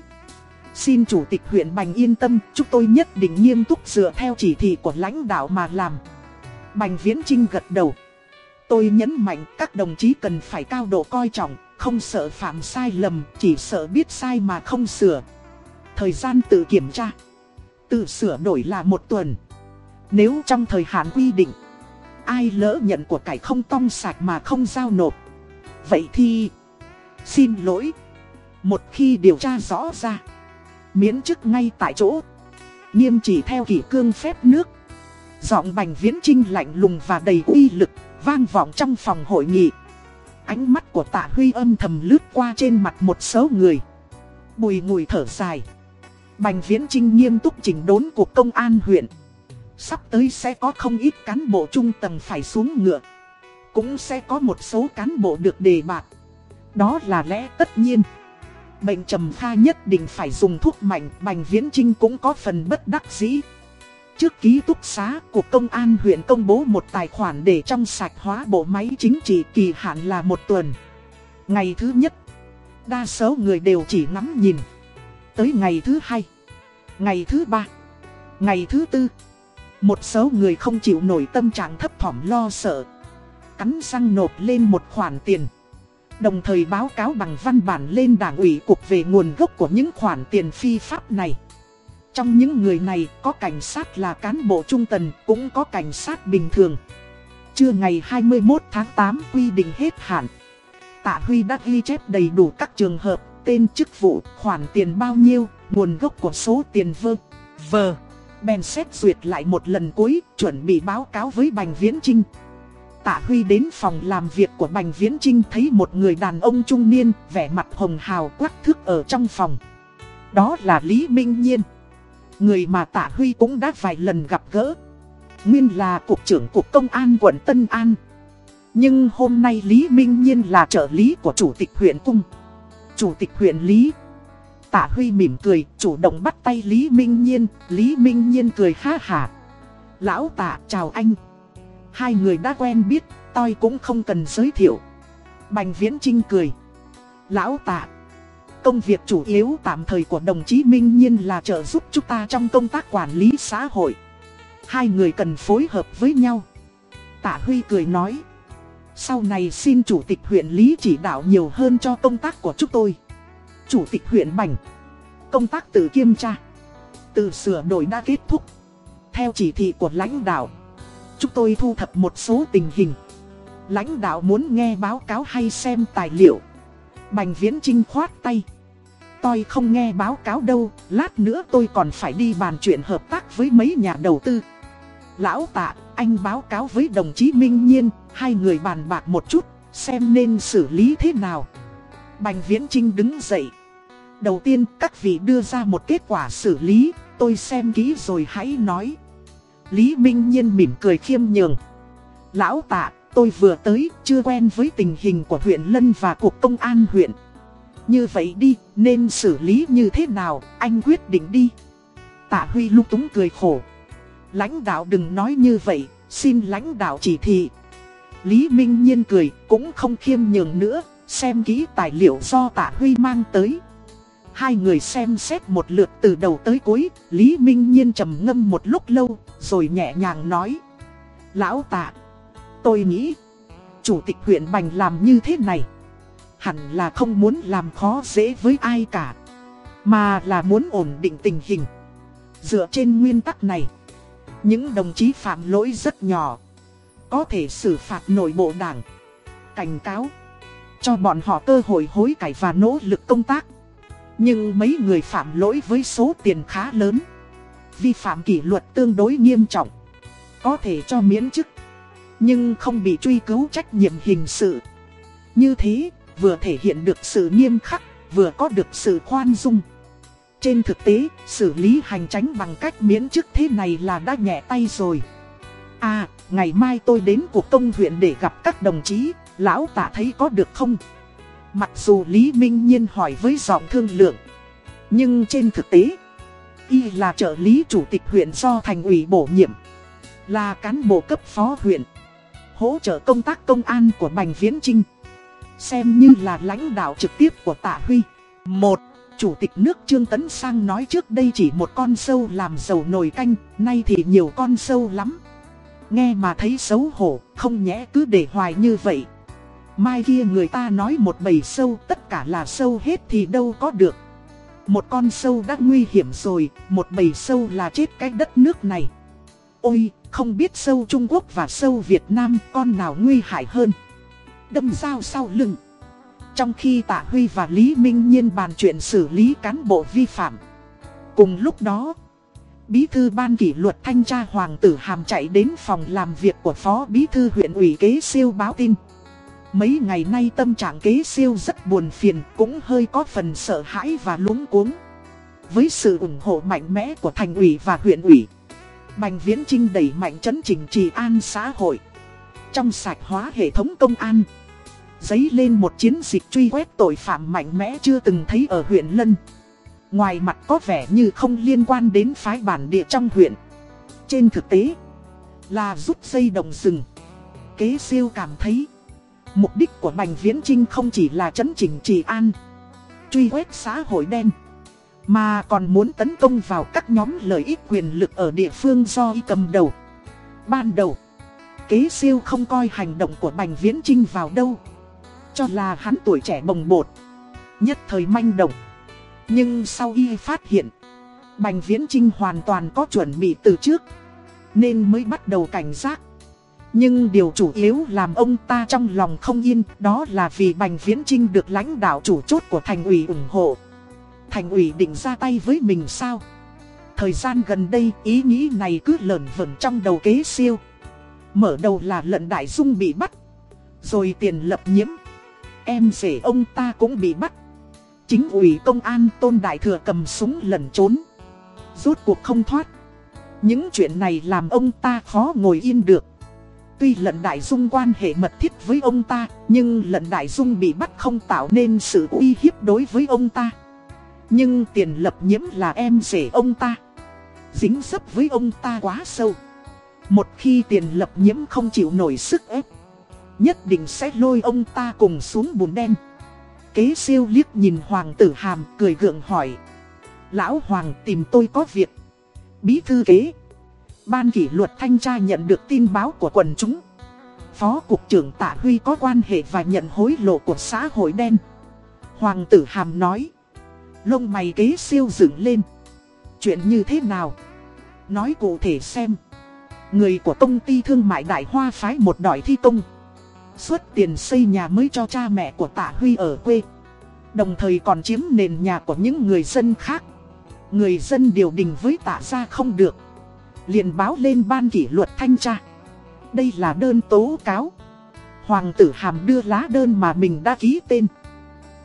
Xin Chủ tịch huyện Bành yên tâm, chúng tôi nhất định nghiêm túc dựa theo chỉ thị của lãnh đạo mà làm. Bành Viễn Trinh gật đầu. Tôi nhấn mạnh các đồng chí cần phải cao độ coi trọng, không sợ phạm sai lầm, chỉ sợ biết sai mà không sửa. Thời gian tự kiểm tra, tự sửa đổi là một tuần. Nếu trong thời hạn quy định, ai lỡ nhận của cải không tong sạch mà không giao nộp. Vậy thì... Xin lỗi. Một khi điều tra rõ ra, miễn chức ngay tại chỗ. Nghiêm chỉ theo kỷ cương phép nước. Giọng bành viễn trinh lạnh lùng và đầy uy lực, vang vọng trong phòng hội nghị. Ánh mắt của tạ huy âm thầm lướt qua trên mặt một số người. Bùi ngùi thở dài. Bành viễn trinh nghiêm túc chỉnh đốn cuộc công an huyện. Sắp tới sẽ có không ít cán bộ trung tầng phải xuống ngựa Cũng sẽ có một số cán bộ được đề bạt Đó là lẽ tất nhiên Bệnh trầm kha nhất định phải dùng thuốc mạnh Bành Viễn Trinh cũng có phần bất đắc dĩ Trước ký túc xá, Cục Công an huyện công bố một tài khoản để trong sạch hóa bộ máy chính trị kỳ hạn là một tuần. Ngày thứ nhất, đa số người đều chỉ ngắm nhìn. Tới ngày thứ hai, ngày thứ ba, ngày thứ tư, một số người không chịu nổi tâm trạng thấp thỏm lo sợ. Cắn răng nộp lên một khoản tiền. Đồng thời báo cáo bằng văn bản lên đảng ủy cục về nguồn gốc của những khoản tiền phi pháp này. Trong những người này có cảnh sát là cán bộ trung tần, cũng có cảnh sát bình thường. Trưa ngày 21 tháng 8 quy định hết hạn. Tạ Huy đã ghi chép đầy đủ các trường hợp, tên chức vụ, khoản tiền bao nhiêu, nguồn gốc của số tiền vơ, vờ. Ben xét duyệt lại một lần cuối, chuẩn bị báo cáo với Bành Viễn Trinh. Tạ Huy đến phòng làm việc của Bành Viễn Trinh thấy một người đàn ông trung niên, vẻ mặt hồng hào quắc thước ở trong phòng. Đó là Lý Minh Nhiên. Người mà Tạ Huy cũng đã vài lần gặp gỡ. Nguyên là Cục trưởng Cục Công an quận Tân An. Nhưng hôm nay Lý Minh Nhiên là trợ lý của Chủ tịch huyện Cung. Chủ tịch huyện Lý Tạ Huy mỉm cười, chủ động bắt tay Lý Minh Nhiên, Lý Minh Nhiên cười ha hả. Lão tạ chào anh. Hai người đã quen biết, tôi cũng không cần giới thiệu. Bành Viễn Trinh cười. Lão tạ Công việc chủ yếu tạm thời của đồng chí Minh Nhiên là trợ giúp chúng ta trong công tác quản lý xã hội. Hai người cần phối hợp với nhau. Tạ Huy cười nói. Sau này xin chủ tịch huyện Lý chỉ đạo nhiều hơn cho công tác của chúng tôi. Chủ tịch huyện Bành. Công tác tự kiểm tra. Tự sửa đổi đã kết thúc. Theo chỉ thị của lãnh đạo, Chúng tôi thu thập một số tình hình. Lãnh đạo muốn nghe báo cáo hay xem tài liệu. Bành viễn trinh khoát tay. Tôi không nghe báo cáo đâu Lát nữa tôi còn phải đi bàn chuyện hợp tác với mấy nhà đầu tư. Lão tạ, anh báo cáo với đồng chí Minh Nhiên Hai người bàn bạc một chút Xem nên xử lý thế nào. Bành viễn trinh đứng dậy. Đầu tiên các vị đưa ra một kết quả xử lý Tôi xem kỹ rồi hãy nói. Lý Minh Nhiên mỉm cười khiêm nhường. Lão tạ tôi vừa tới chưa quen với tình hình của huyện Lân và Cục Công an huyện. Như vậy đi nên xử lý như thế nào anh quyết định đi. Tạ Huy lúc túng cười khổ. Lãnh đạo đừng nói như vậy Xin lãnh đạo chỉ thị. Lý Minh Nhiên cười cũng không khiêm nhường nữa Xem kỹ tài liệu do Tạ Huy mang tới. Hai người xem xét một lượt từ đầu tới cuối, Lý Minh Nhiên trầm ngâm một lúc lâu, rồi nhẹ nhàng nói. Lão tạ, tôi nghĩ, chủ tịch huyện Bành làm như thế này, hẳn là không muốn làm khó dễ với ai cả, mà là muốn ổn định tình hình. Dựa trên nguyên tắc này, những đồng chí phạm lỗi rất nhỏ, có thể xử phạt nội bộ đảng, cảnh cáo, cho bọn họ cơ hội hối cải và nỗ lực công tác. Nhưng mấy người phạm lỗi với số tiền khá lớn Vi phạm kỷ luật tương đối nghiêm trọng Có thể cho miễn chức nhưng không bị truy cứu trách nhiệm hình sự. Như thế, vừa thể hiện được sự nghiêm khắc, Vừa có được sự khoan dung. Trên thực tế, xử lý hành tránh bằng cách miễn chức thế này là đã nhẹ tay rồi. À ngày mai tôi đến cuộc công huyện để gặp các đồng chí, Lão tạ thấy có được không? Mặc dù Lý Minh Nhiên hỏi với giọng thương lượng, Nhưng trên thực tế, Y là trợ lý chủ tịch huyện do thành ủy bổ nhiệm, Là cán bộ cấp phó huyện. Hỗ trợ công tác công an của Bành Viễn Trinh Xem như là lãnh đạo trực tiếp của Tạ Huy. Một Chủ tịch nước Trương Tấn Sang nói trước đây chỉ một con sâu làm dầu nồi canh Nay thì nhiều con sâu lắm. Nghe mà thấy xấu hổ Không nhẽ cứ để hoài như vậy. Mai kia người ta nói một bầy sâu tất cả là sâu hết thì đâu có được. Một con sâu đã nguy hiểm rồi, một bầy sâu là chết cái đất nước này. Ôi, không biết sâu Trung Quốc và sâu Việt Nam con nào nguy hại hơn. Đâm dao sau lưng. Trong khi Tạ Huy và Lý Minh Nhiên bàn chuyện xử lý cán bộ vi phạm. Cùng lúc đó Bí thư ban kỷ luật thanh tra Hoàng tử Hàm chạy đến phòng làm việc của Phó Bí thư huyện ủy kế siêu báo tin. Mấy ngày nay tâm trạng kế siêu rất buồn phiền, cũng hơi có phần sợ hãi và luống cuống. Với sự ủng hộ mạnh mẽ của thành ủy và huyện ủy, Bành Viễn Trinh đẩy mạnh chấn chỉnh trì an xã hội. Trong sạch hóa hệ thống công an, giấy lên một chiến dịch truy quét tội phạm mạnh mẽ chưa từng thấy ở huyện Lân. Ngoài mặt có vẻ như không liên quan đến phái bản địa trong huyện. Trên thực tế, là rút dây đồng rừng. Kế siêu cảm thấy Mục đích của Bành Viễn Trinh không chỉ là chấn chỉnh trị an, truy quét xã hội đen, mà còn muốn tấn công vào các nhóm lợi ích quyền lực ở địa phương do y cầm đầu. Ban đầu, kế siêu không coi hành động của Bành Viễn Trinh vào đâu, cho là hắn tuổi trẻ bồng bột, nhất thời manh động. Nhưng sau y phát hiện, Bành Viễn Trinh hoàn toàn có chuẩn bị từ trước, nên mới bắt đầu cảnh giác. Nhưng điều chủ yếu làm ông ta trong lòng không yên đó là vì Bành Viễn Trinh được lãnh đạo chủ chốt của thành ủy ủng hộ. Thành ủy định ra tay với mình sao? Thời gian gần đây ý nghĩ này cứ lởn vởn trong đầu kế siêu. Mở đầu là lận đại dung bị bắt. Rồi tiền lập nhiễm. Em rể ông ta cũng bị bắt. Chính ủy công an tôn đại thừa cầm súng lẩn trốn. Rốt cuộc không thoát. Những chuyện này làm ông ta khó ngồi yên được. Tuy lận đại dung quan hệ mật thiết với ông ta, nhưng lận đại dung bị bắt không tạo nên sự uy hiếp đối với ông ta. Nhưng tiền lập nhiễm là em rể ông ta. Dính dấp với ông ta quá sâu. Một khi tiền lập nhiễm không chịu nổi sức ép, nhất định sẽ lôi ông ta cùng xuống bùn đen. Kế siêu liếc nhìn Hoàng tử Hàm cười gượng hỏi. Lão Hoàng tìm tôi có việc. Bí thư kế. Ban kỷ luật thanh tra nhận được tin báo của quần chúng. Phó Cục trưởng Tạ Huy có quan hệ và nhận hối lộ của xã hội đen. Hoàng tử Hàm nói. Lông mày kế siêu dựng lên. Chuyện như thế nào? Nói cụ thể xem. Người của công ty thương mại Đại Hoa phái một đòi thi công. Xuất tiền xây nhà mới cho cha mẹ của Tạ Huy ở quê. Đồng thời còn chiếm nền nhà của những người dân khác. Người dân điều đình với tạ ra không được. liền báo lên ban kỷ luật thanh tra. Đây là đơn tố cáo. Hoàng tử Hàm đưa lá đơn mà mình đã ký tên.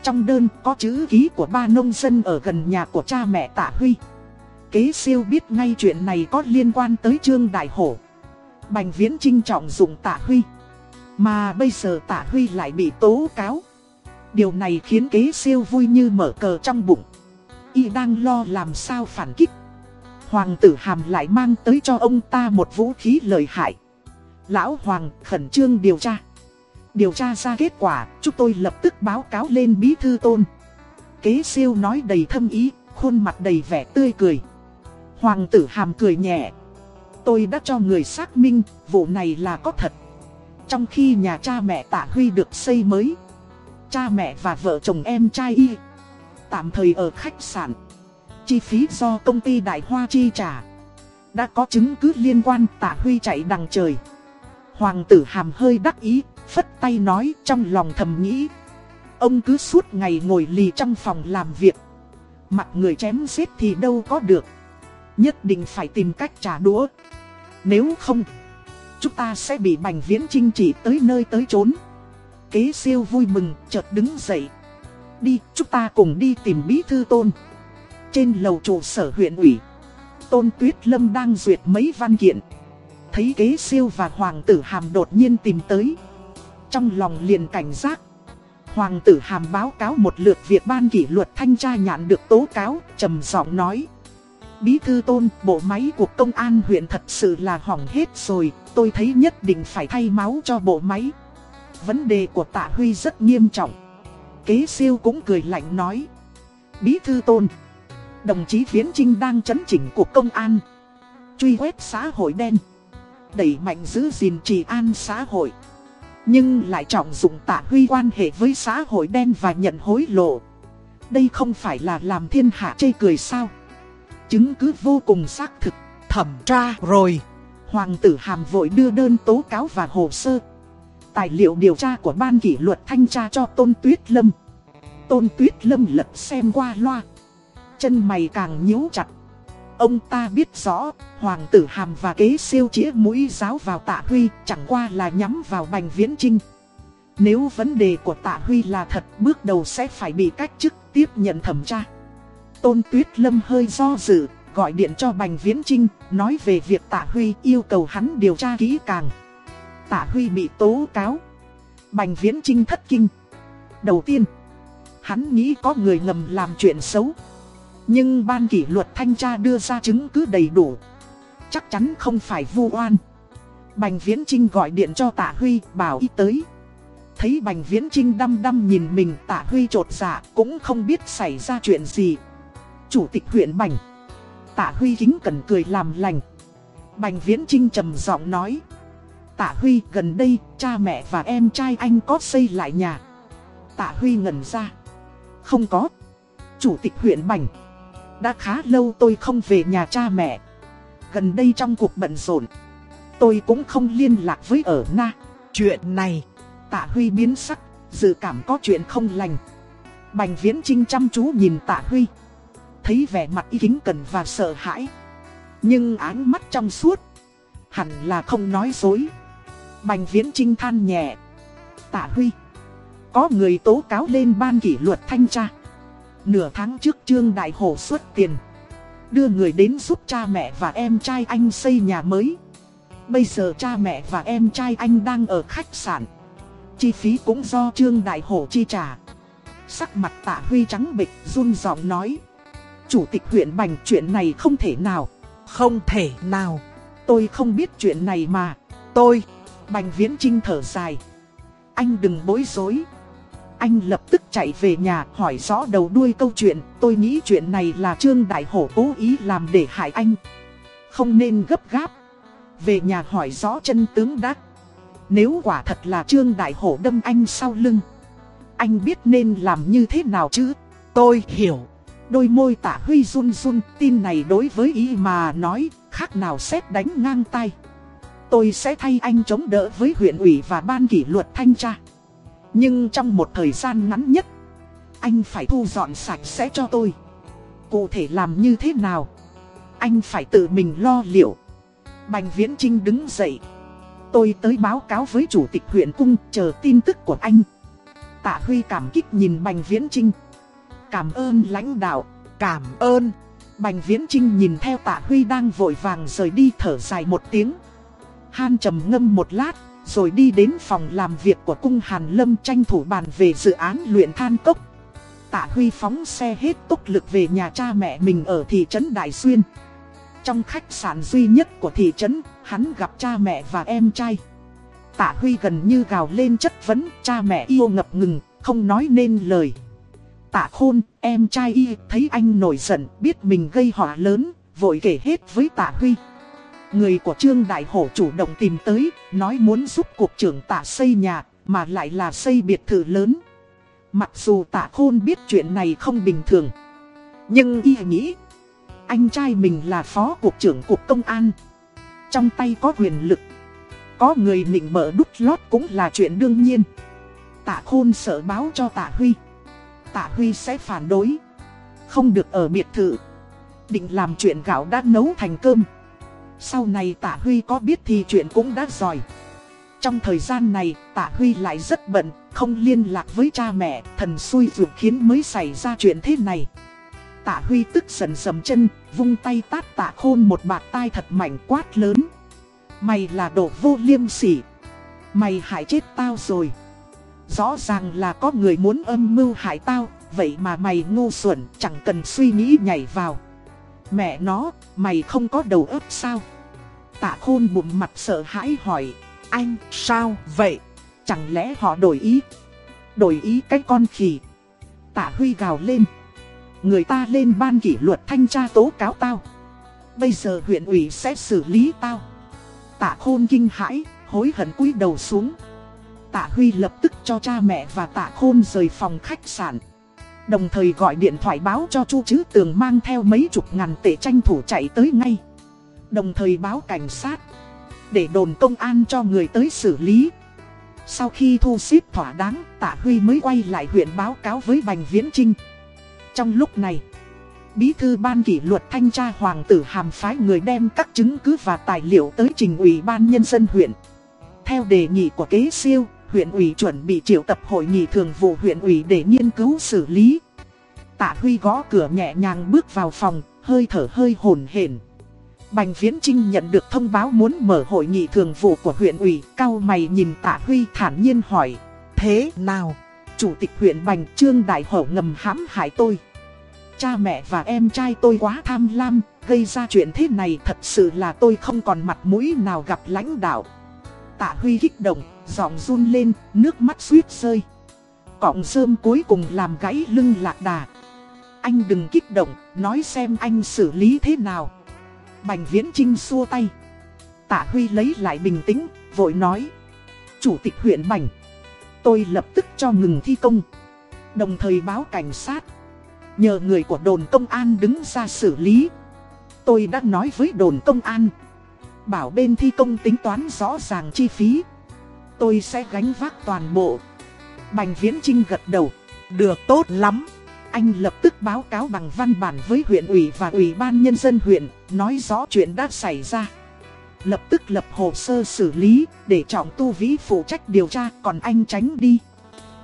Trong đơn có chữ ký của ba nông dân ở gần nhà của cha mẹ Tạ Huy. Kế siêu biết ngay chuyện này có liên quan tới Trương Đại Hổ. Bành Viễn Trinh trọng dụng Tạ Huy. Mà bây giờ Tạ Huy lại bị tố cáo. Điều này khiến kế siêu vui như mở cờ trong bụng. Y đang lo làm sao phản kích. Hoàng tử Hàm lại mang tới cho ông ta một vũ khí lợi hại. Lão Hoàng khẩn trương điều tra. Điều tra ra kết quả, chúng tôi lập tức báo cáo lên bí thư tôn. Kế siêu nói đầy thâm ý, khuôn mặt đầy vẻ tươi cười. Hoàng tử hàm cười nhẹ. Tôi đã cho người xác minh, vụ này là có thật. Trong khi nhà cha mẹ tạ Huy được xây mới, cha mẹ và vợ chồng em trai y, tạm thời ở khách sạn. Chi phí do công ty Đại Hoa chi trả. Đã có chứng cứ liên quan tạ Huy chạy đằng trời. Hoàng tử hàm hơi đắc ý, phất tay nói trong lòng thầm nghĩ. Ông cứ suốt ngày ngồi lì trong phòng làm việc. Mặt người chém giết thì đâu có được. Nhất định phải tìm cách trả đũa. Nếu không, chúng ta sẽ bị bành viễn chinh chỉ tới nơi tới chốn. Kế siêu vui mừng, chợt đứng dậy. Đi, chúng ta cùng đi tìm bí thư tôn. Trên lầu trụ sở huyện ủy, Tôn Tuyết Lâm đang duyệt mấy văn kiện. Thấy kế siêu và hoàng tử hàm đột nhiên tìm tới. Trong lòng liền cảnh giác. Hoàng tử hàm báo cáo một lượt việc ban kỷ luật thanh tra nhạn được tố cáo, trầm giọng nói. Bí thư tôn, bộ máy của công an huyện thật sự là hỏng hết rồi, tôi thấy nhất định phải thay máu cho bộ máy. Vấn đề của tạ Huy rất nghiêm trọng. Kế siêu cũng cười lạnh nói. Bí thư tôn, đồng chí Viễn Trinh đang chấn chỉnh cuộc công an. Truy quét xã hội đen. Đẩy mạnh giữ gìn trì an xã hội. Nhưng lại trọng dụng tạ Huy quan hệ với xã hội đen và nhận hối lộ. Đây không phải là làm thiên hạ chê cười sao? Chứng cứ vô cùng xác thực, thẩm tra rồi. Hoàng tử hàm vội đưa đơn tố cáo và hồ sơ. Tài liệu điều tra của ban kỷ luật thanh tra cho Tôn Tuyết Lâm. Tôn Tuyết Lâm lật xem qua loa. Chân mày càng nhíu chặt. Ông ta biết rõ, Hoàng tử hàm và kế siêu chĩa mũi giáo vào tạ Huy chẳng qua là nhắm vào bành viễn trinh. Nếu vấn đề của tạ Huy là thật, bước đầu sẽ phải bị cách chức tiếp nhận thẩm tra. Tôn Tuyết Lâm hơi do dự, gọi điện cho Bành Viễn Trinh, nói về việc Tạ Huy yêu cầu hắn điều tra kỹ càng. Tạ Huy bị tố cáo. Bành Viễn Trinh thất kinh. Đầu tiên, hắn nghĩ có người ngầm làm chuyện xấu. Nhưng ban kỷ luật thanh tra đưa ra chứng cứ đầy đủ. Chắc chắn không phải vu oan. Bành Viễn Trinh gọi điện cho Tạ Huy, bảo y tới. Thấy Bành Viễn Trinh đăm đăm nhìn mình, Tạ Huy trột dạ cũng không biết xảy ra chuyện gì. Chủ tịch huyện Bành. Tạ Huy kính cần cười làm lành. Bành Viễn Trinh trầm giọng nói. Tạ Huy, gần đây, cha mẹ và em trai anh có xây lại nhà. Tạ Huy ngẩn ra. Không có. Chủ tịch huyện Bành. Đã khá lâu tôi không về nhà cha mẹ. Gần đây trong cuộc bận rộn. Tôi cũng không liên lạc với ở Na. Chuyện này. Tạ Huy biến sắc. Dự cảm có chuyện không lành. Bành Viễn Trinh chăm chú nhìn Tạ Huy thấy vẻ mặt y kính cần và sợ hãi. Nhưng áng mắt trong suốt, hẳn là không nói dối. Bành viễn trinh than nhẹ. Tạ Huy, có người tố cáo lên ban kỷ luật thanh tra. Nửa tháng trước Trương Đại Hổ xuất tiền, đưa người đến giúp cha mẹ và em trai anh xây nhà mới. Bây giờ cha mẹ và em trai anh đang ở khách sạn. Chi phí cũng do Trương Đại Hổ chi trả. Sắc mặt tạ Huy trắng bịch run giọng nói. Chủ tịch huyện Bành chuyện này không thể nào. Không thể nào. Tôi không biết chuyện này mà. Tôi, Bành Viễn Trinh thở dài. Anh đừng bối rối. Anh lập tức chạy về nhà, hỏi rõ đầu đuôi câu chuyện. Tôi nghĩ chuyện này là Trương Đại Hổ cố ý làm để hại anh. Không nên gấp gáp. Về nhà hỏi rõ chân tướng đắc Nếu quả thật là Trương Đại Hổ đâm anh sau lưng, Anh biết nên làm như thế nào chứ? Tôi hiểu. Đôi môi tả huy run run, Tin này đối với ý mà nói, Khác nào xét đánh ngang tay Tôi sẽ thay anh chống đỡ với huyện ủy và ban kỷ luật thanh tra. Nhưng trong một thời gian ngắn nhất Anh phải thu dọn sạch sẽ cho tôi. Cụ thể làm như thế nào? Anh phải tự mình lo liệu. Bành Viễn Trinh đứng dậy. Tôi tới báo cáo với chủ tịch huyện cung chờ tin tức của anh. Tạ Huy cảm kích nhìn Bành Viễn Trinh Cảm ơn lãnh đạo, cảm ơn. Bành Viễn Trinh nhìn theo Tạ Huy đang vội vàng rời đi thở dài một tiếng. Han trầm ngâm một lát, rồi đi đến phòng làm việc của cung Hàn Lâm tranh thủ bàn về dự án luyện than cốc. Tạ Huy phóng xe hết tốc lực về nhà cha mẹ mình ở thị trấn Đại Xuyên. Trong khách sạn duy nhất của thị trấn, hắn gặp cha mẹ và em trai. Tạ Huy gần như gào lên chất vấn, cha mẹ yêu ngập ngừng, không nói nên lời. Tạ Khôn, em trai y, thấy anh nổi giận, biết mình gây họa lớn, vội kể hết với Tạ Huy. Người của Trương Đại Hổ chủ động tìm tới, nói muốn giúp cuộc trưởng tạ xây nhà, mà lại là xây biệt thự lớn. Mặc dù tạ khôn biết chuyện này không bình thường. Nhưng y nghĩ, anh trai mình là phó cục trưởng cục công an. Trong tay có quyền lực. Có người nịnh mở đút lót cũng là chuyện đương nhiên. Tạ khôn sợ báo cho tạ Huy. Tạ Huy sẽ phản đối. Không được ở biệt thự. Định làm chuyện gạo đã nấu thành cơm. Sau này tạ Huy có biết thì chuyện cũng đã giỏi. Trong thời gian này, tạ Huy lại rất bận, không liên lạc với cha mẹ, thần xui ruột khiến mới xảy ra chuyện thế này. Tạ Huy tức giận dầm chân, vung tay tát tạ khôn một bạt tai thật mạnh quát lớn. Mày là đồ vô liêm sỉ. Mày hại chết tao rồi. Rõ ràng là có người muốn âm mưu hại tao, vậy mà mày ngu xuẩn, chẳng cần suy nghĩ nhảy vào. Mẹ nó, mày không có đầu óc sao? Tạ khôn bụng mặt sợ hãi hỏi, anh, sao vậy? Chẳng lẽ họ đổi ý? Đổi ý cái con khỉ. Tạ Huy gào lên. Người ta lên ban kỷ luật thanh tra tố cáo tao. Bây giờ huyện ủy sẽ xử lý tao. Tạ khôn kinh hãi, hối hận cúi đầu xuống. Tạ Huy lập tức cho cha mẹ và tạ khôn rời phòng khách sạn. Đồng thời gọi điện thoại báo cho Chu Chứ Tường mang theo mấy chục ngàn tệ tranh thủ chạy tới ngay. Đồng thời báo cảnh sát. Để đồn công an cho người tới xử lý. Sau khi thu xếp thỏa đáng, Tạ Huy mới quay lại huyện báo cáo với Bành Viễn Trinh. Trong lúc này, Bí thư ban kỷ luật thanh tra Hoàng tử Hàm phái người đem các chứng cứ và tài liệu tới trình ủy ban nhân dân huyện. Theo đề nghị của kế siêu, huyện ủy chuẩn bị triệu tập hội nghị thường vụ huyện ủy để nghiên cứu xử lý. Tạ Huy gõ cửa nhẹ nhàng bước vào phòng, hơi thở hơi hồn hển. Bành Viễn Trinh nhận được thông báo muốn mở hội nghị thường vụ của huyện ủy, cao mày nhìn Tạ Huy thản nhiên hỏi, thế nào? Chủ tịch huyện Bành Trương Đại Hậu ngầm hãm hại tôi. Cha mẹ và em trai tôi quá tham lam, gây ra chuyện thế này thật sự là tôi không còn mặt mũi nào gặp lãnh đạo. Tạ Huy kích động, giọng run lên, nước mắt suýt rơi. Cọng rơm cuối cùng làm gãy lưng lạc đà. Anh đừng kích động, nói xem anh xử lý thế nào. Bành Viễn Trinh xua tay. Tạ Huy lấy lại bình tĩnh, vội nói. Chủ tịch huyện Bành. Tôi lập tức cho ngừng thi công. Đồng thời báo cảnh sát. Nhờ người của đồn công an đứng ra xử lý. Tôi đã nói với đồn công an. Bảo bên thi công tính toán rõ ràng chi phí. Tôi sẽ gánh vác toàn bộ. Bành Viễn Trinh gật đầu. Được tốt lắm. Anh lập tức báo cáo bằng văn bản với huyện ủy và ủy ban nhân dân huyện, nói rõ chuyện đã xảy ra. Lập tức lập hồ sơ xử lý, để trọng tu vĩ phụ trách điều tra, còn anh tránh đi.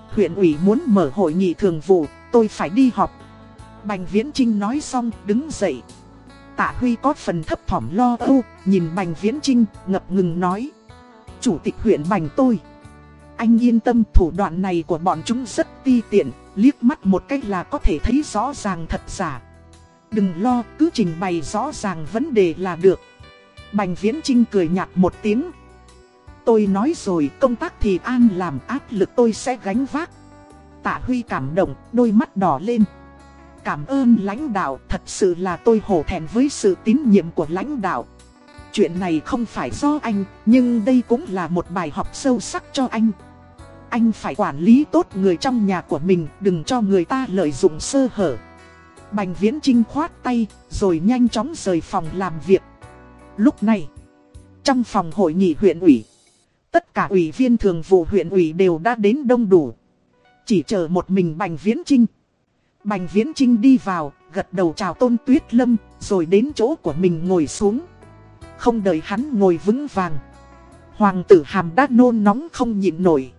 Huyện ủy muốn mở hội nghị thường vụ, tôi phải đi họp. Bành Viễn Trinh nói xong, đứng dậy. Tạ Huy có phần thấp thỏm lo âu, nhìn Bành Viễn Trinh, ngập ngừng nói. Chủ tịch huyện Bành tôi. Anh yên tâm thủ đoạn này của bọn chúng rất ti tiện, liếc mắt một cách là có thể thấy rõ ràng thật giả. Đừng lo, cứ trình bày rõ ràng vấn đề là được. Bành Viễn Trinh cười nhạt một tiếng. Tôi nói rồi công tác thì an làm áp lực tôi sẽ gánh vác. Tạ Huy cảm động, đôi mắt đỏ lên. Cảm ơn lãnh đạo, thật sự là tôi hổ thẹn với sự tín nhiệm của lãnh đạo. Chuyện này không phải do anh, nhưng đây cũng là một bài học sâu sắc cho anh. Anh phải quản lý tốt người trong nhà của mình, đừng cho người ta lợi dụng sơ hở. Bành Viễn Trinh khoát tay, rồi nhanh chóng rời phòng làm việc. Lúc này, trong phòng hội nghị huyện ủy, tất cả ủy viên thường vụ huyện ủy đều đã đến đông đủ. Chỉ chờ một mình Bành Viễn Trinh. Bành Viễn Trinh đi vào, gật đầu chào Tôn Tuyết Lâm, rồi đến chỗ của mình ngồi xuống. Không đợi hắn ngồi vững vàng. Hoàng tử hàm đã nôn nóng không nhịn nổi.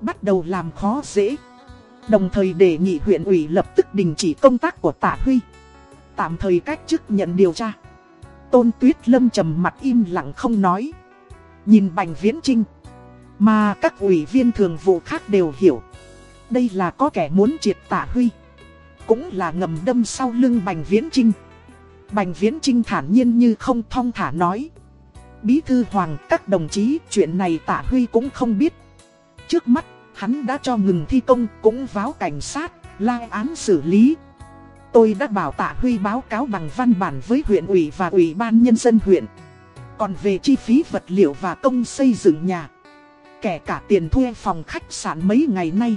Bắt đầu làm khó dễ. Đồng thời đề nghị huyện ủy lập tức đình chỉ công tác của Tạ Huy. Tạm thời cách chức nhận điều tra. Tôn Tuyết Lâm trầm mặt im lặng không nói. Nhìn Bành Viễn Trinh. Mà các ủy viên thường vụ khác đều hiểu. Đây là có kẻ muốn triệt Tạ Huy. Cũng là ngầm đâm sau lưng Bành Viễn Trinh. Bành Viễn Trinh thản nhiên như không thong thả nói. Bí thư Hoàng, các đồng chí, chuyện này Tạ Huy cũng không biết. Trước mắt hắn đã cho ngừng thi công cũng báo cảnh sát, lai án xử lý. Tôi đã bảo Tạ Huy báo cáo bằng văn bản với huyện ủy và ủy ban nhân dân huyện. Còn về chi phí vật liệu và công xây dựng nhà, kể cả tiền thuê phòng khách sạn mấy ngày nay,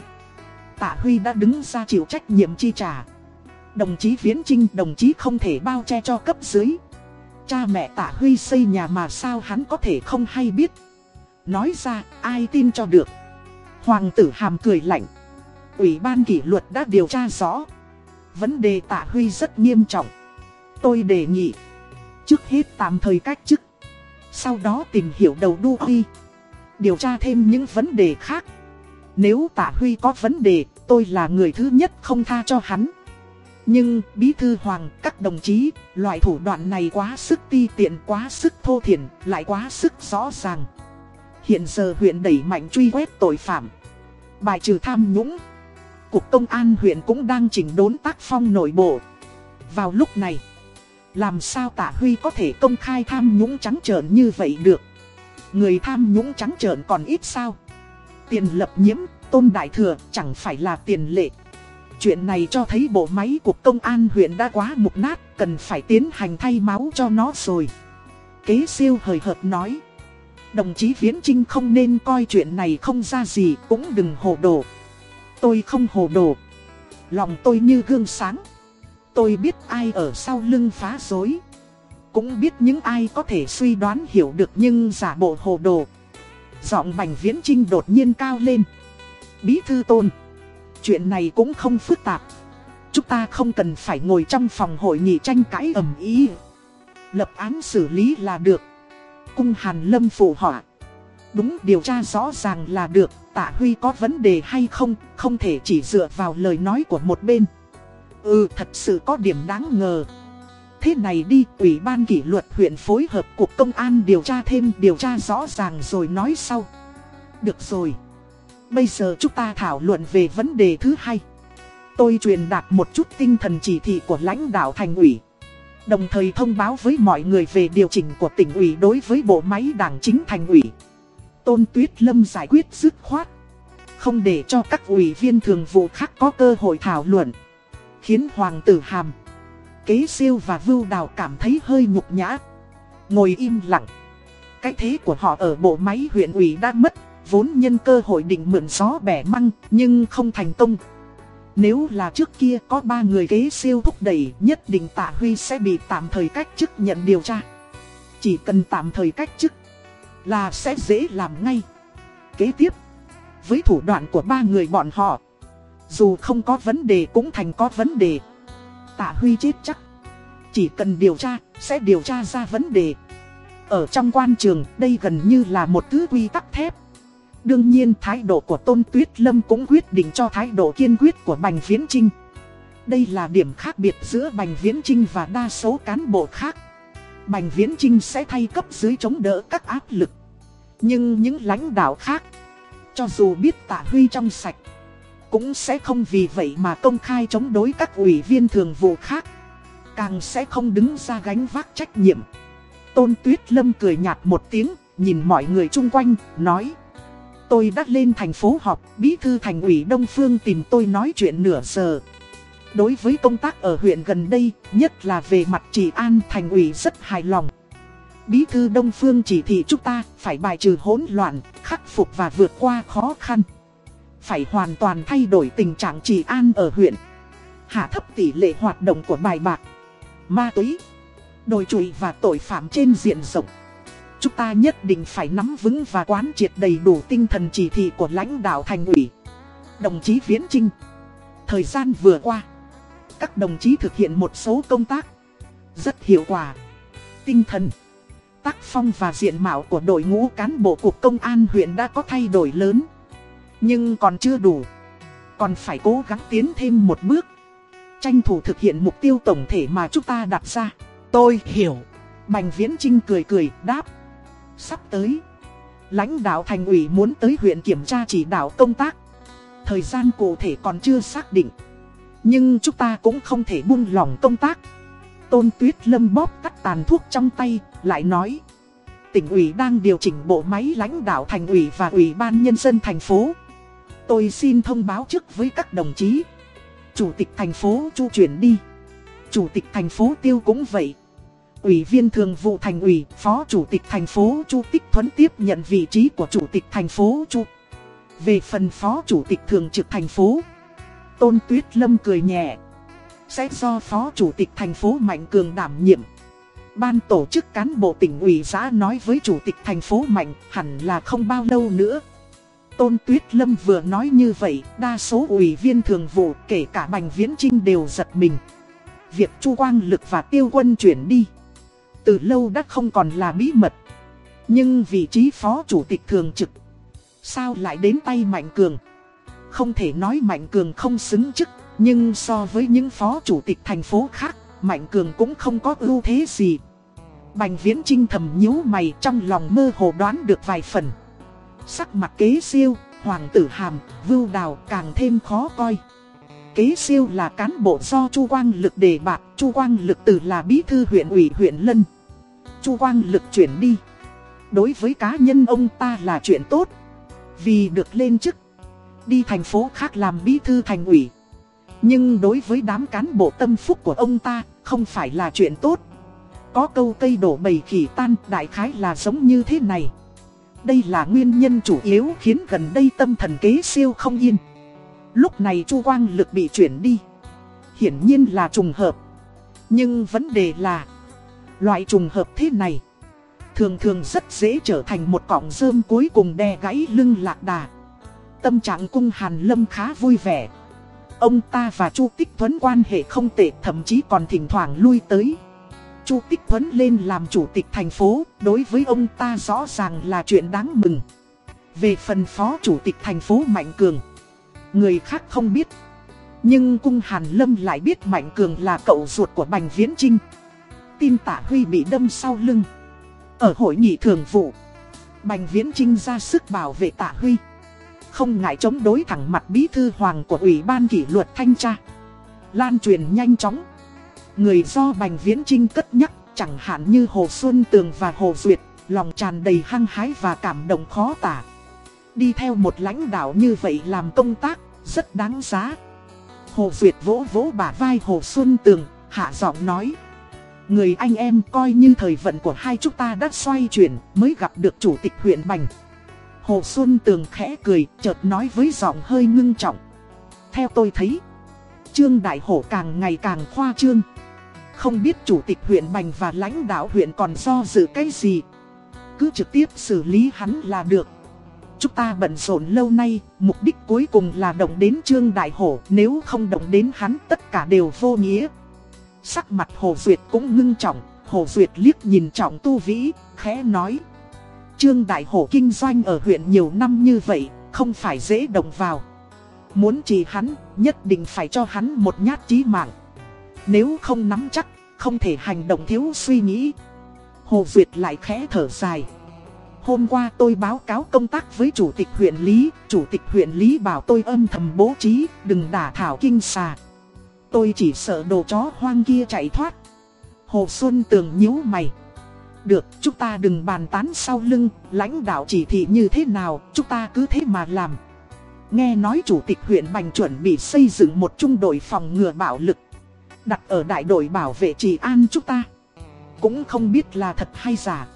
Tạ Huy đã đứng ra chịu trách nhiệm chi trả. Đồng chí Viễn Trinh đồng chí không thể bao che cho cấp dưới. Cha mẹ Tạ Huy xây nhà mà sao hắn có thể không hay biết. Nói ra ai tin cho được. Hoàng tử hàm cười lạnh. Ủy ban kỷ luật đã điều tra rõ. Vấn đề tạ huy rất nghiêm trọng. Tôi đề nghị. Trước hết tạm thời cách chức. Sau đó tìm hiểu đầu đu huy. Điều tra thêm những vấn đề khác. Nếu tạ huy có vấn đề, tôi là người thứ nhất không tha cho hắn. Nhưng, Bí Thư Hoàng, các đồng chí, loại thủ đoạn này quá sức ti tiện, quá sức thô thiển, lại quá sức rõ ràng. Hiện giờ huyện đẩy mạnh truy quét tội phạm. Bài trừ tham nhũng. Cục công an huyện cũng đang chỉnh đốn tác phong nội bộ. Vào lúc này, làm sao Tạ Huy có thể công khai tham nhũng trắng trợn như vậy được? Người tham nhũng trắng trợn còn ít sao? Tiền lập nhiễm, tôn đại thừa chẳng phải là tiền lệ. Chuyện này cho thấy bộ máy của công an huyện đã quá mục nát, cần phải tiến hành thay máu cho nó rồi. Kế siêu hời hợt nói. Đồng chí Viễn Trinh không nên coi chuyện này không ra gì, cũng đừng hồ đồ. Tôi không hồ đồ. Lòng tôi như gương sáng. Tôi biết ai ở sau lưng phá dối. Cũng biết những ai có thể suy đoán hiểu được nhưng giả bộ hồ đồ. Giọng bành Viễn Trinh đột nhiên cao lên. Bí thư tôn. Chuyện này cũng không phức tạp. Chúng ta không cần phải ngồi trong phòng hội nghị tranh cãi ầm ý. Lập án xử lý là được cung Hàn Lâm phụ họa. Đúng điều tra rõ ràng là được, tạ Huy có vấn đề hay không, không thể chỉ dựa vào lời nói của một bên. Ừ, thật sự có điểm đáng ngờ. Thế này đi, Ủy ban kỷ luật huyện phối hợp Cục Công an điều tra thêm điều tra rõ ràng rồi nói sau. Được rồi. Bây giờ chúng ta thảo luận về vấn đề thứ hai. Tôi truyền đạt một chút tinh thần chỉ thị của lãnh đạo thành ủy. Đồng thời thông báo với mọi người về điều chỉnh của tỉnh ủy đối với bộ máy đảng chính thành ủy. Tôn Tuyết Lâm giải quyết dứt khoát. Không để cho các ủy viên thường vụ khác có cơ hội thảo luận. Khiến Hoàng tử Hàm, Kế Siêu và Vưu Đào cảm thấy hơi nhục nhã. Ngồi im lặng. Cái thế của họ ở bộ máy huyện ủy đã mất, vốn nhân cơ hội định mượn gió bẻ măng, nhưng không thành công. Nếu là trước kia có ba người kế siêu thúc đẩy nhất định tạ Huy sẽ bị tạm thời cách chức nhận điều tra. Chỉ cần tạm thời cách chức là sẽ dễ làm ngay. Kế tiếp, với thủ đoạn của ba người bọn họ, dù không có vấn đề cũng thành có vấn đề. Tạ Huy chết chắc. Chỉ cần điều tra, sẽ điều tra ra vấn đề. Ở trong quan trường, đây gần như là một thứ quy tắc thép. Đương nhiên thái độ của Tôn Tuyết Lâm cũng quyết định cho thái độ kiên quyết của Bành Viễn Trinh. Đây là điểm khác biệt giữa Bành Viễn Trinh và đa số cán bộ khác. Bành Viễn Trinh sẽ thay cấp dưới chống đỡ các áp lực. Nhưng những lãnh đạo khác, cho dù biết tạ huy trong sạch, cũng sẽ không vì vậy mà công khai chống đối các ủy viên thường vụ khác. Càng sẽ không đứng ra gánh vác trách nhiệm. Tôn Tuyết Lâm cười nhạt một tiếng, nhìn mọi người chung quanh, nói Tôi đã lên thành phố họp, bí thư thành ủy Đông Phương tìm tôi nói chuyện nửa giờ. Đối với công tác ở huyện gần đây, nhất là về mặt trị an thành ủy rất hài lòng. Bí thư Đông Phương chỉ thị chúng ta phải bài trừ hỗn loạn, khắc phục và vượt qua khó khăn. Phải hoàn toàn thay đổi tình trạng trị an ở huyện. Hạ thấp tỷ lệ hoạt động của bài bạc, ma túy, đồi trụi và tội phạm trên diện rộng. Chúng ta nhất định phải nắm vững và quán triệt đầy đủ tinh thần chỉ thị của lãnh đạo thành ủy. Đồng chí Viễn Trinh Thời gian vừa qua, các đồng chí thực hiện một số công tác rất hiệu quả. Tinh thần, tác phong và diện mạo của đội ngũ cán bộ cục công an huyện đã có thay đổi lớn. Nhưng còn chưa đủ. Còn phải cố gắng tiến thêm một bước. Tranh thủ thực hiện mục tiêu tổng thể mà chúng ta đặt ra. Tôi hiểu. Bành Viễn Trinh cười cười đáp. Sắp tới, lãnh đạo thành ủy muốn tới huyện kiểm tra chỉ đạo công tác. Thời gian cụ thể còn chưa xác định. Nhưng chúng ta cũng không thể buông lỏng công tác. Tôn Tuyết Lâm bóp cắt tàn thuốc trong tay, lại nói. Tỉnh ủy đang điều chỉnh bộ máy lãnh đạo thành ủy và ủy ban nhân dân thành phố. Tôi xin thông báo trước với các đồng chí. Chủ tịch thành phố chu chuyển đi. Chủ tịch thành phố tiêu cũng vậy. Ủy viên thường vụ thành ủy, phó chủ tịch thành phố Chu Tích Thuấn tiếp nhận vị trí của chủ tịch thành phố Chu. Về phần phó chủ tịch thường trực thành phố, Tôn Tuyết Lâm cười nhẹ. Sẽ do phó chủ tịch thành phố Mạnh Cường đảm nhiệm. Ban tổ chức cán bộ tỉnh ủy xã nói với chủ tịch thành phố Mạnh hẳn là không bao lâu nữa. Tôn Tuyết Lâm vừa nói như vậy, đa số ủy viên thường vụ kể cả Bành Viễn Trinh đều giật mình. Việc Chu Quang Lực và Tiêu Quân chuyển đi từ lâu đã không còn là bí mật. Nhưng vị trí phó chủ tịch thường trực, sao lại đến tay Mạnh Cường? Không thể nói Mạnh Cường không xứng chức, nhưng so với những phó chủ tịch thành phố khác, Mạnh Cường cũng không có ưu thế gì. Bành Viễn Trinh thầm nhíu mày trong lòng mơ hồ đoán được vài phần. Sắc mặt kế siêu, Hoàng tử Hàm, Vưu Đào càng thêm khó coi. Kế siêu là cán bộ do Chu Quang Lực đề bạt, Chu Quang Lực từ là bí thư huyện ủy huyện Lân. Chu Quang Lực chuyển đi. Đối với cá nhân ông ta là chuyện tốt. Vì được lên chức. Đi thành phố khác làm bí thư thành ủy. Nhưng đối với đám cán bộ tâm phúc của ông ta, không phải là chuyện tốt. Có câu cây đổ bầy khỉ tan, đại khái là giống như thế này. Đây là nguyên nhân chủ yếu khiến gần đây tâm thần kế siêu không yên. Lúc này Chu Quang Lực bị chuyển đi. Hiển nhiên là trùng hợp. Nhưng vấn đề là, Loại trùng hợp thế này, Thường thường rất dễ trở thành một cọng rơm cuối cùng đè gãy lưng lạc đà Tâm trạng cung Hàn Lâm khá vui vẻ Ông ta và Chu Tích Thuấn quan hệ không tệ, thậm chí còn thỉnh thoảng lui tới Chu Tích Thuấn lên làm chủ tịch thành phố, Đối với ông ta rõ ràng là chuyện đáng mừng Về phần phó chủ tịch thành phố Mạnh Cường Người khác không biết Nhưng cung Hàn Lâm lại biết Mạnh Cường là cậu ruột của Bành Viễn Trinh tin tạ Huy bị đâm sau lưng. Ở hội nghị thường vụ, Bành Viễn Trinh ra sức bảo vệ tạ Huy. Không ngại chống đối thẳng mặt bí thư hoàng của Ủy ban kỷ luật thanh tra. Lan truyền nhanh chóng. Người do Bành Viễn Trinh cất nhắc chẳng hạn như Hồ Xuân Tường và Hồ Duyệt, lòng tràn đầy hăng hái và cảm động khó tả. Đi theo một lãnh đạo như vậy làm công tác, rất đáng giá. Hồ Duyệt vỗ vỗ bả vai Hồ Xuân Tường, hạ giọng nói. Người anh em coi như thời vận của hai chúng ta đã xoay chuyển mới gặp được chủ tịch huyện Bành. Hồ Xuân Tường khẽ cười, chợt nói với giọng hơi ngưng trọng. Theo tôi thấy, Trương Đại Hổ càng ngày càng khoa trương. Không biết chủ tịch huyện Bành và lãnh đạo huyện còn do dự cái gì. Cứ trực tiếp xử lý hắn là được. Chúng ta bận rộn lâu nay, mục đích cuối cùng là động đến Trương Đại Hổ. Nếu không động đến hắn tất cả đều vô nghĩa. Sắc mặt Hồ Duyệt cũng ngưng trọng, Hồ Duyệt liếc nhìn trọng tu vĩ, khẽ nói. Trương Đại Hổ kinh doanh ở huyện nhiều năm như vậy, không phải dễ động vào. Muốn chỉ hắn, nhất định phải cho hắn một nhát chí mạng. Nếu không nắm chắc, không thể hành động thiếu suy nghĩ. Hồ Duyệt lại khẽ thở dài. Hôm qua tôi báo cáo công tác với Chủ tịch huyện Lý, Chủ tịch huyện Lý bảo tôi âm thầm bố trí, đừng đả thảo kinh xà. Tôi chỉ sợ đồ chó hoang kia chạy thoát. Hồ Xuân Tường nhíu mày. Được, chúng ta đừng bàn tán sau lưng, lãnh đạo chỉ thị như thế nào, chúng ta cứ thế mà làm. Nghe nói chủ tịch huyện Bành chuẩn bị xây dựng một trung đội phòng ngừa bạo lực. Đặt ở đại đội bảo vệ trì an chúng ta. Cũng không biết là thật hay giả.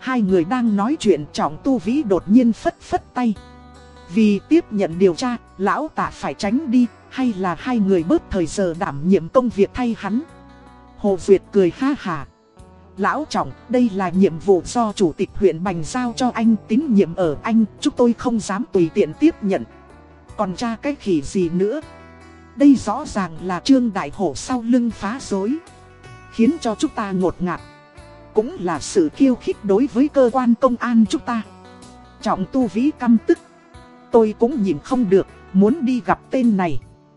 Hai người đang nói chuyện trọng tu vĩ đột nhiên phất phất tay. Vì tiếp nhận điều tra, lão tạ phải tránh đi, hay là hai người bớt thời giờ đảm nhiệm công việc thay hắn. Hồ Duyệt cười ha hà. Lão trọng, đây là nhiệm vụ do chủ tịch huyện Bành giao cho anh tín nhiệm ở anh, chúng tôi không dám tùy tiện tiếp nhận. Còn tra cái khỉ gì nữa? Đây rõ ràng là trương đại hổ sau lưng phá dối. Khiến cho chúng ta ngột ngạt. Cũng là sự khiêu khích đối với cơ quan công an chúng ta. Trọng tu vĩ căm tức. Tôi cũng nhìn không được, muốn đi gặp tên này.